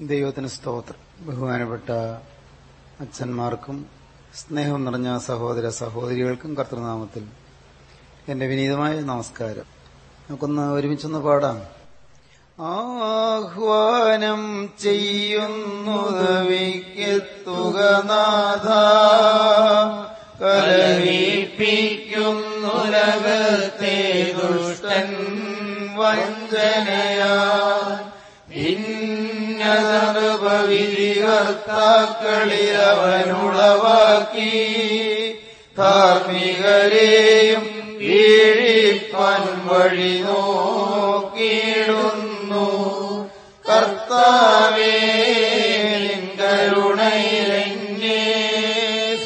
ദൈവത്തിന് സ്തോത്രം. ബഹുമാനപ്പെട്ട അച്ഛന്മാർക്കും സ്നേഹം നിറഞ്ഞ സഹോദര സഹോദരികൾക്കും കർത്തൃനാമത്തിൽ എന്റെ വിനീതമായ നമസ്കാരം. നമുക്കൊന്ന് ഒരുമിച്ചൊന്ന് പാടാം. ആഹ്വാനം ചെയ്യുന്നുതവിക്കെത്തുക നാഥ. കലവിപ്പിക്കുന്നുലകത്തെ ദുഷ്ടൻ വഞ്ചനയാ ഭിന്നസർവവിധികർത്താക്കളിൽ അവനുളവാക്കി ധാർമ്മികരെയും വീഴിപ്പാൻ വഴി നോക്കിയിടുന്നു. കർത്താവേ സങ്കേതം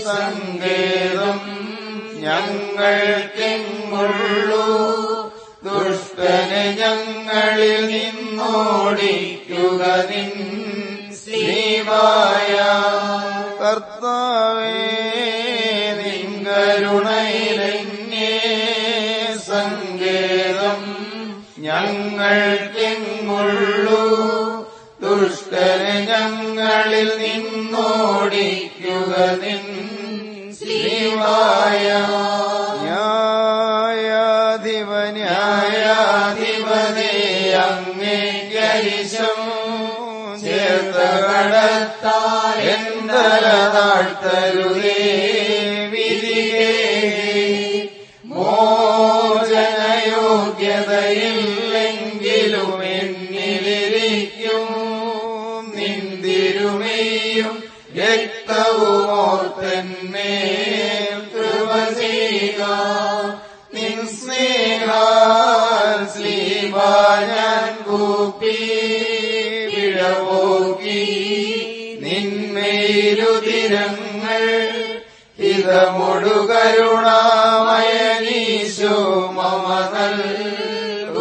സങ്കേതം ഞങ്ങൾക്കെങ്ങുള്ളൂ. ദുഷ്ടനെ ഞങ്ങളിൽ നിന്നോടിക്കുക നിൻ ശ്രീവായ കർത്താവേ നിൻ കരുണയിലെന്നെ സങ്കേതം ഞങ്ങൾക്കെങ്ങുള്ളൂ? ദുഷ്ടനെ ഞങ്ങളിൽ നിന്നോടിക്കുക നിൻ ശ്രീവായ എന്തല താഴ്ത്തരുതേ നിന്മേരുതിരങ്ങൾ ഇത കരുണാമയനീശോ മമ നൽകുകമുക്തി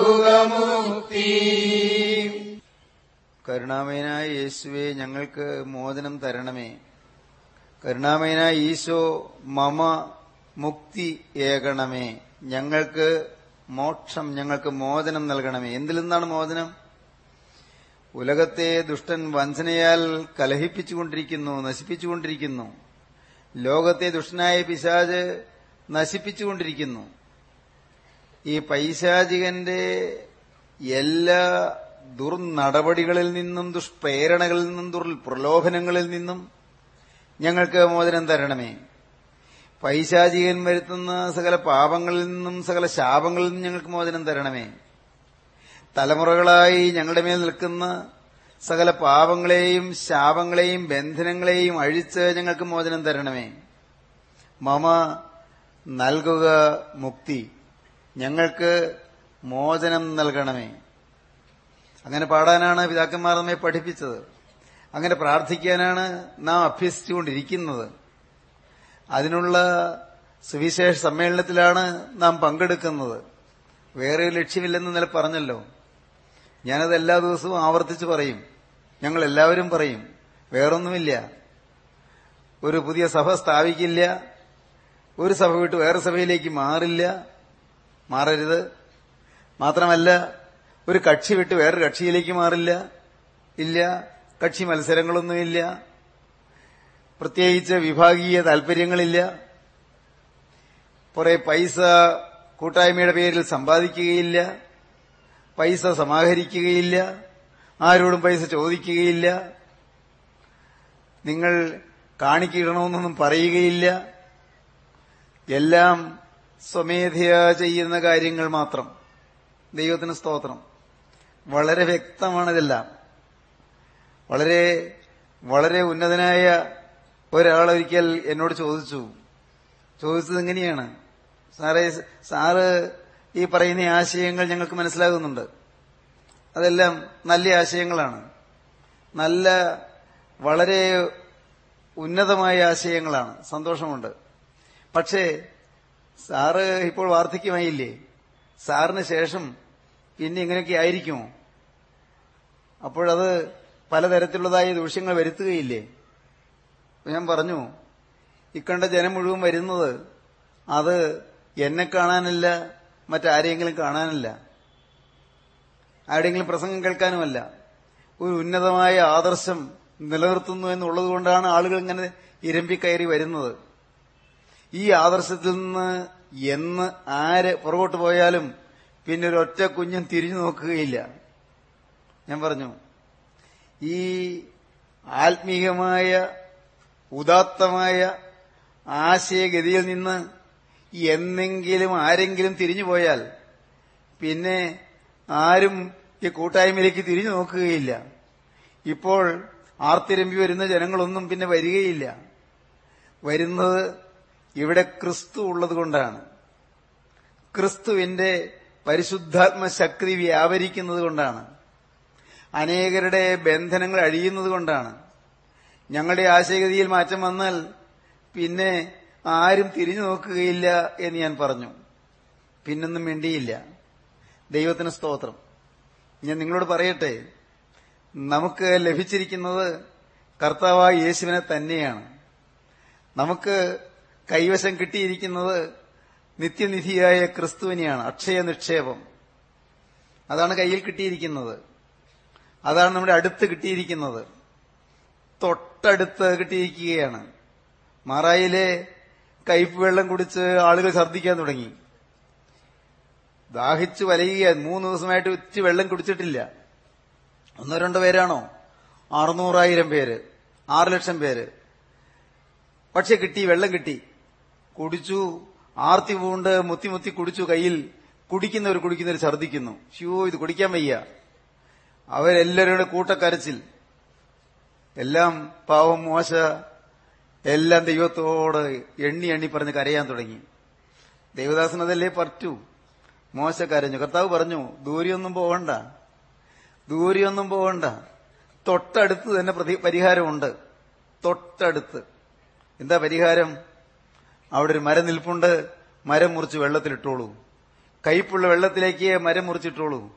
കരുണാമയനായ യേശുവെ ഞങ്ങൾക്ക് മോചനം തരണമേ. കരുണാമയനായ ഈശോ മമ മുക്തി ഏകണമേ. ഞങ്ങൾക്ക് മോക്ഷം ഞങ്ങൾക്ക് മോചനം നൽകണമേ. എന്തിൽ നിന്നാണ് മോചനം? ഉലകത്തെ ദുഷ്ടൻ വഞ്ചനയാൽ കലഹിപ്പിച്ചുകൊണ്ടിരിക്കുന്നു നശിപ്പിച്ചുകൊണ്ടിരിക്കുന്നു. ലോകത്തെ ദുഷ്ടനായ പിശാജ് നശിപ്പിച്ചുകൊണ്ടിരിക്കുന്നു. ഈ പൈശാചികന്റെ എല്ലാ ദുർനടപടികളിൽ നിന്നും ദുഷ്പ്രേരണകളിൽ നിന്നും ദുർപ്രലോഭനങ്ങളിൽ നിന്നും ഞങ്ങൾക്ക് മോചനം തരണമേ. പൈശാചികൻ വരുത്തുന്ന സകല പാപങ്ങളിൽ നിന്നും സകല ശാപങ്ങളിൽ നിന്നും ഞങ്ങൾക്ക് മോചനം തരണമേ. തലമുറകളായി ഞങ്ങളുടെ മേൽ നിൽക്കുന്ന സകല പാപങ്ങളെയും ശാപങ്ങളെയും ബന്ധനങ്ങളെയും അഴിച്ച് ഞങ്ങൾക്ക് മോചനം തരണമേ. മമ നൽകുക മുക്തി. ഞങ്ങൾക്ക് മോചനം നൽകണമേ. അങ്ങനെ പാടാനാണ് പിതാക്കന്മാർ നമ്മെ പഠിപ്പിച്ചത്. അങ്ങനെ പ്രാർത്ഥിക്കാനാണ് നാം അഭ്യസിച്ചുകൊണ്ടിരിക്കുന്നത്. അതിനുള്ള സുവിശേഷ സമ്മേളനത്തിലാണ് നാം പങ്കെടുക്കുന്നത്. വേറെ ലക്ഷ്യമില്ലെന്ന് ഇന്നലെ പറഞ്ഞല്ലോ. ഞാനത് എല്ലാ ദിവസവും ആവർത്തിച്ച് പറയും. ഞങ്ങൾ എല്ലാവരും പറയും. വേറൊന്നുമില്ല. ഒരു പുതിയ സഭ സ്ഥാപിക്കില്ല. ഒരു സഭ വിട്ട് വേറെ സഭയിലേക്ക് മാറില്ല. മാറരുത്. മാത്രമല്ല ഒരു കക്ഷി വിട്ട് വേറൊരു കക്ഷിയിലേക്ക് മാറില്ല. ഇല്ല. കക്ഷി മത്സരങ്ങളൊന്നുമില്ല. പ്രത്യേകിച്ച് വിഭാഗീയ താൽപര്യങ്ങളില്ല. കുറെ പൈസ കൂട്ടായ്മയുടെ പേരിൽ സമ്പാദിക്കുകയില്ല. പൈസ സമാഹരിക്കുകയില്ല. ആരോടും പൈസ ചോദിക്കുകയില്ല. നിങ്ങൾ കാണിക്കിടണമെന്നൊന്നും പറയുകയില്ല. എല്ലാം സ്വമേധയാ ചെയ്യുന്ന കാര്യങ്ങൾ മാത്രം. ദൈവത്തിന് സ്തോത്രം. വളരെ വ്യക്തമാണിതെല്ലാം വളരെ വളരെ ഉന്നതനായ ഒരാളൊരിക്കൽ എന്നോട് ചോദിച്ചു. ചോദിച്ചത് എങ്ങനെയാണ്? സാറേ സാറ് ഈ പറയുന്ന ആശയങ്ങൾ ഞങ്ങൾക്ക് മനസ്സിലാകുന്നുണ്ട്. അതെല്ലാം നല്ല ആശയങ്ങളാണ്. നല്ല വളരെ ഉന്നതമായ ആശയങ്ങളാണ്. സന്തോഷമുണ്ട്. പക്ഷേ സാറ് ഇപ്പോൾ വാർദ്ധക്യമായില്ലേ? സാറിന് ശേഷം പിന്നെ ഇങ്ങനെയൊക്കെ ആയിരിക്കുമോ? അപ്പോഴത് പലതരത്തിലുള്ളതായ ദൂഷ്യങ്ങൾ വരുത്തുകയില്ലേ? ഞാൻ പറഞ്ഞു ഇക്കണ്ട ജനം മുഴുവൻ വരുന്നത് അത് എന്നെ കാണാനല്ല മറ്റാരെങ്കിലും കാണാനല്ല. ആരുടെയെങ്കിലും പ്രസംഗം കേൾക്കാനുമല്ല. ഒരു ഉന്നതമായ ആദർശം നിലനിർത്തുന്നു എന്നുള്ളതുകൊണ്ടാണ് ആളുകൾ ഇങ്ങനെ ഇരമ്പിക്കയറി വരുന്നത്. ഈ ആദർശത്തിൽ നിന്ന് എന്ന് ആര് പുറകോട്ട് പോയാലും പിന്നെ ഒരു ഒറ്റ കുഞ്ഞും തിരിഞ്ഞു നോക്കുകയില്ല. ഞാൻ പറഞ്ഞു ഈ ആത്മീയമായ ഉദാത്തമായ ആശയഗതിയിൽ നിന്ന് എന്നെങ്കിലും ആരെങ്കിലും തിരിഞ്ഞു പോയാൽ പിന്നെ ആരും ഈ കൂട്ടായ്മയിലേക്ക് തിരിഞ്ഞു നോക്കുകയില്ല. ഇപ്പോൾ ആർത്തിരമ്പി വരുന്ന ജനങ്ങളൊന്നും പിന്നെ വരികയില്ല. വരുന്നത് ഇവിടെ ക്രിസ്തു ഉള്ളതുകൊണ്ടാണ് ക്രിസ്തുവിന്റെ പരിശുദ്ധാത്മ ശക്തി വ്യാപരിക്കുന്നത് കൊണ്ടാണ്. അനേകരുടെ ബന്ധനങ്ങൾ അഴിയുന്നത് കൊണ്ടാണ്. ഞങ്ങളുടെ ആശയഗതിയിൽ മാറ്റം വന്നാൽ പിന്നെ ആരും തിരിഞ്ഞു നോക്കുകയില്ല എന്ന് ഞാൻ പറഞ്ഞു. പിന്നൊന്നും വേണ്ടിയില്ല ദൈവത്തിന് സ്തോത്രം. ഞാൻ നിങ്ങളോട് പറയട്ടെ നമുക്ക് ലഭിച്ചിരിക്കുന്നത് കർത്താവായ യേശുവിനെ തന്നെയാണ്. നമുക്ക് കൈവശം കിട്ടിയിരിക്കുന്നത് നിത്യനിധിയായ ക്രിസ്തുവിനെയാണ് അക്ഷയ നിക്ഷേപം അതാണ് കയ്യിൽ കിട്ടിയിരിക്കുന്നത്. അതാണ് നമ്മുടെ അടുത്ത് കിട്ടിയിരിക്കുന്നത്. തൊട്ടടുത്ത് കിട്ടിയിരിക്കുകയാണ്. മാറായിലെ കയ്പ് വെള്ളം കുടിച്ച് ആളുകൾ ഛർദ്ദിക്കാൻ തുടങ്ങി. ദാഹിച്ചു വലയുക മൂന്ന് ദിവസമായിട്ട് ഉച്ച വെള്ളം കുടിച്ചിട്ടില്ല. ഒന്നോ രണ്ടോ പേരാണോ? അറുന്നൂറായിരം പേര്. ആറ് ലക്ഷം പേര്. പക്ഷെ കിട്ടി വെള്ളം കിട്ടി. കുടിച്ചു ആർത്തി പൂണ്ട് മുത്തി മുത്തി കുടിച്ചു കയ്യിൽ കുടിക്കുന്നവർ കുടിക്കുന്നവർ ഛർദ്ദിക്കുന്നു. ഷ്യൂ ഇത് കുടിക്കാൻ വയ്യ. അവരെല്ലാവരുടെ കൂട്ടക്കരച്ചിൽ. എല്ലാം പാവം മോശ എല്ലാം ദൈവത്തോട് എണ്ണി എണ്ണി പറഞ്ഞ് കരയാൻ തുടങ്ങി. ദൈവദാസൻ അതല്ലേ പറ്റൂ. മോശ കരഞ്ഞു. കർത്താവ് പറഞ്ഞു ദൂരെയൊന്നും പോകണ്ട ദൂരെയൊന്നും പോകണ്ട തൊട്ടടുത്ത് തന്നെ പരിഹാരമുണ്ട്. തൊട്ടടുത്ത്. എന്താ പരിഹാരം? അവിടെ ഒരു മരം നിൽപ്പുണ്ട്. മരം മുറിച്ച് വെള്ളത്തിലിട്ടോളൂ. കയ്പുള്ള വെള്ളത്തിലേക്ക് മരം മുറിച്ചിട്ടോളൂ.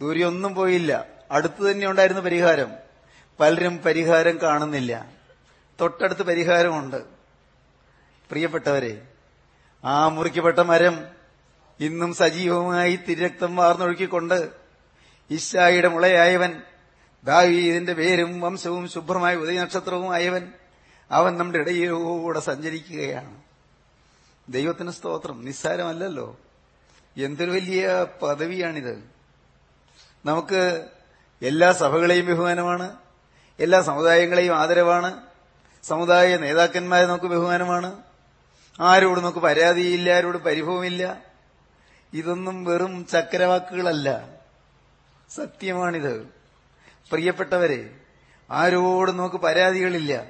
ദൂരെയൊന്നും പോയില്ല. അടുത്ത് തന്നെ ഉണ്ടായിരുന്ന പരിഹാരം. പലരും പരിഹാരം കാണുന്നില്ല. തൊട്ടടുത്ത് പരിഹാരമുണ്ട്. പ്രിയപ്പെട്ടവരെ ആ മുറിക്കപ്പെട്ട മരം ഇന്നും സജീവമായി തിരക്തം വാർന്നൊഴുക്കിക്കൊണ്ട് ഇശായിയുടെ മുളയായവൻ ദാവീദിന്റെ പേരും വംശവും ശുഭ്രമായ ഉദയനക്ഷത്രവുമായവൻ അവൻ നമ്മുടെ ഇടയിലൂടെ സഞ്ചരിക്കുകയാണ്. ദൈവത്തിന് സ്തോത്രം. നിസ്സാരമല്ലല്ലോ. എന്തൊരു വലിയ പദവിയാണിത്. നമുക്ക് എല്ലാ സഭകളെയും ബഹുമാനമാണ്. എല്ലാ സമുദായങ്ങളെയും ആദരവാണ്. സമുദായ നേതാക്കന്മാരെ നമുക്ക് ബഹുമാനമാണ്. ആരോട് നമുക്ക് പരാതിയില്ല ആരോട് പരിഭവമില്ല. ഇതൊന്നും വെറും ചക്രവാക്കുകളല്ല. സത്യമാണിത്. പ്രിയപ്പെട്ടവരെ ആരോടും നമുക്ക് പരാതികളില്ല.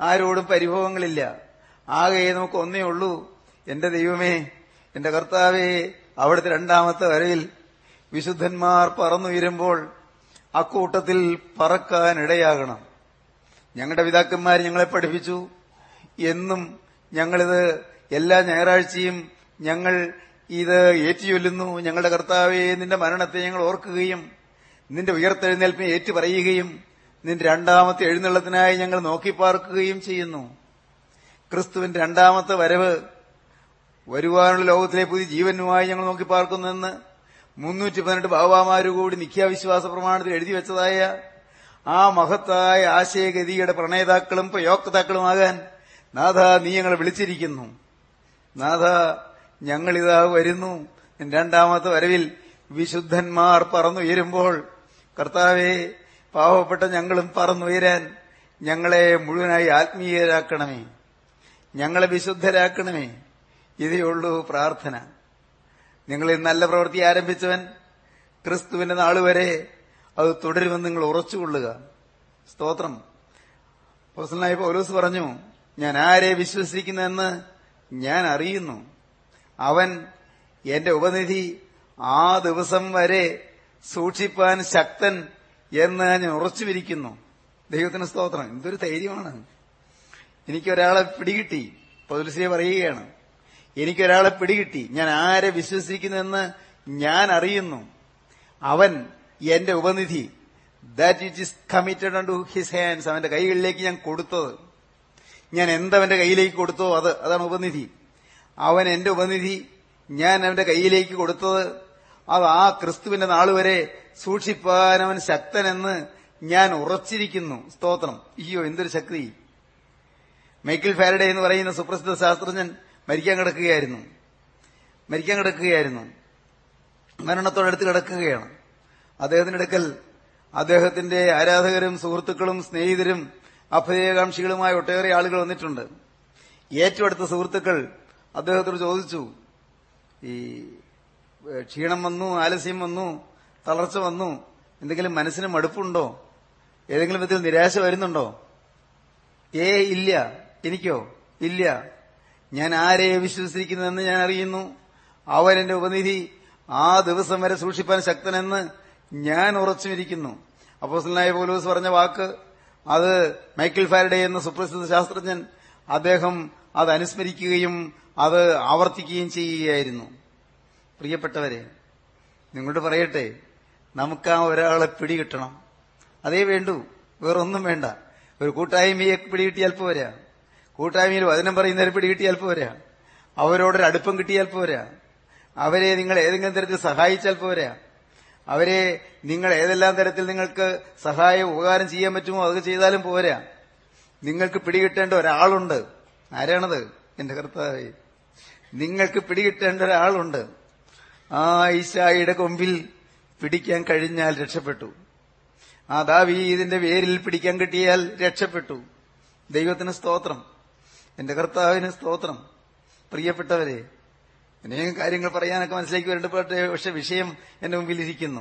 ആരോടും പരിഭവങ്ങളില്ല. ആകെ നമുക്ക് ഒന്നേ ഉള്ളൂ. എന്റെ ദൈവമേ എന്റെ കർത്താവേ അവിടുത്തെ രണ്ടാമത്തെ വരവിൽ വിശുദ്ധന്മാർ പറന്നുയരുമ്പോൾ അക്കൂട്ടത്തിൽ പറക്കാൻ ഇടയാകണം ഞങ്ങളുടെ പിതാക്കന്മാർ ഞങ്ങളെ പഠിപ്പിച്ചു. എന്നും ഞങ്ങളിത് എല്ലാ ഞായറാഴ്ചയും ഞങ്ങൾ ഇത് ഏറ്റുചൊല്ലുന്നു. ഞങ്ങളുടെ കർത്താവെ നിന്റെ മരണത്തെ ഞങ്ങൾ ഓർക്കുകയും നിന്റെ ഉയർത്തെഴുന്നേൽപ്പിനെ ഏറ്റുപറയുകയും നിന്റെ രണ്ടാമത്തെ എഴുന്നള്ളത്തിനായി ഞങ്ങൾ നോക്കിപ്പാർക്കുകയും ചെയ്യുന്നു. ക്രിസ്തുവിന്റെ രണ്ടാമത്തെ വരവ് വരുവാനുള്ള ലോകത്തിലെ പുതിയ ജീവനുമായി ഞങ്ങൾ നോക്കിപ്പാർക്കുന്നെന്ന് മുന്നൂറ്റി പതിനെട്ട് ബാബാമാരുകൂടി നിഖ്യാവിശ്വാസ പ്രമാണത്തിൽ എഴുതി വെച്ചതായ ആ മഹത്തായ ആശയഗതിയുടെ പ്രണേതാക്കളും പ്രയോക്താക്കളുമാകാൻ നാഥ നീ ഞങ്ങളെ വിളിച്ചിരിക്കുന്നു. നാഥ ഞങ്ങളിതാ വരുന്നു. രണ്ടാമത്തെ വരവിൽ വിശുദ്ധന്മാർ പറന്നുയരുമ്പോൾ കർത്താവെ പാവപ്പെട്ട ഞങ്ങളും പറന്നുയരാൻ ഞങ്ങളെ മുഴുവനായി ആത്മീയരാക്കണമേ. ഞങ്ങളെ വിശുദ്ധരാക്കണമേ. ഇതേ ഉള്ളൂ പ്രാർത്ഥന. നിങ്ങളിൽ നല്ല പ്രവൃത്തി ആരംഭിച്ചവൻ ക്രിസ്തുവിന്റെ നാളുവരെ അത് തുടരുമെന്ന് നിങ്ങൾ ഉറച്ചുകൊള്ളുക. സ്തോത്രം. പേഴ്സണലായി പൗലോസ് പറഞ്ഞു ഞാൻ ആരെ വിശ്വസിക്കുന്നെന്ന് ഞാൻ അറിയുന്നു. അവൻ എന്റെ ഉപനിധി ആ ദിവസം വരെ സൂക്ഷിപ്പാൻ ശക്തൻ എന്ന് ഞാൻ ഉറച്ചുവിരിക്കുന്നു. ദൈവത്തിന് സ്തോത്രം. എന്തൊരു ധൈര്യമാണ്. എനിക്കൊരാളെ പിടികിട്ടി. പൗലസിയെ പറയുകയാണ് എനിക്കൊരാളെ പിടികിട്ടി. ഞാൻ ആരെ വിശ്വസിക്കുന്നെന്ന് ഞാൻ അറിയുന്നു. അവൻ എന്റെ ഉപനിധി. That it is committed to his hands അവന്റെ കൈകളിലേക്ക് ഞാൻ കൊടുത്തത്. ഞാൻ എന്തവന്റെ കയ്യിലേക്ക് കൊടുത്തോ അത് അതാണ് ഉപനിധി. അവൻ എന്റെ ഉപനിധി ഞാൻ അവന്റെ കയ്യിലേക്ക് കൊടുത്തത് അത് ആ ക്രിസ്തുവിന്റെ നാൾ സൂക്ഷിപ്പാൻ അവൻ ശക്തനെന്ന് ഞാൻ ഉറച്ചിരിക്കുന്നു. സ്തോത്രം. അയ്യോ എന്തൊരു ശക്തി. മൈക്കിൾ ഫാരഡേ എന്ന് പറയുന്ന സുപ്രസിദ്ധ ശാസ്ത്രജ്ഞൻ മരിക്കാൻ കിടക്കുകയായിരുന്നു. മരിക്കാൻ കിടക്കുകയായിരുന്നു. മരണത്തോടടുത്ത് കിടക്കുകയാണ്. അദ്ദേഹത്തിന്റെ അടുക്കൽ അദ്ദേഹത്തിന്റെ ആരാധകരും സുഹൃത്തുക്കളും സ്നേഹിതരും അഭയകാംക്ഷികളുമായ ഒട്ടേറെ ആളുകൾ വന്നിട്ടുണ്ട്. ഏറ്റവും അടുത്ത സുഹൃത്തുക്കൾ അദ്ദേഹത്തോട് ചോദിച്ചു ഈ ക്ഷീണം വന്നു ആലസ്യം വന്നു തളർച്ച വന്നു എന്തെങ്കിലും മനസ്സിന് മടുപ്പുണ്ടോ? ഏതെങ്കിലും വിധത്തിൽ നിരാശ വരുന്നുണ്ടോ? ഏ ഇല്ല എനിക്കോ? ഇല്ല. ഞാൻ ആരെ വിശ്വസിക്കുന്നതെന്ന് ഞാൻ അറിയുന്നു. അവൻ എന്റെ ഉപനിധി ആ ദിവസം വരെ സൂക്ഷിപ്പാൻ ശക്തനെന്ന് ഞാൻ ഉറച്ചുമിരിക്കുന്നു. അപ്പോസലായ പോലൂസ് പറഞ്ഞ വാക്ക് അത് മൈക്കിൾ ഫാരഡേ എന്ന സുപ്രസിദ്ധ ശാസ്ത്രജ്ഞൻ അദ്ദേഹം അത് അനുസ്മരിക്കുകയും അത് ആവർത്തിക്കുകയും ചെയ്യുകയായിരുന്നു. പ്രിയപ്പെട്ടവരെ നിങ്ങളോട് പറയട്ടെ നമുക്ക് ആ ഒരാളെ പിടികിട്ടണം. അതേ വേണ്ടൂ വേറൊന്നും വേണ്ട. ഒരു കൂട്ടായ്മയെ പിടികിട്ടിയാൽ പോരാ. കൂട്ടായ്മയിൽ വചനം പറയുന്നവരെ പിടികിട്ടിയാൽ പോരാ. അവരോടൊരു അടുപ്പം കിട്ടിയാൽ പോരാ. അവരെ നിങ്ങൾ ഏതെങ്കിലും തരത്തിൽ സഹായിച്ചാൽ പോരാ. അവരെ നിങ്ങൾ ഏതെല്ലാം തരത്തിൽ നിങ്ങൾക്ക് സഹായം ഉപകാരം ചെയ്യാൻ പറ്റുമോ അത് ചെയ്താലും പോരാ. നിങ്ങൾക്ക് പിടികിട്ടേണ്ട ഒരാളുണ്ട്. ആരാണത്? എന്റെ കർത്താവേ. നിങ്ങൾക്ക് പിടികിട്ടേണ്ട ഒരാളുണ്ട്. ആ ഈശായിയുടെ കൊമ്പിൽ പിടിക്കാൻ കഴിഞ്ഞാൽ രക്ഷപ്പെട്ടു. ആ ദാവി ഇതിന്റെ വേരിൽ പിടിക്കാൻ കിട്ടിയാൽ രക്ഷപ്പെട്ടു. ദൈവത്തിന് സ്തോത്രം. എന്റെ കർത്താവിന് സ്തോത്രം. പ്രിയപ്പെട്ടവരെ അനേകം കാര്യങ്ങൾ പറയാനൊക്കെ മനസ്സിലേക്ക് വരേണ്ടപ്പെട്ട പക്ഷെ വിഷയം എന്റെ മുമ്പിൽ ഇരിക്കുന്നു.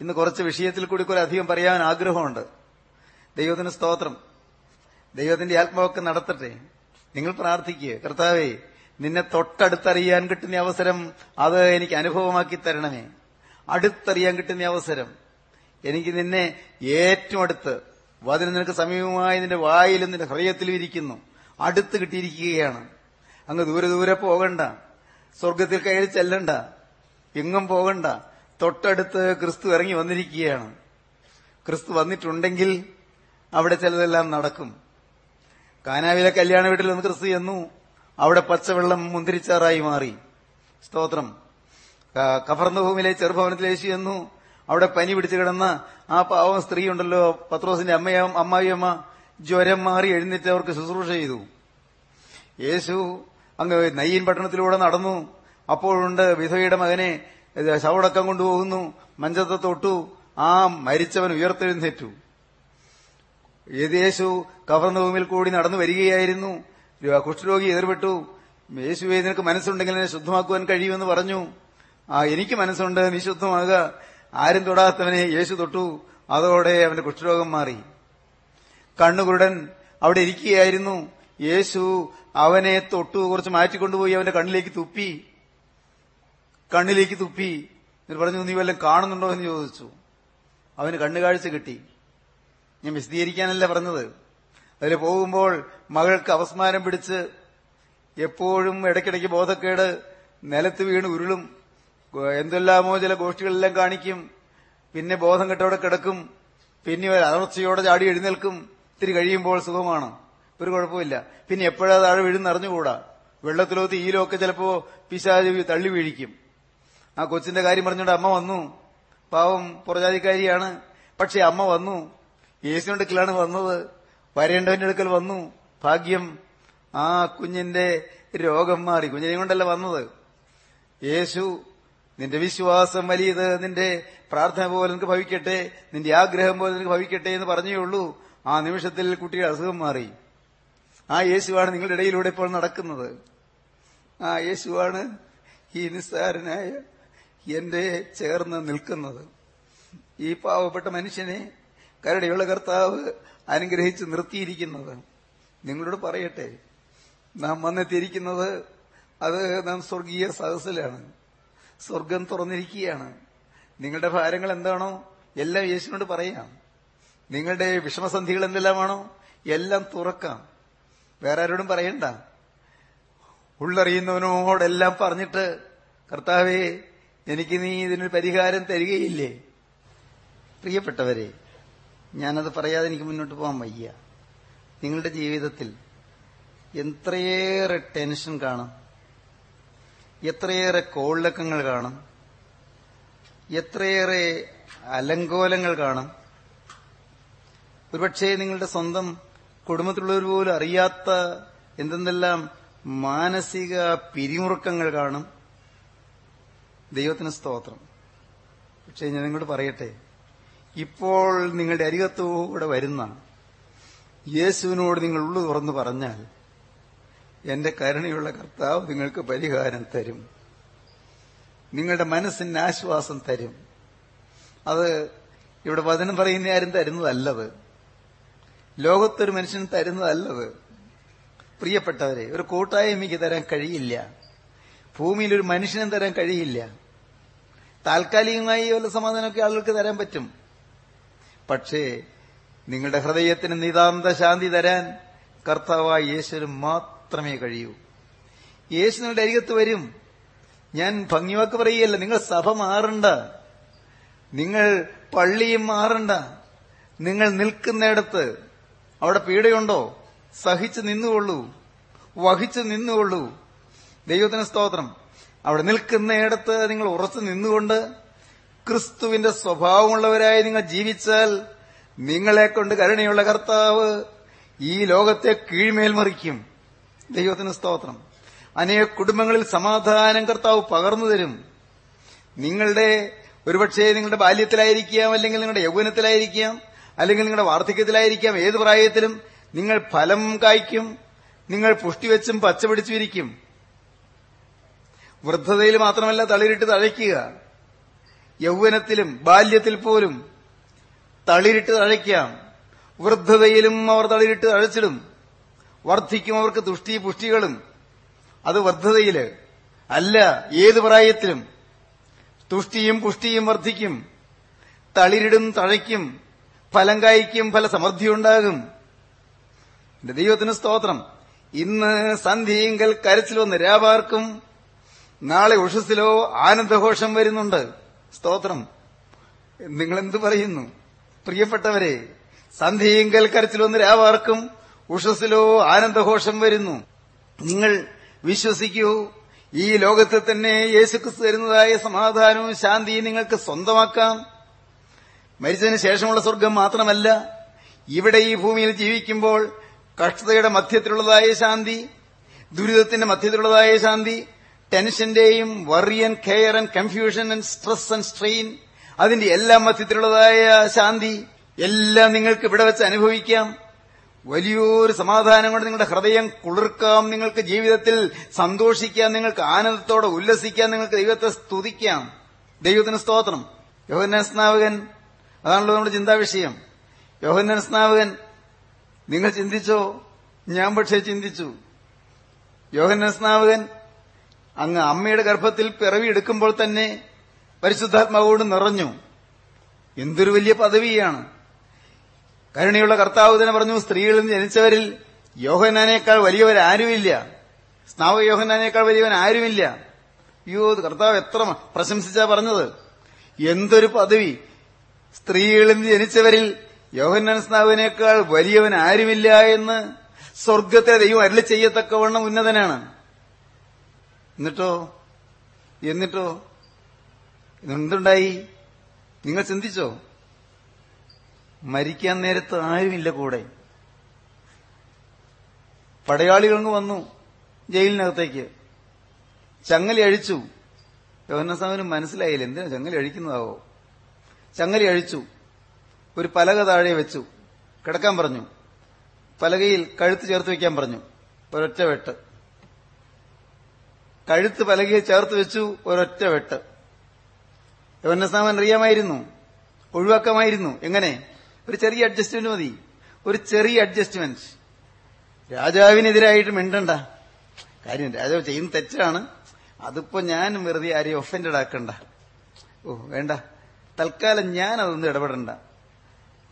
ഇന്ന് കുറച്ച് വിഷയത്തിൽ കൂടി കുറെ അധികം പറയാൻ ആഗ്രഹമുണ്ട്. ദൈവത്തിന് സ്തോത്രം. ദൈവത്തിന്റെ ആത്മാവൊക്കെ നടത്തട്ടെ. നിങ്ങൾ പ്രാർത്ഥിക്കുക കർത്താവേ നിന്നെ തൊട്ടടുത്തറിയാൻ കിട്ടുന്ന അവസരം അത് എനിക്ക് അനുഭവമാക്കി തരണമേ. അടുത്തറിയാൻ കിട്ടുന്ന അവസരം എനിക്ക് നിന്നെ ഏറ്റവും അടുത്ത് വതിന് നിനക്ക് സമീപമായി നിന്റെ വായിലും നിന്റെ ഹൃദയത്തിലും ഇരിക്കുന്നു. അടുത്ത് കിട്ടിയിരിക്കുകയാണ്. അങ്ങ് ദൂരെ ദൂരെ പോകണ്ട. സ്വർഗത്തിൽ കയറി ചെല്ലണ്ട. എങ്ങും പോകണ്ട. തൊട്ടടുത്ത് ക്രിസ്തു ഇറങ്ങി വന്നിരിക്കുകയാണ്. ക്രിസ്തു വന്നിട്ടുണ്ടെങ്കിൽ അവിടെ ചിലതെല്ലാം നടക്കും. കാനാവിലെ കല്യാണ വീട്ടിൽ നിന്ന് ക്രിസ്തു ചെന്നു. അവിടെ പച്ചവെള്ളം മുന്തിരിച്ചാറായി മാറി. സ്തോത്രം. കഫർന്നഭൂമിയിലെ ചെറുഭവനത്തിൽ യേശു ചെന്നു. അവിടെ പനി പിടിച്ചു കിടന്ന ആ പാവം സ്ത്രീ ഉണ്ടല്ലോ പത്രോസിന്റെ അമ്മയും അമ്മായിയമ്മ. ജ്വരം മാറി എഴുന്നേറ്റ് അവർക്ക് ശുശ്രൂഷ ചെയ്തു. യേശു അങ്ങ് നയ്യീൻ പട്ടണത്തിലൂടെ നടന്നു. അപ്പോഴുണ്ട് വിധവയുടെ മകനെ ശവടക്കം കൊണ്ടുപോകുന്നു. മഞ്ചത്തെ തൊട്ടു. ആ മരിച്ചവൻ ഉയർത്തെഴുന്നേറ്റു. യേശു കവർന്നഭൂമിയിൽ കൂടി നടന്നു വരികയായിരുന്നു. കുഷ്ഠരോഗി എതിർപ്പെട്ടു. യേശുവെ നിനക്ക് മനസ്സുണ്ടെങ്കിൽ എന്നെ ശുദ്ധമാക്കുവാൻ കഴിയുമെന്ന് പറഞ്ഞു. ആ എനിക്ക് മനസ്സുണ്ട്. നീ ശുദ്ധമാകുക. ആരും തൊടാത്തവനെ യേശു തൊട്ടു. അതോടെ അവന്റെ കുഷ്ഠരോഗം മാറി. കണ്ണുകുരുടൻ അവിടെ ഇരിക്കുകയായിരുന്നു. യേശു അവനെ തൊട്ടു കുറച്ച് മാറ്റിക്കൊണ്ടുപോയി അവന്റെ കണ്ണിലേക്ക് തുപ്പി. കണ്ണിലേക്ക് തുപ്പി. എന്നിട്ട് പറഞ്ഞു നീ വല്ലതും കാണുന്നുണ്ടോ? എന്ന് ചോദിച്ചു. അവന് കണ്ണുകാഴ്ച കിട്ടി. ഞാൻ വിശദീകരിക്കാനല്ല പറഞ്ഞത്. അതിൽ പോകുമ്പോൾ മകൾക്ക് അവസ്മാരം പിടിച്ച് എപ്പോഴും ഇടയ്ക്കിടയ്ക്ക് ബോധക്കേട് നിലത്ത് വീണ് ഉരുളും എന്തെല്ലാമോ ചില ഗോഷ്ഠികളെല്ലാം കാണിക്കും. പിന്നെ ബോധം കെട്ടോടെ കിടക്കും. പിന്നെ അതർച്ചയോടെ ചാടി എഴുന്നേൽക്കും. ഇത്തിരി കഴിയുമ്പോൾ സുഖമാണ്. ഒരു കുഴപ്പമില്ല പിന്നെ എപ്പോഴാ താഴെ വീഴുന്ന അറിഞ്ഞുകൂടാ. വെള്ളത്തിലോ തീയിലോ ഒക്കെ ചിലപ്പോ പിശാചി തള്ളി വീഴിക്കും. ആ കൊച്ചിന്റെ കാര്യം പറഞ്ഞുകൊണ്ട് അമ്മ വന്നു. പാവം പുറജാതിക്കാരിയാണ്. പക്ഷെ അമ്മ വന്നു. യേശുവിന്റെ അടുക്കലാണ് വന്നത്. വരേണ്ടവന്റെ അടുക്കൽ വന്നു. ഭാഗ്യം ആ കുഞ്ഞിന്റെ രോഗം മാറി. കുഞ്ഞിനെ കൊണ്ടല്ല വന്നത്. യേശു നിന്റെ വിശ്വാസം വലിയത് നിന്റെ പ്രാർത്ഥന പോലെ നിനക്ക് ഭവിക്കട്ടെ. നിന്റെ ആഗ്രഹം പോലെ നിനക്ക് ഭവിക്കട്ടെ എന്ന് പറഞ്ഞേ ഉള്ളൂ. ആ നിമിഷത്തിൽ കുട്ടിയുടെ അസുഖം മാറി. ആ യേശുവാണ് നിങ്ങളുടെ ഇടയിലൂടെ ഇപ്പോൾ നടക്കുന്നത്. ആ യേശുവാണ് ഈ നിസ്സാരനായ എന്റെ ചേർന്ന് നിൽക്കുന്നത്. ഈ പാവപ്പെട്ട മനുഷ്യനെ കരടിയുള്ള കർത്താവ് അനുഗ്രഹിച്ച് നിർത്തിയിരിക്കുന്നത്. നിങ്ങളോട് പറയട്ടെ നാം വന്നെത്തിയിരിക്കുന്നത് അത് നാം സ്വർഗീയ സദസ്സിലാണ്. സ്വർഗം തുറന്നിരിക്കുകയാണ്. നിങ്ങളുടെ ഭാരങ്ങൾ എന്താണോ എല്ലാം യേശുവിനോട് പറയാം. നിങ്ങളുടെ വിഷമസന്ധികൾ എന്തെല്ലാമാണോ എല്ലാം തുറക്കാം. വേറെ ആരോടും പറയണ്ട. ഉള്ളറിയുന്നവനോടെല്ലാം പറഞ്ഞിട്ട് കർത്താവേ എനിക്ക് നീ ഇതിനൊരു പരിഹാരം തരികയില്ലേ? പ്രിയപ്പെട്ടവരെ ഞാനത് പറയാതെ എനിക്ക് മുന്നോട്ട് പോകാൻ വയ്യ. നിങ്ങളുടെ ജീവിതത്തിൽ എത്രയേറെ ടെൻഷൻ കാണും. എത്രയേറെ കോളിളക്കങ്ങൾ കാണും. എത്രയേറെ അലങ്കോലങ്ങൾ കാണും. ഒരുപക്ഷെ നിങ്ങളുടെ സ്വന്തം കുടുംബത്തിലുള്ളവർ പോലും അറിയാത്ത എന്തെന്തെല്ലാം മാനസിക പിരിമുറുക്കങ്ങൾ കാണും. ദൈവത്തിന് സ്തോത്രം. പക്ഷേ ഞാൻ നിങ്ങളോട് പറയട്ടെ ഇപ്പോൾ നിങ്ങളുടെ അരികത്തൂടെ വരുന്ന യേശുവിനോട് നിങ്ങൾ ഉള്ളു തുറന്നു പറഞ്ഞാൽ എന്റെ കരുണയുള്ള കർത്താവ് നിങ്ങൾക്ക് പരിഹാരം തരും. നിങ്ങളുടെ മനസ്സിന് ആശ്വാസം തരും. അത് ഇവിടെ വചനം പറയുന്ന ആരും തരുന്നതല്ലത്. ലോകത്തൊരു മനുഷ്യന് തരുന്നതല്ലത്. പ്രിയപ്പെട്ടവരെ ഒരു കൂട്ടായ്മയ്ക്ക് തരാൻ കഴിയില്ല. ഭൂമിയിൽ ഒരു മനുഷ്യനും തരാൻ കഴിയില്ല. താൽക്കാലികമായി വല്ല സമാധാനമൊക്കെ ആളുകൾക്ക് തരാൻ പറ്റും. പക്ഷേ നിങ്ങളുടെ ഹൃദയത്തിന് നിതാന്ത ശാന്തി തരാൻ കർത്താവായ യേശുവിന് മാത്രമേ കഴിയൂ. യേശു നിങ്ങളുടെ അരികത്ത് വരും. ഞാൻ ഭംഗിവാക്ക് പറയുകയല്ല നിങ്ങൾ സഭ മാറണ്ട. നിങ്ങൾ പള്ളിയും മാറണ്ട. നിങ്ങൾ നിൽക്കുന്നിടത്ത് അവിടെ പീഡയുണ്ടോ? സഹിച്ചു നിന്നുകൊള്ളൂ. വഹിച്ചു നിന്നുകൊള്ളൂ. ദൈവത്തിന് സ്തോത്രം. അവിടെ നിൽക്കുന്നയിടത്ത് നിങ്ങൾ ഉറച്ചു നിന്നുകൊണ്ട് ക്രിസ്തുവിന്റെ സ്വഭാവമുള്ളവരായി നിങ്ങൾ ജീവിച്ചാൽ നിങ്ങളെക്കൊണ്ട് കരുണയുള്ള കർത്താവ് ഈ ലോകത്തെ കീഴ്മേൽ മറിക്കും. ദൈവത്തിന് സ്തോത്രം. അനേക കുടുംബങ്ങളിൽ സമാധാനം കർത്താവ് പകർന്നു തരും. നിങ്ങളുടെ ഒരുപക്ഷേ നിങ്ങളുടെ ബാല്യത്തിലായിരിക്കാം അല്ലെങ്കിൽ നിങ്ങളുടെ യൗവനത്തിലായിരിക്കാം അല്ലെങ്കിൽ നിങ്ങളുടെ വാർദ്ധക്യത്തിലായിരിക്കാം ഏത് പ്രായത്തിലും നിങ്ങൾ ഫലം കായ്ക്കും നിങ്ങൾ പുഷ്ടിവെച്ചും പച്ചപിടിച്ചും ഇരിക്കും. വൃദ്ധതയിൽ മാത്രമല്ല തളിരിട്ട് തഴയ്ക്കുക. യൗവനത്തിലും ബാല്യത്തിൽ പോലും തളിരിട്ട് തഴയ്ക്കാം. വൃദ്ധതയിലും അവർ തളിരിട്ട് തഴച്ചിടും. വർദ്ധിക്കും അവർക്ക് തുഷ്ടി പുഷ്ടികളും. അത് വൃദ്ധതയിൽ അല്ല ഏത് പ്രായത്തിലും. തുഷ്ടിയും പുഷ്ടിയും വർദ്ധിക്കും. തളിരിടും തഴയ്ക്കും. ഫലം കായ്ക്കും ഫല സമൃദ്ധിയുണ്ടാകും. എന്റെ ദൈവത്തിന് സ്തോത്രം. ഇന്ന് സന്ധ്യയെങ്കിൽ കരച്ചിലോ നിരാപാർക്കും രാപാർക്കും നാളെ ഉഷസിലോ ആനന്ദഘോഷം വരുന്നുണ്ട്. സ്തോത്രം. നിങ്ങൾ എന്ത് പറയുന്നു? പ്രിയപ്പെട്ടവരെ സന്ധ്യയെങ്കിൽ കരച്ചിലോ നിരാപാർക്കും ഉഷസിലോ ആനന്ദഘോഷം വരുന്നു. നിങ്ങൾ വിശ്വസിക്കൂ ഈ ലോകത്തിൽ തന്നെ യേശുക്രിസ്തു തരുന്നതായ സമാധാനവും ശാന്തിയും നിങ്ങൾക്ക് സ്വന്തമാക്കാം. മരിച്ചതിന് ശേഷമുള്ള സ്വർഗം മാത്രമല്ല ഇവിടെ ഈ ഭൂമിയിൽ ജീവിക്കുമ്പോൾ കഷ്ടതയുടെ മധ്യത്തിലുള്ളതായ ശാന്തി ദുരിതത്തിന്റെ മധ്യത്തിലുള്ളതായ ശാന്തി ടെൻഷന്റെയും worry and care and confusion and stress and strain അതിന്റെ എല്ലാ മധ്യത്തിലുള്ളതായ ശാന്തി എല്ലാം നിങ്ങൾക്ക് ഇവിടെ വെച്ച് അനുഭവിക്കാം. വലിയൊരു സമാധാനം കൊണ്ട് നിങ്ങളുടെ ഹൃദയം കുളിർക്കാം നിങ്ങൾക്ക് ജീവിതത്തിൽ സന്തോഷിക്കാം നിങ്ങൾക്ക് ആനന്ദത്തോടെ ഉല്ലസിക്കാം നിങ്ങൾക്ക് ദൈവത്തെ സ്തുതിക്കാം. ദൈവത്തിന് സ്തോത്രം. യോഹന്നാൻ സ്നാവകൻ അതാണല്ലോ നമ്മുടെ ചിന്താവിഷയം യോഹന്നാൻ സ്നാവകൻ നിങ്ങൾ ചിന്തിച്ചോ? ഞാൻ പക്ഷേ ചിന്തിച്ചു. യോഹന്നാൻ സ്നാവകൻ അങ്ങ് അമ്മയുടെ ഗർഭത്തിൽ പിറവിയെടുക്കുമ്പോൾ തന്നെ പരിശുദ്ധാത്മാവോട് നിറഞ്ഞു. എന്തൊരു വലിയ പദവിയാണ്. കരുണയുള്ള കർത്താവ് തന്നെ പറഞ്ഞു സ്ത്രീകളിൽ നിന്ന് ജനിച്ചവരിൽ യോഹനാനേക്കാൾ വലിയവരാരുമില്ല. സ്നാവക യോഹനാനേക്കാൾ വലിയവൻ ആരുമില്ല അയ്യോ കർത്താവ് എത്ര പ്രശംസിച്ചാ പറഞ്ഞത്. എന്തൊരു പദവി. സ്ത്രീകളിൽ ജനിച്ചവരിൽ യോഹന്നാൻ വലിയവൻ ആരുമില്ല എന്ന് സ്വർഗത്തെ ദൈവം അരളി ചെയ്യത്തക്കവണ്ണം ഉന്നതനാണ്. എന്നിട്ടോ? എന്നിട്ടോ? എന്തുണ്ടായി നിങ്ങൾ ചിന്തിച്ചോ? മരിക്കാൻ നേരത്ത് ആരുമില്ല കൂടെ? പടയാളികളങ്ങ് വന്നു ജയിലിനകത്തേക്ക്. ചങ്ങലി അഴിച്ചു യോഹന്നാവിന് മനസ്സിലായില്ല. എന്തിനാ ചങ്ങലി അഴിക്കുന്നതാവോ ചങ്ങലി അഴിച്ചു. ഒരു പലക താഴെ വെച്ചു. കിടക്കാൻ പറഞ്ഞു. പലകയിൽ കഴുത്ത് ചേർത്ത് വെക്കാൻ പറഞ്ഞു. ഒരൊറ്റ വെട്ട്. കഴുത്ത് പലകയിൽ ചേർത്ത് വെച്ചു ഒരൊറ്റ വെട്ട്. യവനസ്നാമൻ അറിയാമായിരുന്നു. ഒഴിവാക്കാമായിരുന്നു. എങ്ങനെ? ഒരു ചെറിയ അഡ്ജസ്റ്റ്മെന്റ് മതി. ഒരു ചെറിയ അഡ്ജസ്റ്റ്മെന്റ് രാജാവിനെതിരായിട്ട് മിണ്ടണ്ട. കാര്യം രാജാവ് ചെയ്യുന്ന തെറ്റാണ്. അതിപ്പോ ഞാൻ വെറുതെ ആരെയും ഒഫൻഡഡ് ആക്കണ്ട. ഓ വേണ്ട. തൽക്കാലം ഞാൻ അതൊന്നും ഇടപെടണ്ട.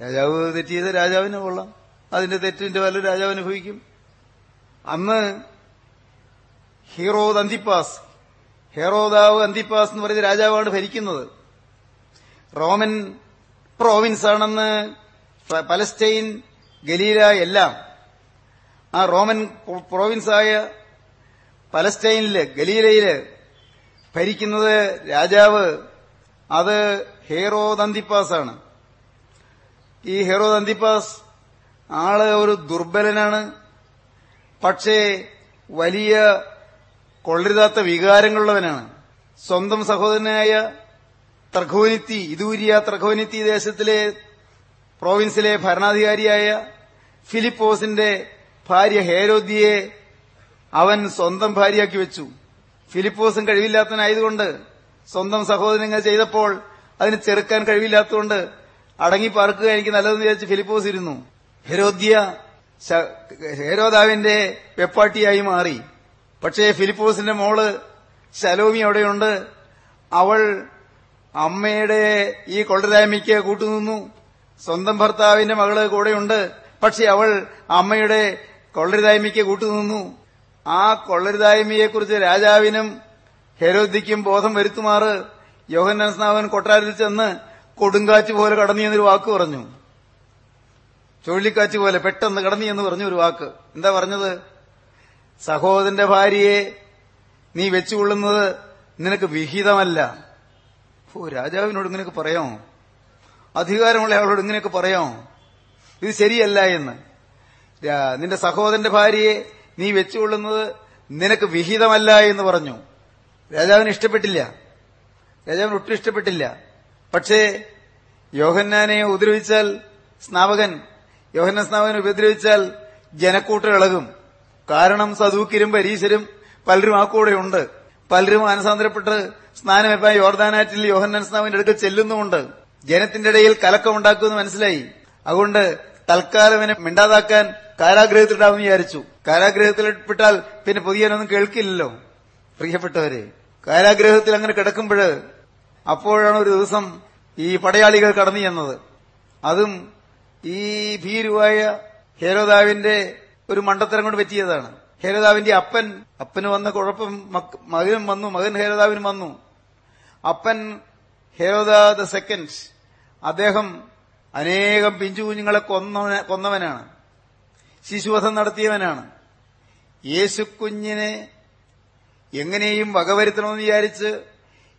രാജാവ് തെറ്റ് ചെയ്ത് രാജാവിന് കൊള്ളാം. അതിന്റെ തെറ്റിന്റെ വല്ല രാജാവ് അനുഭവിക്കും അന്ന് ഹീറോദ് അന്തിപ്പാസ് ഹീറോദാവ് അന്തിപ്പാസ് എന്ന് പറയുന്ന രാജാവാണ് ഭരിക്കുന്നത്. റോമൻ പ്രോവിൻസ് ആണെന്ന് പലസ്റ്റൈൻ ഗലീല എല്ലാം ആ റോമൻ പ്രോവിൻസായ പലസ്റ്റൈനിൽ ഗലീലയിൽ ഭരിക്കുന്നത് രാജാവ് അത് ഹേറോദ് അന്തിപ്പാസ് ആണ് ഈ ഹെറോദ് ദന്തിപ്പാസ് ആൾ ഒരു ദുർബലനാണ്. പക്ഷേ വലിയ കൊള്ളരുതാത്ത വികാരങ്ങളുള്ളവനാണ്. സ്വന്തം സഹോദരനായ ത്രഖോനിത്തി ഇതൂരിയ ത്രഖോനിത്തി ദേശത്തിലെ പ്രോവിൻസിലെ ഭരണാധികാരിയായ ഫിലിപ്പോസിന്റെ ഭാര്യ ഹേരോദ്യയെ അവൻ സ്വന്തം ഭാര്യയാക്കി വെച്ചു. ഫിലിപ്പോസും കഴിവില്ലാത്തവനായതുകൊണ്ട് സ്വന്തം സഹോദരങ്ങൾ ചെയ്തപ്പോൾ അതിന് ചെറുക്കാൻ കഴിവില്ലാത്തതുകൊണ്ട് അടങ്ങി പാർക്കുക എനിക്ക് നല്ലതെന്ന് വിചാരിച്ച് ഫിലിപ്പോസ് ഇരുന്നു. ഹെരോദ്യ ഹേരോദാവിന്റെ വെപ്പാട്ടിയായി മാറി. പക്ഷേ ഫിലിപ്പോസിന്റെ മോൾ ശലോമി അവിടെയുണ്ട്. അവൾ അമ്മയുടെ ഈ കൊള്ളരായ്മയ്ക്ക് കൂട്ടുനിന്നു. സ്വന്തം ഭർത്താവിന്റെ മകൾ കൂടെയുണ്ട്. പക്ഷെ അവൾ അമ്മയുടെ കൊള്ളരുതായ്മയ്ക്ക് കൂട്ടുനിന്നു. ആ കൊള്ളരുതായ്മയെക്കുറിച്ച് രാജാവിനും ഹെരോദിക്കും ബോധം വരുത്തുമാറ് സ്നാവൻ കൊട്ടാരത്തിൽ ചെന്ന് കൊടുങ്കാറ്റ് പോലെ കടന്നു എന്നൊരു വാക്ക് പറഞ്ഞു. ചുഴലിക്കാറ്റ് പോലെ പെട്ടെന്ന് കടന്നു എന്ന് പറഞ്ഞു ഒരു വാക്ക്. എന്താ പറഞ്ഞത്? സഹോദരന്റെ ഭാര്യയെ നീ വെച്ചുകൊള്ളുന്നത് നിനക്ക് വിഹിതമല്ല. ഓ രാജാവിനോട് ഇങ്ങനെയൊക്കെ പറയാമോ അധികാരമുള്ള ആളോട് ഇങ്ങനെയൊക്കെ പറയാമോ ഇത് ശരിയല്ല എന്ന്. നിന്റെ സഹോദരന്റെ ഭാര്യയെ നീ വെച്ചുകൊള്ളുന്നത് നിനക്ക് വിഹിതമല്ല എന്ന് പറഞ്ഞു. രാജാവിന് ഇഷ്ടപ്പെട്ടില്ല. രാജാവിന് ഒട്ടും ഇഷ്ടപ്പെട്ടില്ല. പക്ഷേ യോഹന്നാനെ ഉപദ്രവിച്ചാൽ സ്നാപകൻ യോഹന്ന സ്നാപകൻ ഉപദ്രവിച്ചാൽ ജനക്കൂട്ടം ഇളകും. കാരണം സദൂക്കിരും പരീശരും പലരും ആ കൂടെയുണ്ട് പലരും മാനസാന്തരപ്പെട്ട് സ്നാനമെപ്പാൻ യോർദാനാറ്റിൽ യോഹന്നൻ സ്നാവിന്റെ അടുക്കൽ ചെല്ലുന്നുമുണ്ട്. ജനത്തിന്റെ ഇടയിൽ കലക്കമുണ്ടാക്കുമെന്ന് മനസ്സിലായി. അതുകൊണ്ട് തൽക്കാലം മിണ്ടാതാക്കാൻ കാരാഗ്രഹത്തിലിടാമെന്ന് വിചാരിച്ചു. കാരാഗ്രഹത്തിൽപ്പെട്ടാൽ പിന്നെ പുതിയനൊന്നും കേൾക്കില്ലല്ലോ. പ്രിയപ്പെട്ടവരെ കാരാഗ്രഹത്തിൽ അങ്ങനെ കിടക്കുമ്പോൾ അപ്പോഴാണ് ഒരു ദിവസം ഈ പടയാളികൾ കടന്നു ചെന്നത്. അതും ഈ ഭീരുവായ ഹേരോദാവിന്റെ ഒരു മണ്ടത്തരം കൊണ്ട് പറ്റിയതാണ്. ഹേരോദാവിന്റെ അപ്പൻ അപ്പന് വന്ന കുഴപ്പം മകനും വന്നു മകൻ ഹേരോദാവിനും വന്നു. അപ്പൻ ഹേരോദാ ദ സെക്കൻഡ്. അദ്ദേഹം അനേകം പിഞ്ചു കുഞ്ഞുങ്ങളെ കൊന്നവനാണ്. ശിശുവധം നടത്തിയവനാണ്. യേശുക്കുഞ്ഞിനെ എങ്ങനെയും വകവരുത്തണമെന്ന് വിചാരിച്ച്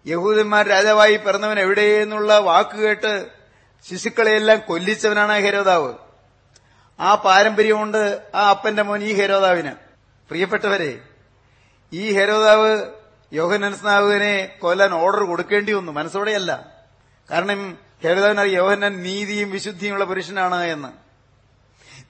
യഹൂദന്മാർ രാജാവായി പിറന്നവൻ എവിടെയെന്നുള്ള വാക്കുകേട്ട് ശിശുക്കളെയെല്ലാം കൊല്ലിച്ചവനാണ് ഹേരോദാവ്. ആ പാരമ്പര്യമുണ്ട് ആ അപ്പന്റെ മോൻ ഈ ഹേരോദാവിന്. പ്രിയപ്പെട്ടവരെ ഈ ഹേരോദാവ് യോഹനസ്നാവിനെ കൊല്ലാൻ ഓർഡർ കൊടുക്കേണ്ടി വന്നു. മനസ്സോടെയല്ല. കാരണം ഹേരോദാവിന് യോഹനൻ നീതിയും വിശുദ്ധിയുമുള്ള പുരുഷനാണ് എന്ന്.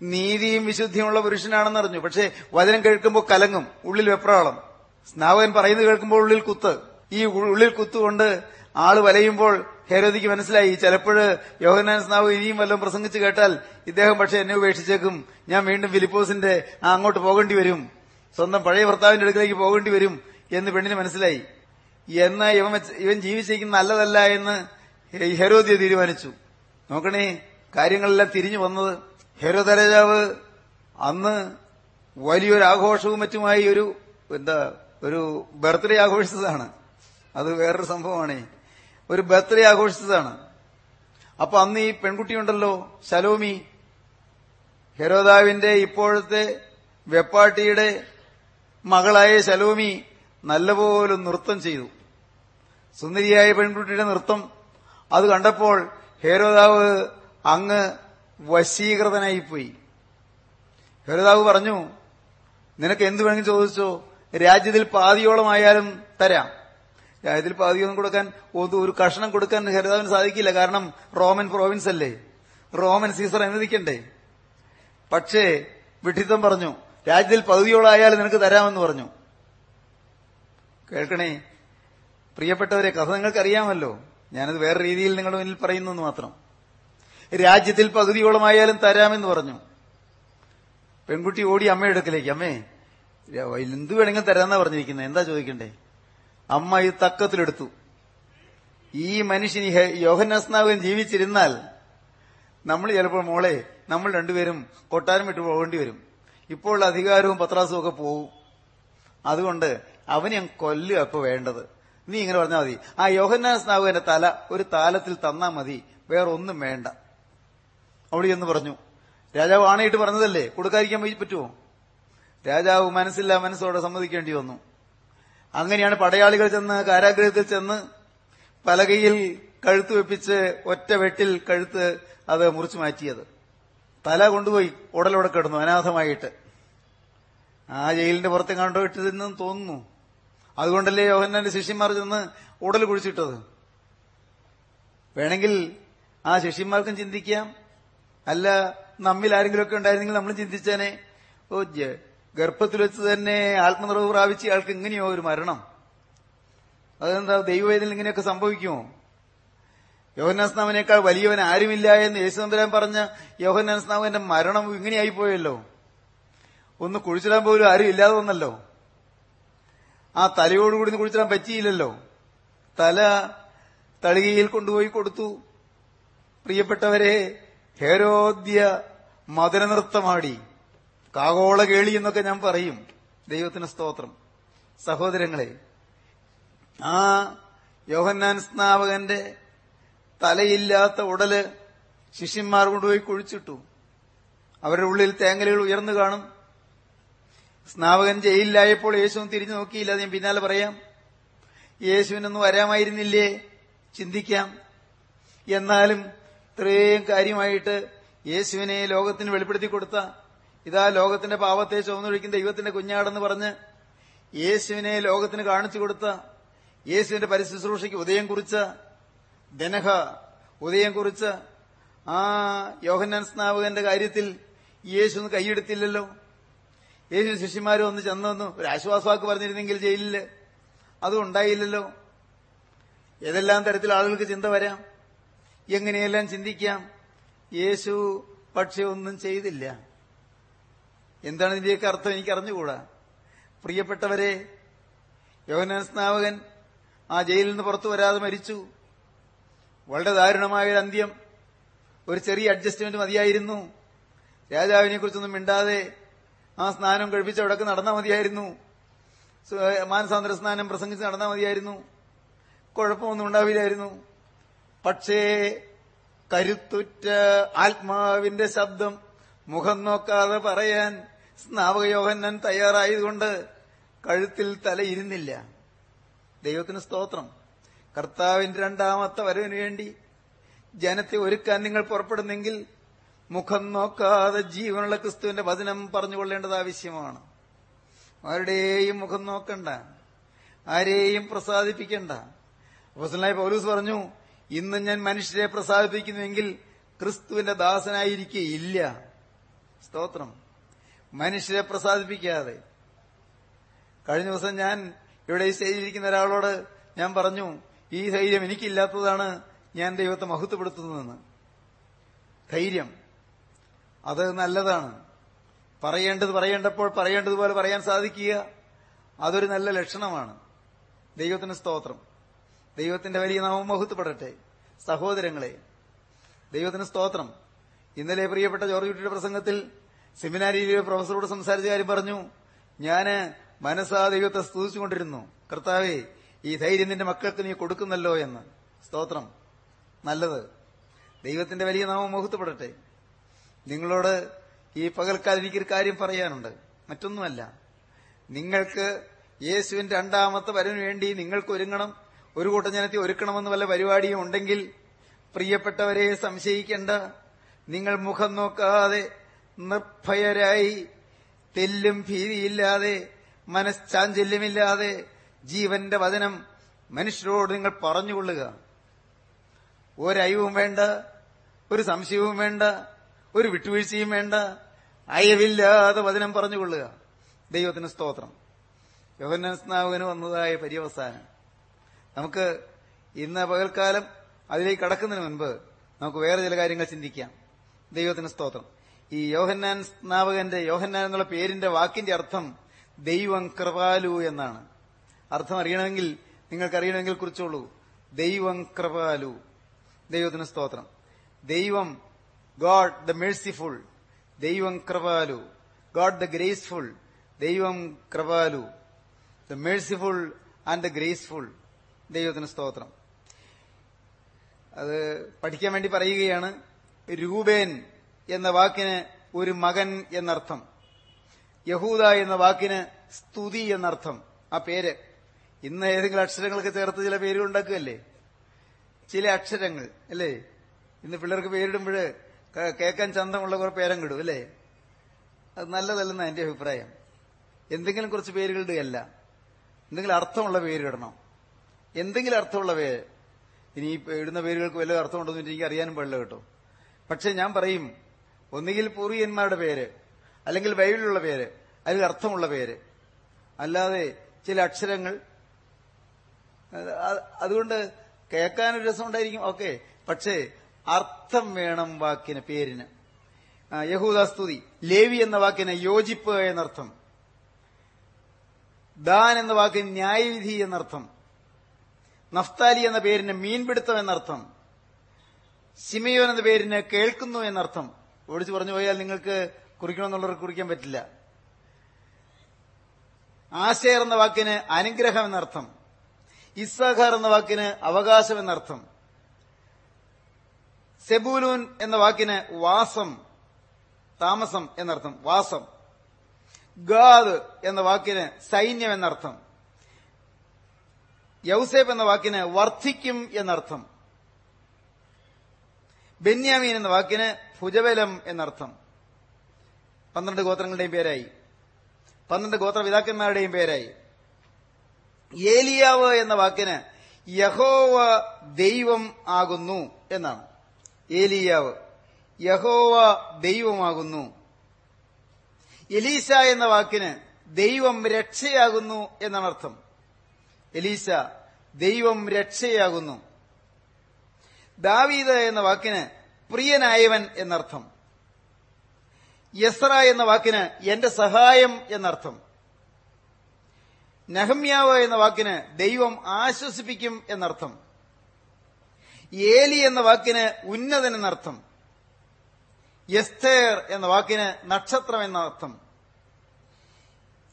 നീതിയും വിശുദ്ധിയുമുള്ള പുരുഷനാണെന്ന് അറിഞ്ഞു പക്ഷേ വചനം കേൾക്കുമ്പോൾ കലങ്ങും ഉള്ളിൽ വെപ്രാളം. സ്നാവകൻ പറയുന്നത് കേൾക്കുമ്പോൾ ഉള്ളിൽ കുത്ത്. ഈ ഉള്ളിൽ കുത്തുകൊണ്ട് ആൾ വലയുമ്പോൾ ഹേരോദിക്ക് മനസ്സിലായി. ചിലപ്പോഴ് യോഹനാൻ സ്നാവ് ഇനിയും വല്ലതും പ്രസംഗിച്ചു കേട്ടാൽ ഇദ്ദേഹം പക്ഷെ എന്നെ ഉപേക്ഷിച്ചേക്കും. ഞാൻ വീണ്ടും ഫിലിപ്പോസിന്റെ അങ്ങോട്ട് പോകേണ്ടി വരും. സ്വന്തം പഴയ ഭർത്താവിന്റെ അടുക്കലേക്ക് പോകേണ്ടി വരും എന്ന് പെണ്ണിന് മനസ്സിലായി. എന്ന് ഇവൻ ഇവൻ ജീവിച്ചിരിക്കുന്ന നല്ലതല്ല എന്ന് ഹെരോദ്യ തീരുമാനിച്ചു. നോക്കണേ കാര്യങ്ങളെല്ലാം തിരിഞ്ഞു വന്നത് ഹെരോദ രാജാവ് അന്ന് വലിയൊരു ആഘോഷവും മറ്റുമായി ഒരു എന്താ ഒരു ബർത്ത്ഡേ ആഘോഷിച്ചതാണ്. അത് വേറൊരു സംഭവമാണ്. ഒരു ബർത്ത്ഡേ ആഘോഷിച്ചതാണ്. അപ്പൊ അന്ന് ഈ പെൺകുട്ടിയുണ്ടല്ലോ ശലോമി. ഹെരോദാവിന്റെ ഇപ്പോഴത്തെ വെപ്പാട്ടിയുടെ മകളായ ശലോമി നല്ലപോലെ നൃത്തം ചെയ്തു. സുന്ദരിയായ പെൺകുട്ടിയുടെ നൃത്തം. അത് കണ്ടപ്പോൾ ഹേരോദാവ് അങ്ങ് വശീകൃതനായിപ്പോയി. ഹേരോദാവ് പറഞ്ഞു നിനക്ക് എന്തു വേണമെങ്കിൽ ചോദിച്ചോ. രാജ്യത്തിൽ പാതിയോളമായാലും തരാം. രാജ്യത്തിൽ പാതിയോളം കൊടുക്കാൻ ഒരു കഷണം കൊടുക്കാൻ ഹരിതാവിന് സാധിക്കില്ല. കാരണം റോമൻ പ്രോവിൻസ് അല്ലേ? റോമൻ സീസർ അനുവദിക്കണ്ടേ? പക്ഷേ വിഡിത്തം പറഞ്ഞു രാജ്യത്തിൽ പകുതിയോളായാലും നിനക്ക് തരാമെന്ന് പറഞ്ഞു. കേൾക്കണേ പ്രിയപ്പെട്ടവരെ കഥ നിങ്ങൾക്കറിയാമല്ലോ. ഞാനത് വേറെ രീതിയിൽ നിങ്ങളുടെ മുന്നിൽ പറയുന്നു മാത്രം. രാജ്യത്തിൽ പകുതിയോളമായാലും തരാമെന്ന് പറഞ്ഞു. പെൺകുട്ടി ഓടി അമ്മയെടുക്കലേക്ക് അമ്മേ എന്ത് വേണമെങ്കിലും തരാന്നാ പറഞ്ഞിരിക്കുന്നത് എന്താ ചോദിക്കണ്ടേ? അമ്മ ഇത് തക്കത്തിലെടുത്തു. ഈ മനുഷ്യൻ യോഹന്നാസ്നാവൻ ജീവിച്ചിരുന്നാൽ നമ്മൾ ചിലപ്പോൾ മോളെ നമ്മൾ രണ്ടുപേരും കൊട്ടാരം വിട്ടു പോകേണ്ടി വരും. ഇപ്പോൾ അധികാരവും പത്രാസും ഒക്കെ പോവും. അതുകൊണ്ട് അവനെ ഞാൻ കൊല്ലുക അപ്പൊ വേണ്ടത്. നീ ഇങ്ങനെ പറഞ്ഞാൽ മതി. ആ യോഹന്നാസ്നാവുവിന്റെ തല ഒരു താലത്തിൽ തന്നാ മതി. വേറെ ഒന്നും വേണ്ട. അവിടെ എന്ന് പറഞ്ഞു. രാജാവ് ആണയിട്ട് പറഞ്ഞതല്ലേ? കൊടുക്കാതിരിക്കാൻ പറ്റുമോ രാജാവ് മനസ്സില്ല മനസ്സോടെ സമ്മതിക്കേണ്ടി വന്നു. അങ്ങനെയാണ് പടയാളികൾ ചെന്ന് കാരാഗ്രഹത്തിൽ ചെന്ന് പലകയിൽ കഴുത്ത് വെപ്പിച്ച് ഒറ്റ വെട്ടിൽ കഴുത്ത് അത് മുറിച്ചു മാറ്റിയത്. തല കൊണ്ടുപോയി ഉടലോടെ കിടന്നു അനാഥമായിട്ട്. ആ ജയിലിന്റെ പുറത്ത് കണ്ടുപോയിട്ടതെന്ന് തോന്നുന്നു. അതുകൊണ്ടല്ലേ യോഹന്നാന്റെ ശിഷ്യന്മാർ ചെന്ന് ഉടൽ കുഴിച്ചിട്ടത്? വേണമെങ്കിൽ ആ ശിഷ്യന്മാർക്കും ചിന്തിക്കാം. അല്ല നമ്മിൽ ആരെങ്കിലുമൊക്കെ ഉണ്ടായിരുന്നെങ്കിൽ നമ്മൾ ചിന്തിച്ചേനെ. ഓ ഗർഭത്തിൽ വെച്ച് തന്നെ ആത്മനിറവ് പ്രാപിച്ച ആൾക്ക് ഇങ്ങനെയോ ഒരു മരണം? അതെന്താ ദൈവവേദന ഇങ്ങനെയൊക്കെ സംഭവിക്കുമോ? യോഹന്നാസ്നാവിനേക്കാൾ വലിയവൻ ആരുമില്ല എന്ന് യേശുനന്ദരാൻ പറഞ്ഞ യോഹന്നാസ്നാവിന്റെ മരണം ഇങ്ങനെയായിപ്പോയല്ലോ ഒന്ന് കുഴിച്ചിടാൻ പോലും ആരും ഇല്ലാതെ വന്നല്ലോ. ആ തലയോടുകൂടി കുഴിച്ചിടാൻ പറ്റിയില്ലല്ലോ. തല തളികയിൽ കൊണ്ടുപോയി കൊടുത്തു. പ്രിയപ്പെട്ടവരെ ഹേരോദ്യ മദനനൃത്തമാടി. കാകോള കേളി എന്നൊക്കെ ഞാൻ പറയും. ദൈവത്തിന് സ്തോത്രം. സഹോദരങ്ങളെ ആ യോഹന്നാൻ സ്നാപകന്റെ തലയില്ലാത്ത ഉടൽ ശിഷ്യന്മാർ കൊണ്ടുപോയി കുഴിച്ചിട്ടു. അവരുടെ ഉള്ളിൽ തേങ്ങലുകൾ ഉയർന്നു കാണും. സ്നാപകൻ ജയിലിലായപ്പോൾ യേശുവും തിരിഞ്ഞു നോക്കിയില്ല. ഞാൻ പിന്നാലെ പറയാം. യേശുവിനൊന്നും വരാമായിരുന്നില്ലേ? ചിന്തിക്കാം. എന്നാലും ഇത്രയും കാര്യമായിട്ട് യേശുവിനെ ലോകത്തിന് വെളിപ്പെടുത്തി കൊടുത്ത ഇതാ ലോകത്തിന്റെ പാവത്തെ ചുവന്നൊഴിക്കുന്ന ദൈവത്തിന്റെ കുഞ്ഞാടെന്ന് പറഞ്ഞ് യേശുവിനെ ലോകത്തിന് കാണിച്ചു കൊടുത്ത യേശുവിന്റെ പരിശുശ്രൂഷയ്ക്ക് ഉദയം കുറിച്ച ദനഹ ഉദയം കുറിച്ച ആ യോഹന്നാൻ സ്നാപകന്റെ കാര്യത്തിൽ യേശു ഒന്ന് കൈയെടുത്തില്ലല്ലോ. യേശു ശിഷ്യന്മാരും ഒന്ന് ചെന്നൊന്നു ഒരു ആശ്വാസവാക്ക് പറഞ്ഞിരുന്നെങ്കിൽ ജയിലിൽ. അതും ഉണ്ടായില്ലല്ലോ. ഏതെല്ലാം തരത്തിൽ ആളുകൾക്ക് ചിന്ത വരാം? എങ്ങനെയെല്ലാം ചിന്തിക്കാം? യേശു പക്ഷെ ഒന്നും ചെയ്തില്ല. എന്താണ് ഇതിന്റെയൊക്കെ അർത്ഥം എനിക്ക് അറിഞ്ഞുകൂടാ? പ്രിയപ്പെട്ടവരെ യോഹനാൻ സ്നാവകൻ ആ ജയിലിൽ നിന്ന് പുറത്തു വരാതെ മരിച്ചു. വളരെ ദാരുണമായ ഒരു അന്ത്യം. ഒരു ചെറിയ അഡ്ജസ്റ്റ്മെന്റ് മതിയായിരുന്നു. രാജാവിനെ കുറിച്ചൊന്നും മിണ്ടാതെ ആ സ്നാനം കഴിപ്പിച്ച് അവിടൊക്കെ നടന്നാൽ മതിയായിരുന്നു. മാനസാന്തര സ്നാനം പ്രസംഗിച്ച് നടന്നാൽ മതിയായിരുന്നു. കുഴപ്പമൊന്നും ഉണ്ടാവില്ലായിരുന്നു. പക്ഷേ കരുത്തുറ്റ ആത്മാവിന്റെ ശബ്ദം മുഖം നോക്കാതെ പറയാൻ സ്നാവകയോഹന്നൻ തയ്യാറായതുകൊണ്ട് കഴുത്തിൽ തലയിരുന്നില്ല ദൈവത്തിന് സ്തോത്രം. കർത്താവിന്റെ രണ്ടാമത്തെ വരവിന് വേണ്ടി ജനത്തെ ഒരുക്കാൻ നിങ്ങൾ പുറപ്പെടുന്നെങ്കിൽ മുഖം നോക്കാതെ ജീവനുള്ള ക്രിസ്തുവിന്റെ വചനം പറഞ്ഞുകൊള്ളേണ്ടത് ആവശ്യമാണ്. ആരുടെയും മുഖം നോക്കണ്ട. ആരെയും പ്രസാദിപ്പിക്കണ്ട. അപ്പോസലായ പൗലൂസ് പറഞ്ഞു ഇന്ന് ഞാൻ മനുഷ്യരെ പ്രസാദിപ്പിക്കുന്നുവെങ്കിൽ ക്രിസ്തുവിന്റെ ദാസനായിരിക്കില്ല സ്തോത്രം. മനുഷ്യരെ പ്രസാദിപ്പിക്കാതെ. കഴിഞ്ഞ ദിവസം ഞാൻ ഇവിടെ ഈ സ്റ്റേജിലിരിക്കുന്ന ഒരാളോട് ഞാൻ പറഞ്ഞു ഈ ധൈര്യം എനിക്കില്ലാത്തതാണ് ഞാൻ ദൈവത്തെ മഹത്വപ്പെടുത്തുന്നതെന്ന്. ധൈര്യം. അത് നല്ലതാണ്. പറയേണ്ടത് പറയേണ്ടപ്പോൾ പറയേണ്ടതുപോലെ പറയാൻ സാധിക്കുക അതൊരു നല്ല ലക്ഷണമാണ്. ദൈവത്തിന് സ്തോത്രം. ദൈവത്തിന്റെ വലിയ നാമം മഹത്വപ്പെടട്ടെ. സഹോദരങ്ങളെ ദൈവത്തിന് സ്തോത്രം. ഇന്നലെ പ്രിയപ്പെട്ട ജോർജ് കുട്ടിയുടെ പ്രസംഗത്തിൽ സെമിനാരിയിലെ പ്രൊഫസറോട് സംസാരിച്ച കാര്യം പറഞ്ഞു. ഞാൻ മനസ്സാ ദൈവത്തെ സ്തുതിച്ചുകൊണ്ടിരുന്നു. കർത്താവെ ഈ ധൈര്യം നിന്റെ മക്കൾക്ക് നീ കൊടുക്കുന്നല്ലോ എന്ന്. സ്തോത്രം. നല്ലത്. ദൈവത്തിന്റെ വലിയ നാമം മുഹത്തപ്പെടട്ടെ നിങ്ങളോട് ഈ പകൽക്കാലം എനിക്കൊരു കാര്യം പറയാനുണ്ട്. മറ്റൊന്നുമല്ല. നിങ്ങൾക്ക് യേശുവിന്റെ രണ്ടാമത്തെ വരവിന് വേണ്ടി നിങ്ങൾക്ക് ഒരുങ്ങണം. ഒരു കൂട്ടം ജനത്തെ ഒരുക്കണമെന്ന് വല്ല പരിപാടിയും ഉണ്ടെങ്കിൽ പ്രിയപ്പെട്ടവരെ സംശയിക്കേണ്ട നിങ്ങൾ മുഖം നോക്കാതെ നിർഭയരായി തെല്ലും ഭീതിയില്ലാതെ മനഃശാഞ്ചല്യമില്ലാതെ ജീവന്റെ വചനം മനുഷ്യരോട് നിങ്ങൾ പറഞ്ഞുകൊള്ളുക. ഒരയവും വേണ്ട ഒരു സംശയവും വേണ്ട ഒരു വിട്ടുവീഴ്ചയും വേണ്ട അയവില്ലാതെ വചനം പറഞ്ഞുകൊള്ളുക. ദൈവത്തിന് സ്തോത്രം. യോഹന്നസ്നാവകന് വന്നതായ പര്യവസാനം. നമുക്ക് ഇന്ന് പകൽക്കാലം അതിലേക്ക് കടക്കുന്നതിന് മുൻപ് നമുക്ക് വേറെ ചില കാര്യങ്ങൾ ചിന്തിക്കാം. ദൈവത്തിന് സ്തോത്രം. ഈ യോഹന്നാൻ സ്നാപകന്റെ യോഹന്നാൻ എന്നുള്ള പേരിന്റെ വാക്കിന്റെ അർത്ഥം ദൈവം കൃപാലു എന്നാണ്. അർത്ഥം അറിയണമെങ്കിൽ നിങ്ങൾക്ക് അറിയണമെങ്കിൽ കുറിച്ചോളൂ ദൈവം കൃപാലു. ദൈവത്തിന് സ്തോത്രം. ദൈവം ഗോഡ് ദ മേഴ്സിഫുൾ. ദൈവം കൃപാലു. God the graceful. ദൈവം Kripalu. The merciful and the graceful. ദൈവത്തിന് സ്തോത്രം. അത് പഠിക്കാൻ വേണ്ടി പറയുകയാണ്. രൂപേൻ എന്ന വാക്കിന് ഒരു മകൻ എന്നർത്ഥം. യഹൂദ എന്ന വാക്കിന് സ്തുതി എന്നർത്ഥം. ആ പേര്. ഇന്ന് ഏതെങ്കിലും അക്ഷരങ്ങൾക്ക് ചേർത്ത് ചില പേരുകൾ ഉണ്ടാക്കുകയല്ലേ? ചില അക്ഷരങ്ങൾ അല്ലേ? ഇന്ന് പിള്ളേർക്ക് പേരിടുമ്പോൾ കേൾക്കാൻ ചന്തമുള്ള കുറെ പേരം കിടും അല്ലേ? അത് നല്ലതല്ലെന്ന എന്റെ അഭിപ്രായം. എന്തെങ്കിലും കുറച്ച് പേരുകളുടെ അല്ല എന്തെങ്കിലും അർത്ഥമുള്ള പേരിടണം എന്തെങ്കിലും അർത്ഥമുള്ള പേര് ഇനി ഇടുന്ന പേരുകൾക്ക് വല്ല അർത്ഥമുണ്ടോ എന്ന് എനിക്ക് അറിയാനും പാടില്ല കേട്ടോ. പക്ഷെ ഞാൻ പറയും ഒന്നുകിൽ പൂർവികന്മാരുടെ പേര് അല്ലെങ്കിൽ ബൈബിളിലുള്ള പേര് അതിൽ അർത്ഥമുള്ള പേര്. അല്ലാതെ ചില അക്ഷരങ്ങൾ അത് അതുകൊണ്ട് കേൾക്കാനൊരു രസമുണ്ടായിരിക്കും. ഓക്കെ. പക്ഷേ അർത്ഥം വേണം വാക്കിന് പേരിന്. യഹൂദാസ്തുതി ലേവി എന്ന വാക്കിന് യോജിപ്പ് എന്നർത്ഥം. ദാൻ എന്ന വാക്കിന് ന്യായവിധി എന്നർത്ഥം. നഫ്താലി എന്ന പേരിന് മീൻപിടുത്തം എന്നർത്ഥം. സിമയോൻ എന്ന പേരിന് കേൾക്കുന്നു എന്നർത്ഥം. ഓടിച്ചു പറഞ്ഞു പോയാൽ നിങ്ങൾക്ക് കുറിക്കണമെന്നുള്ളവർക്ക് കുറിക്കാൻ പറ്റില്ല. ആശയർ എന്ന വാക്കിന് അനുഗ്രഹം എന്നർത്ഥം. ഇസ്സാഖാർ എന്ന വാക്കിന് അവകാശം എന്നർത്ഥം. സെബൂലൂൻ എന്ന വാക്കിന് വാസം താമസം എന്നർത്ഥം. വാസം. ഗാദ് എന്ന വാക്കിന് സൈന്യം എന്നർത്ഥം. യൗസേബ് എന്ന വാക്കിന് വർദ്ധിക്കും എന്നർത്ഥം. ബെന്യാമീൻ എന്ന വാക്കിന് ഭുജബലം എന്നർത്ഥം. പന്ത്രണ്ട് ഗോത്രങ്ങളുടെയും പേരായി. പന്ത്രണ്ട് ഗോത്രപിതാക്കന്മാരുടെയും പേരായി. ഏലിയാവ് എന്ന വാക്കിന് യഹോവ ദൈവം ആകുന്നു എന്നാണ്. ഏലിയാവ്. യഹോവ ദൈവമാകുന്നു. എലീസ എന്ന വാക്കിന് ദൈവം രക്ഷയാകുന്നു എന്നാണ് അർത്ഥം എലീസ ദൈവം രക്ഷയാകുന്നു. ദാവീദ് എന്ന വാക്കിന് പ്രിയനായവൻ എന്നർത്ഥം. യസ്ര എന്ന വാക്കിന് എന്റെ സഹായം എന്നർത്ഥം. നഹമ്യാവ് എന്ന വാക്കിന് ദൈവം ആശ്വസിപ്പിക്കും എന്നർത്ഥം. ഏലി എന്ന വാക്കിന് ഉന്നതൻ എന്നർത്ഥം. യസ്തേർ എന്ന വാക്കിന് നക്ഷത്രം എന്നർത്ഥം.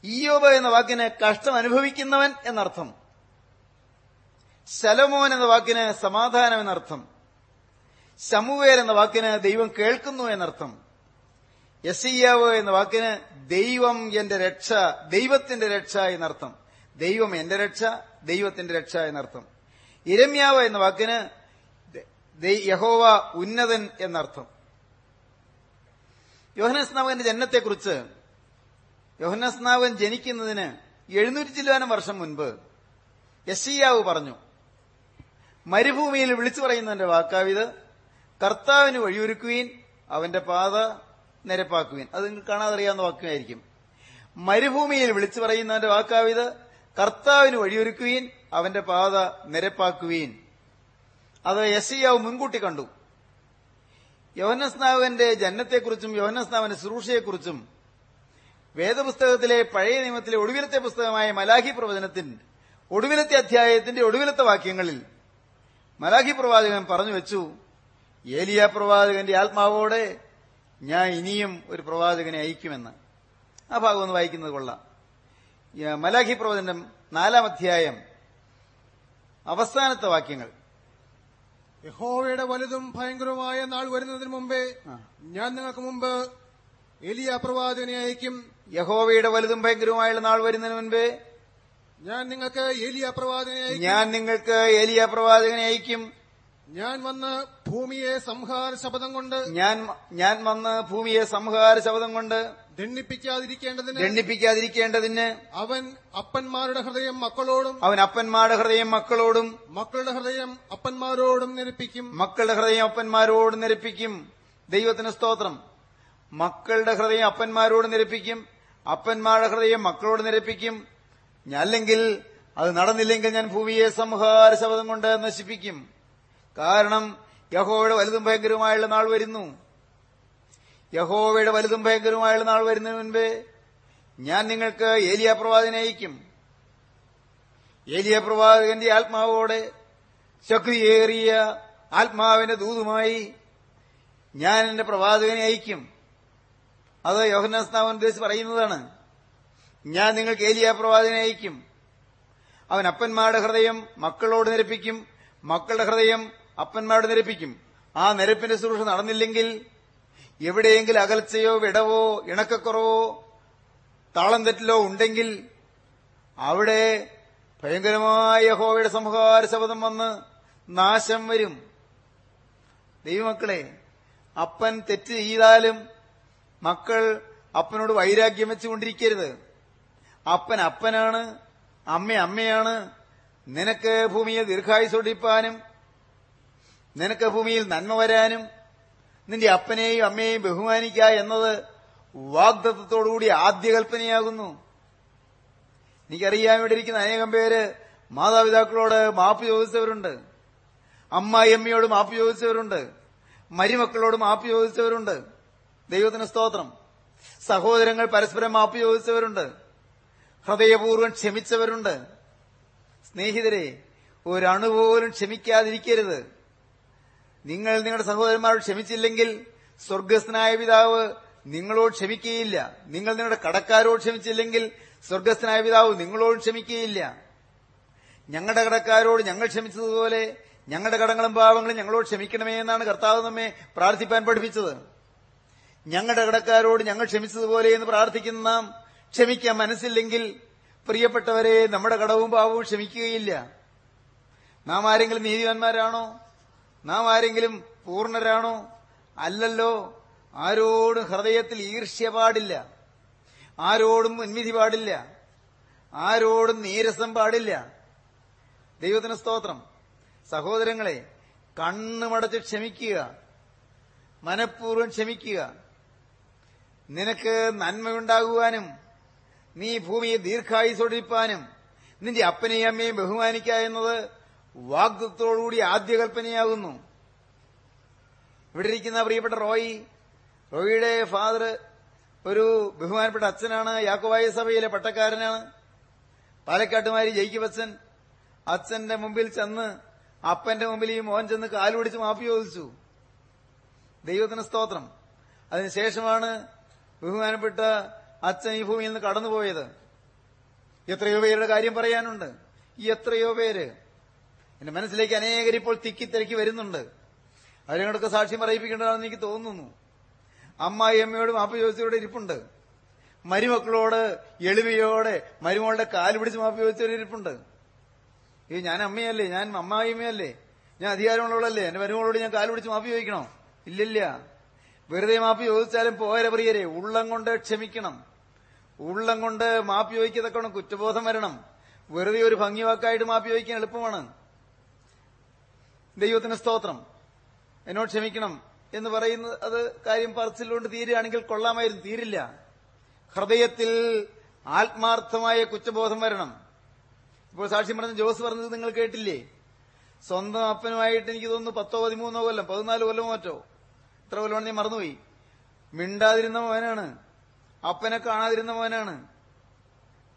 ഇയോബ എന്ന വാക്കിന് കഷ്ടം അനുഭവിക്കുന്നവൻ എന്നർത്ഥം. ശലമോൻ എന്ന വാക്കിന് സമാധാനം എന്നർത്ഥം. ശമുവേൽ എന്ന വാക്കിന് ദൈവം കേൾക്കുന്നു എന്നർത്ഥം. യസിയാവ് എന്ന വാക്കിന് ദൈവം എന്റെ രക്ഷ ദൈവത്തിന്റെ രക്ഷ എന്നർത്ഥം. ദൈവം എന്റെ രക്ഷ ദൈവത്തിന്റെ രക്ഷ എന്നർത്ഥം. ഇരമ്യാവ് എന്ന വാക്കിന് യഹോവ ഉന്നതൻ എന്നർത്ഥം. യോഹനസ്നാവന്റെ ജനനത്തെക്കുറിച്ച് യോഹനസ്നാവൻ ജനിക്കുന്നതിന് എഴുന്നൂറ്റി ചില്ലാനം വർഷം മുൻപ് യസിയാവ് പറഞ്ഞു. മരുഭൂമിയിൽ വിളിച്ചു പറയുന്നതിന്റെ വാക്കാവിത്. കർത്താവിന് വഴിയൊരുക്കുവീൻ അവന്റെ പാത നിരപ്പാക്കുവീൻ. അത് നിങ്ങൾ കാണാതറിയാവുന്ന വാക്കുമായിരിക്കും മരുഭൂമിയിൽ വിളിച്ചു പറയുന്നതിന്റെ വാക്കാവിത് കർത്താവിന് വഴിയൊരുക്കുവീൻ അവന്റെ പാത നിരപ്പാക്കുവീൻ. അത് യശയ്യാവ് മുൻകൂട്ടി കണ്ടു. യോഹനസ്നാവന്റെ ജനനത്തെക്കുറിച്ചും യോഹനസ്നാവന്റെ ശുശ്രൂഷയെക്കുറിച്ചും വേദപുസ്തകത്തിലെ പഴയ നിയമത്തിലെ ഒടുവിലത്തെ പുസ്തകമായ മലാഹി പ്രവചനത്തിൽ ഒടുവിലത്തെ അധ്യായത്തിന്റെ ഒടുവിലത്തെ വാക്യങ്ങളിൽ മലാഖി പ്രവാചകൻ പറഞ്ഞു വെച്ചു ഏലിയ പ്രവാചകന്റെ ആത്മാവോടെ ഞാൻ ഇനിയും ഒരു പ്രവാചകനെ അയക്കുമെന്ന്. ആ ഭാഗം ഒന്ന് വായിക്കുന്നത് കൊള്ളാം. മലാഖി പ്രവചനം നാലാം അധ്യായം. അവസാനത്തെ വാക്യങ്ങൾ. യഹോവയുടെ വലുതും ഭയങ്കരവുമായ നാൾ വരുന്നതിന് മുമ്പേ ഞാൻ നിങ്ങൾക്ക് മുമ്പ് എലിയ പ്രവാചകനെ അയക്കും. യഹോവയുടെ വലുതും ഭയങ്കരവുമായുള്ള നാൾ വരുന്നതിന് മുൻപേ ഞാൻ നിങ്ങൾക്ക് എലിയ പ്രവാചകനെ ഞാൻ നിങ്ങൾക്ക് എലിയ പ്രവാചകനെ അയക്കും. ഞാൻ വന്ന് ഭൂമിയെ സംഹാര ശപഥം കൊണ്ട് ഞാൻ ഞാൻ വന്ന് ഭൂമിയെ സംഹാര ശബ്ദം കൊണ്ട് ദണ്ണിപ്പിക്കാതിരിക്കേണ്ടതിന് ദണ്ണിപ്പിക്കാതിരിക്കേണ്ടതിന് അവൻ അപ്പന്മാരുടെ ഹൃദയം മക്കളോടും അവൻ അപ്പന്മാരുടെ ഹൃദയം മക്കളോടും മക്കളുടെ ഹൃദയം അപ്പന്മാരോടും നിരപ്പിക്കും. മക്കളുടെ ഹൃദയം അപ്പന്മാരോടും നിരപ്പിക്കും. ദൈവത്തിന് സ്തോത്രം. മക്കളുടെ ഹൃദയം അപ്പന്മാരോട് നിരപ്പിക്കും. അപ്പന്മാരുടെ ഹൃദയം മക്കളോട് നിരപ്പിക്കും. അല്ലെങ്കിൽ അത് നടന്നില്ലെങ്കിൽ ഞാൻ ഭൂമിയെ സംഹാര ശബ്ദം കൊണ്ട് നശിപ്പിക്കും. കാരണം യഹോവയുടെ വലുതും ഭയങ്കരവുമായുള്ള നാൾ വരുന്നു. യഹോവയുടെ വലുതും ഭയങ്കരവുമായുള്ള നാൾ വരുന്നതിന് മുൻപേ ഞാൻ നിങ്ങൾക്ക് ഏലിയ പ്രവാചകനെ അയക്കും. ഏലിയ പ്രവാചകന്റെ ആത്മാവോടെ ശക്തിയേറിയ ആത്മാവിന്റെ ദൂതുമായി ഞാൻ എന്റെ പ്രവാചകനെ അയക്കും. അത് യോഹന്നാസ്നാവൻ ഉദ്ദേശിച്ച് പറയുന്നതാണ്. ഞാൻ നിങ്ങൾക്ക് ഏലിയ പ്രവാചകനെ അയക്കും. അവൻ അപ്പന്മാരുടെ ഹൃദയം മക്കളോട് നിരപ്പിക്കും. മക്കളുടെ ഹൃദയം അപ്പന്മാരോട് നിരപ്പിക്കും. ആ നിരപ്പിന്റെ ശുശ്രൂഷ നടന്നില്ലെങ്കിൽ എവിടെയെങ്കിലും അകൽച്ചയോ വിടവോ ഇണക്കക്കുറവോ താളം തെറ്റിലോ ഉണ്ടെങ്കിൽ അവിടെ ഭയങ്കരമായ ഹോവയുടെ സംഹാര ശബ്ദം വന്ന് നാശം വരും. ദൈവമക്കളെ അപ്പൻ തെറ്റ് ചെയ്താലും മക്കൾ അപ്പനോട് വൈരാഗ്യം വെച്ചുകൊണ്ടിരിക്കരുത്. അപ്പൻ അപ്പനാണ് അമ്മ അമ്മയാണ്. നിനക്ക് ഭൂമിയെ ദീർഘായുസൊടിപ്പാനും നിനക്ക് ഭൂമിയിൽ നന്മ വരാനും നിന്റെ അപ്പനെയും അമ്മയെയും ബഹുമാനിക്കുക എന്നത് വാഗ്ദത്വത്തോടുകൂടി ആദ്യ കൽപ്പനയാകുന്നു എനിക്കറിയാൻ ഇവിടെ ഇരിക്കുന്ന അനേകം പേര് മാതാപിതാക്കളോട് മാപ്പ് ചോദിച്ചവരുണ്ട്. അമ്മായിയമ്മയോട് മാപ്പ് ചോദിച്ചവരുണ്ട്. മരുമക്കളോട് മാപ്പ് ചോദിച്ചവരുണ്ട്. ദൈവത്തിന് സ്തോത്രം. സഹോദരങ്ങൾ പരസ്പരം മാപ്പ് ചോദിച്ചവരുണ്ട്. ഹൃദയപൂർവം ക്ഷമിച്ചവരുണ്ട്. സ്നേഹിതരെ ഒരണുപോലും ക്ഷമിക്കാതിരിക്കരുത്. നിങ്ങൾ നിങ്ങളുടെ സഹോദരന്മാരോട് ക്ഷമിച്ചില്ലെങ്കിൽ സ്വർഗസ്ഥനായ പിതാവ് നിങ്ങളോട് ക്ഷമിക്കുകയില്ല. നിങ്ങൾ നിങ്ങളുടെ കടക്കാരോട് ക്ഷമിച്ചില്ലെങ്കിൽ സ്വർഗസ്ഥനായ പിതാവ് നിങ്ങളോട് ക്ഷമിക്കുകയില്ല. ഞങ്ങളുടെ കടക്കാരോട് ഞങ്ങൾ ക്ഷമിച്ചതുപോലെ ഞങ്ങളുടെ കടങ്ങളും പാവങ്ങളും ഞങ്ങളോട് ക്ഷമിക്കണമേ എന്നാണ് കർത്താവ് നമ്മെ പ്രാർത്ഥിപ്പാൻ പഠിപ്പിച്ചത്. ഞങ്ങളുടെ കടക്കാരോട് ഞങ്ങൾ ക്ഷമിച്ചതുപോലെ എന്ന് പ്രാർത്ഥിക്കുന്ന നാം ക്ഷമിക്കാൻ മനസ്സില്ലെങ്കിൽ പ്രിയപ്പെട്ടവരെ നമ്മുടെ കടവും പാവവും ക്ഷമിക്കുകയില്ല. നാം ആരെങ്കിലും നീതിവാന്മാരാണോ നാം ആരെങ്കിലും പൂർണരാണോ അല്ലല്ലോ. ആരോടും ഹൃദയത്തിൽ ഈർഷ്യ പാടില്ല. ആരോടും ഉന്മിതി പാടില്ല. ആരോടും നീരസം പാടില്ല. ദൈവത്തിന് സ്തോത്രം. സഹോദരങ്ങളെ കണ്ണുമടച്ച് ക്ഷമിക്കുക. മനഃപൂർവം ക്ഷമിക്കുക. നിനക്ക് നന്മയുണ്ടാകുവാനും നീ ഭൂമിയെ ദീർഘായുസൊടിപ്പാനും നിന്റെ അപ്പനെയും അമ്മയും ബഹുമാനിക്കുക എന്നത് വാഗ്ദത്തോടുകൂടി ആദ്യ കൽപ്പനയാകുന്നു ഇവിടെ ഇരിക്കുന്ന പ്രിയപ്പെട്ട റോയി റോയിയുടെ ഫാദർ ഒരു ബഹുമാനപ്പെട്ട അച്ഛനാണ് യാക്കോവായ സഭയിലെ പട്ടക്കാരനാണ്. പാലക്കാട്ടുമാരി ജയിക്കുവച്ചൻ അച്ഛന്റെ മുമ്പിൽ ചെന്ന് അപ്പന്റെ മുമ്പിൽ ഈ മോൻ ചെന്ന് കാലുപിടിച്ച് മാപ്പി ചോദിച്ചു. ദൈവത്തിന് സ്തോത്രം. അതിനുശേഷമാണ് ബഹുമാനപ്പെട്ട അച്ഛൻ ഈ ഭൂമിയിൽ നിന്ന് കടന്നുപോയത്. എത്രയോ പേരുടെ കാര്യം പറയാനുണ്ട്. എത്രയോ പേര് എന്റെ മനസ്സിലേക്ക് അനേകരിപ്പോൾ തിക്കിത്തിരക്കി വരുന്നുണ്ട്. അവരങ്ങോട്ടൊക്കെ സാക്ഷ്യം പറയിപ്പിക്കേണ്ടതാണെന്ന് എനിക്ക് തോന്നുന്നു. അമ്മായി അമ്മയോടും മാപ്പ് ചോദിച്ചവരോട് ഇരിപ്പുണ്ട്. മരുമക്കളോട് എളിവയോടെ മരുമകളുടെ കാൽ പിടിച്ച് മാപ്പ് ചോദിച്ചവരുടെ ഇരിപ്പുണ്ട്. ഈ ഞാൻ അമ്മയല്ലേ? ഞാൻ അമ്മായിമ്മയല്ലേ ഞാൻ അധികാരമുള്ളവളല്ലേ? എന്റെ മരുമകളോട് ഞാൻ കാൽ പിടിച്ച് മാപ്പ് ചോദിക്കണോ? ഇല്ലില്ല. വെറുതെ മാപ്പ് ചോദിച്ചാലും പോരെ പ്രിയരെ ഉള്ളം കൊണ്ട് ക്ഷമിക്കണം. ഉള്ളം കൊണ്ട് മാപ്പ് ചോദിക്കത്തക്കണം കുറ്റബോധം വരണം. വെറുതെ ഒരു ഭംഗി വാക്കായിട്ട് മാപ്പ് ചോദിക്കാൻ എളുപ്പമാണ്. ദൈവത്തിന് സ്തോത്രം. എന്നോട് ക്ഷമിക്കണം എന്ന് പറയുന്നത് അത് കാര്യം പറച്ചിലുകൊണ്ട് തീരുകയാണെങ്കിൽ കൊള്ളാമായിരുന്നു. തീരില്ല. ഹൃദയത്തിൽ ആത്മാർത്ഥമായ കുറ്റബോധം വരണം. ഇപ്പോൾ സാക്ഷ്യം പറഞ്ഞ ജോസ് പറഞ്ഞത് നിങ്ങൾ കേട്ടില്ലേ? സ്വന്തം അപ്പനുമായിട്ട് എനിക്ക് തോന്നുന്നു പത്തോ പതിമൂന്നോ കൊല്ലം പതിനാല് കൊല്ലമോ മറ്റോ. ഇത്ര കൊല്ലമാണ് ഞാൻ മറന്നുപോയി. മിണ്ടാതിരുന്ന മോനാണ്. അപ്പനെ കാണാതിരുന്ന മോനാണ്.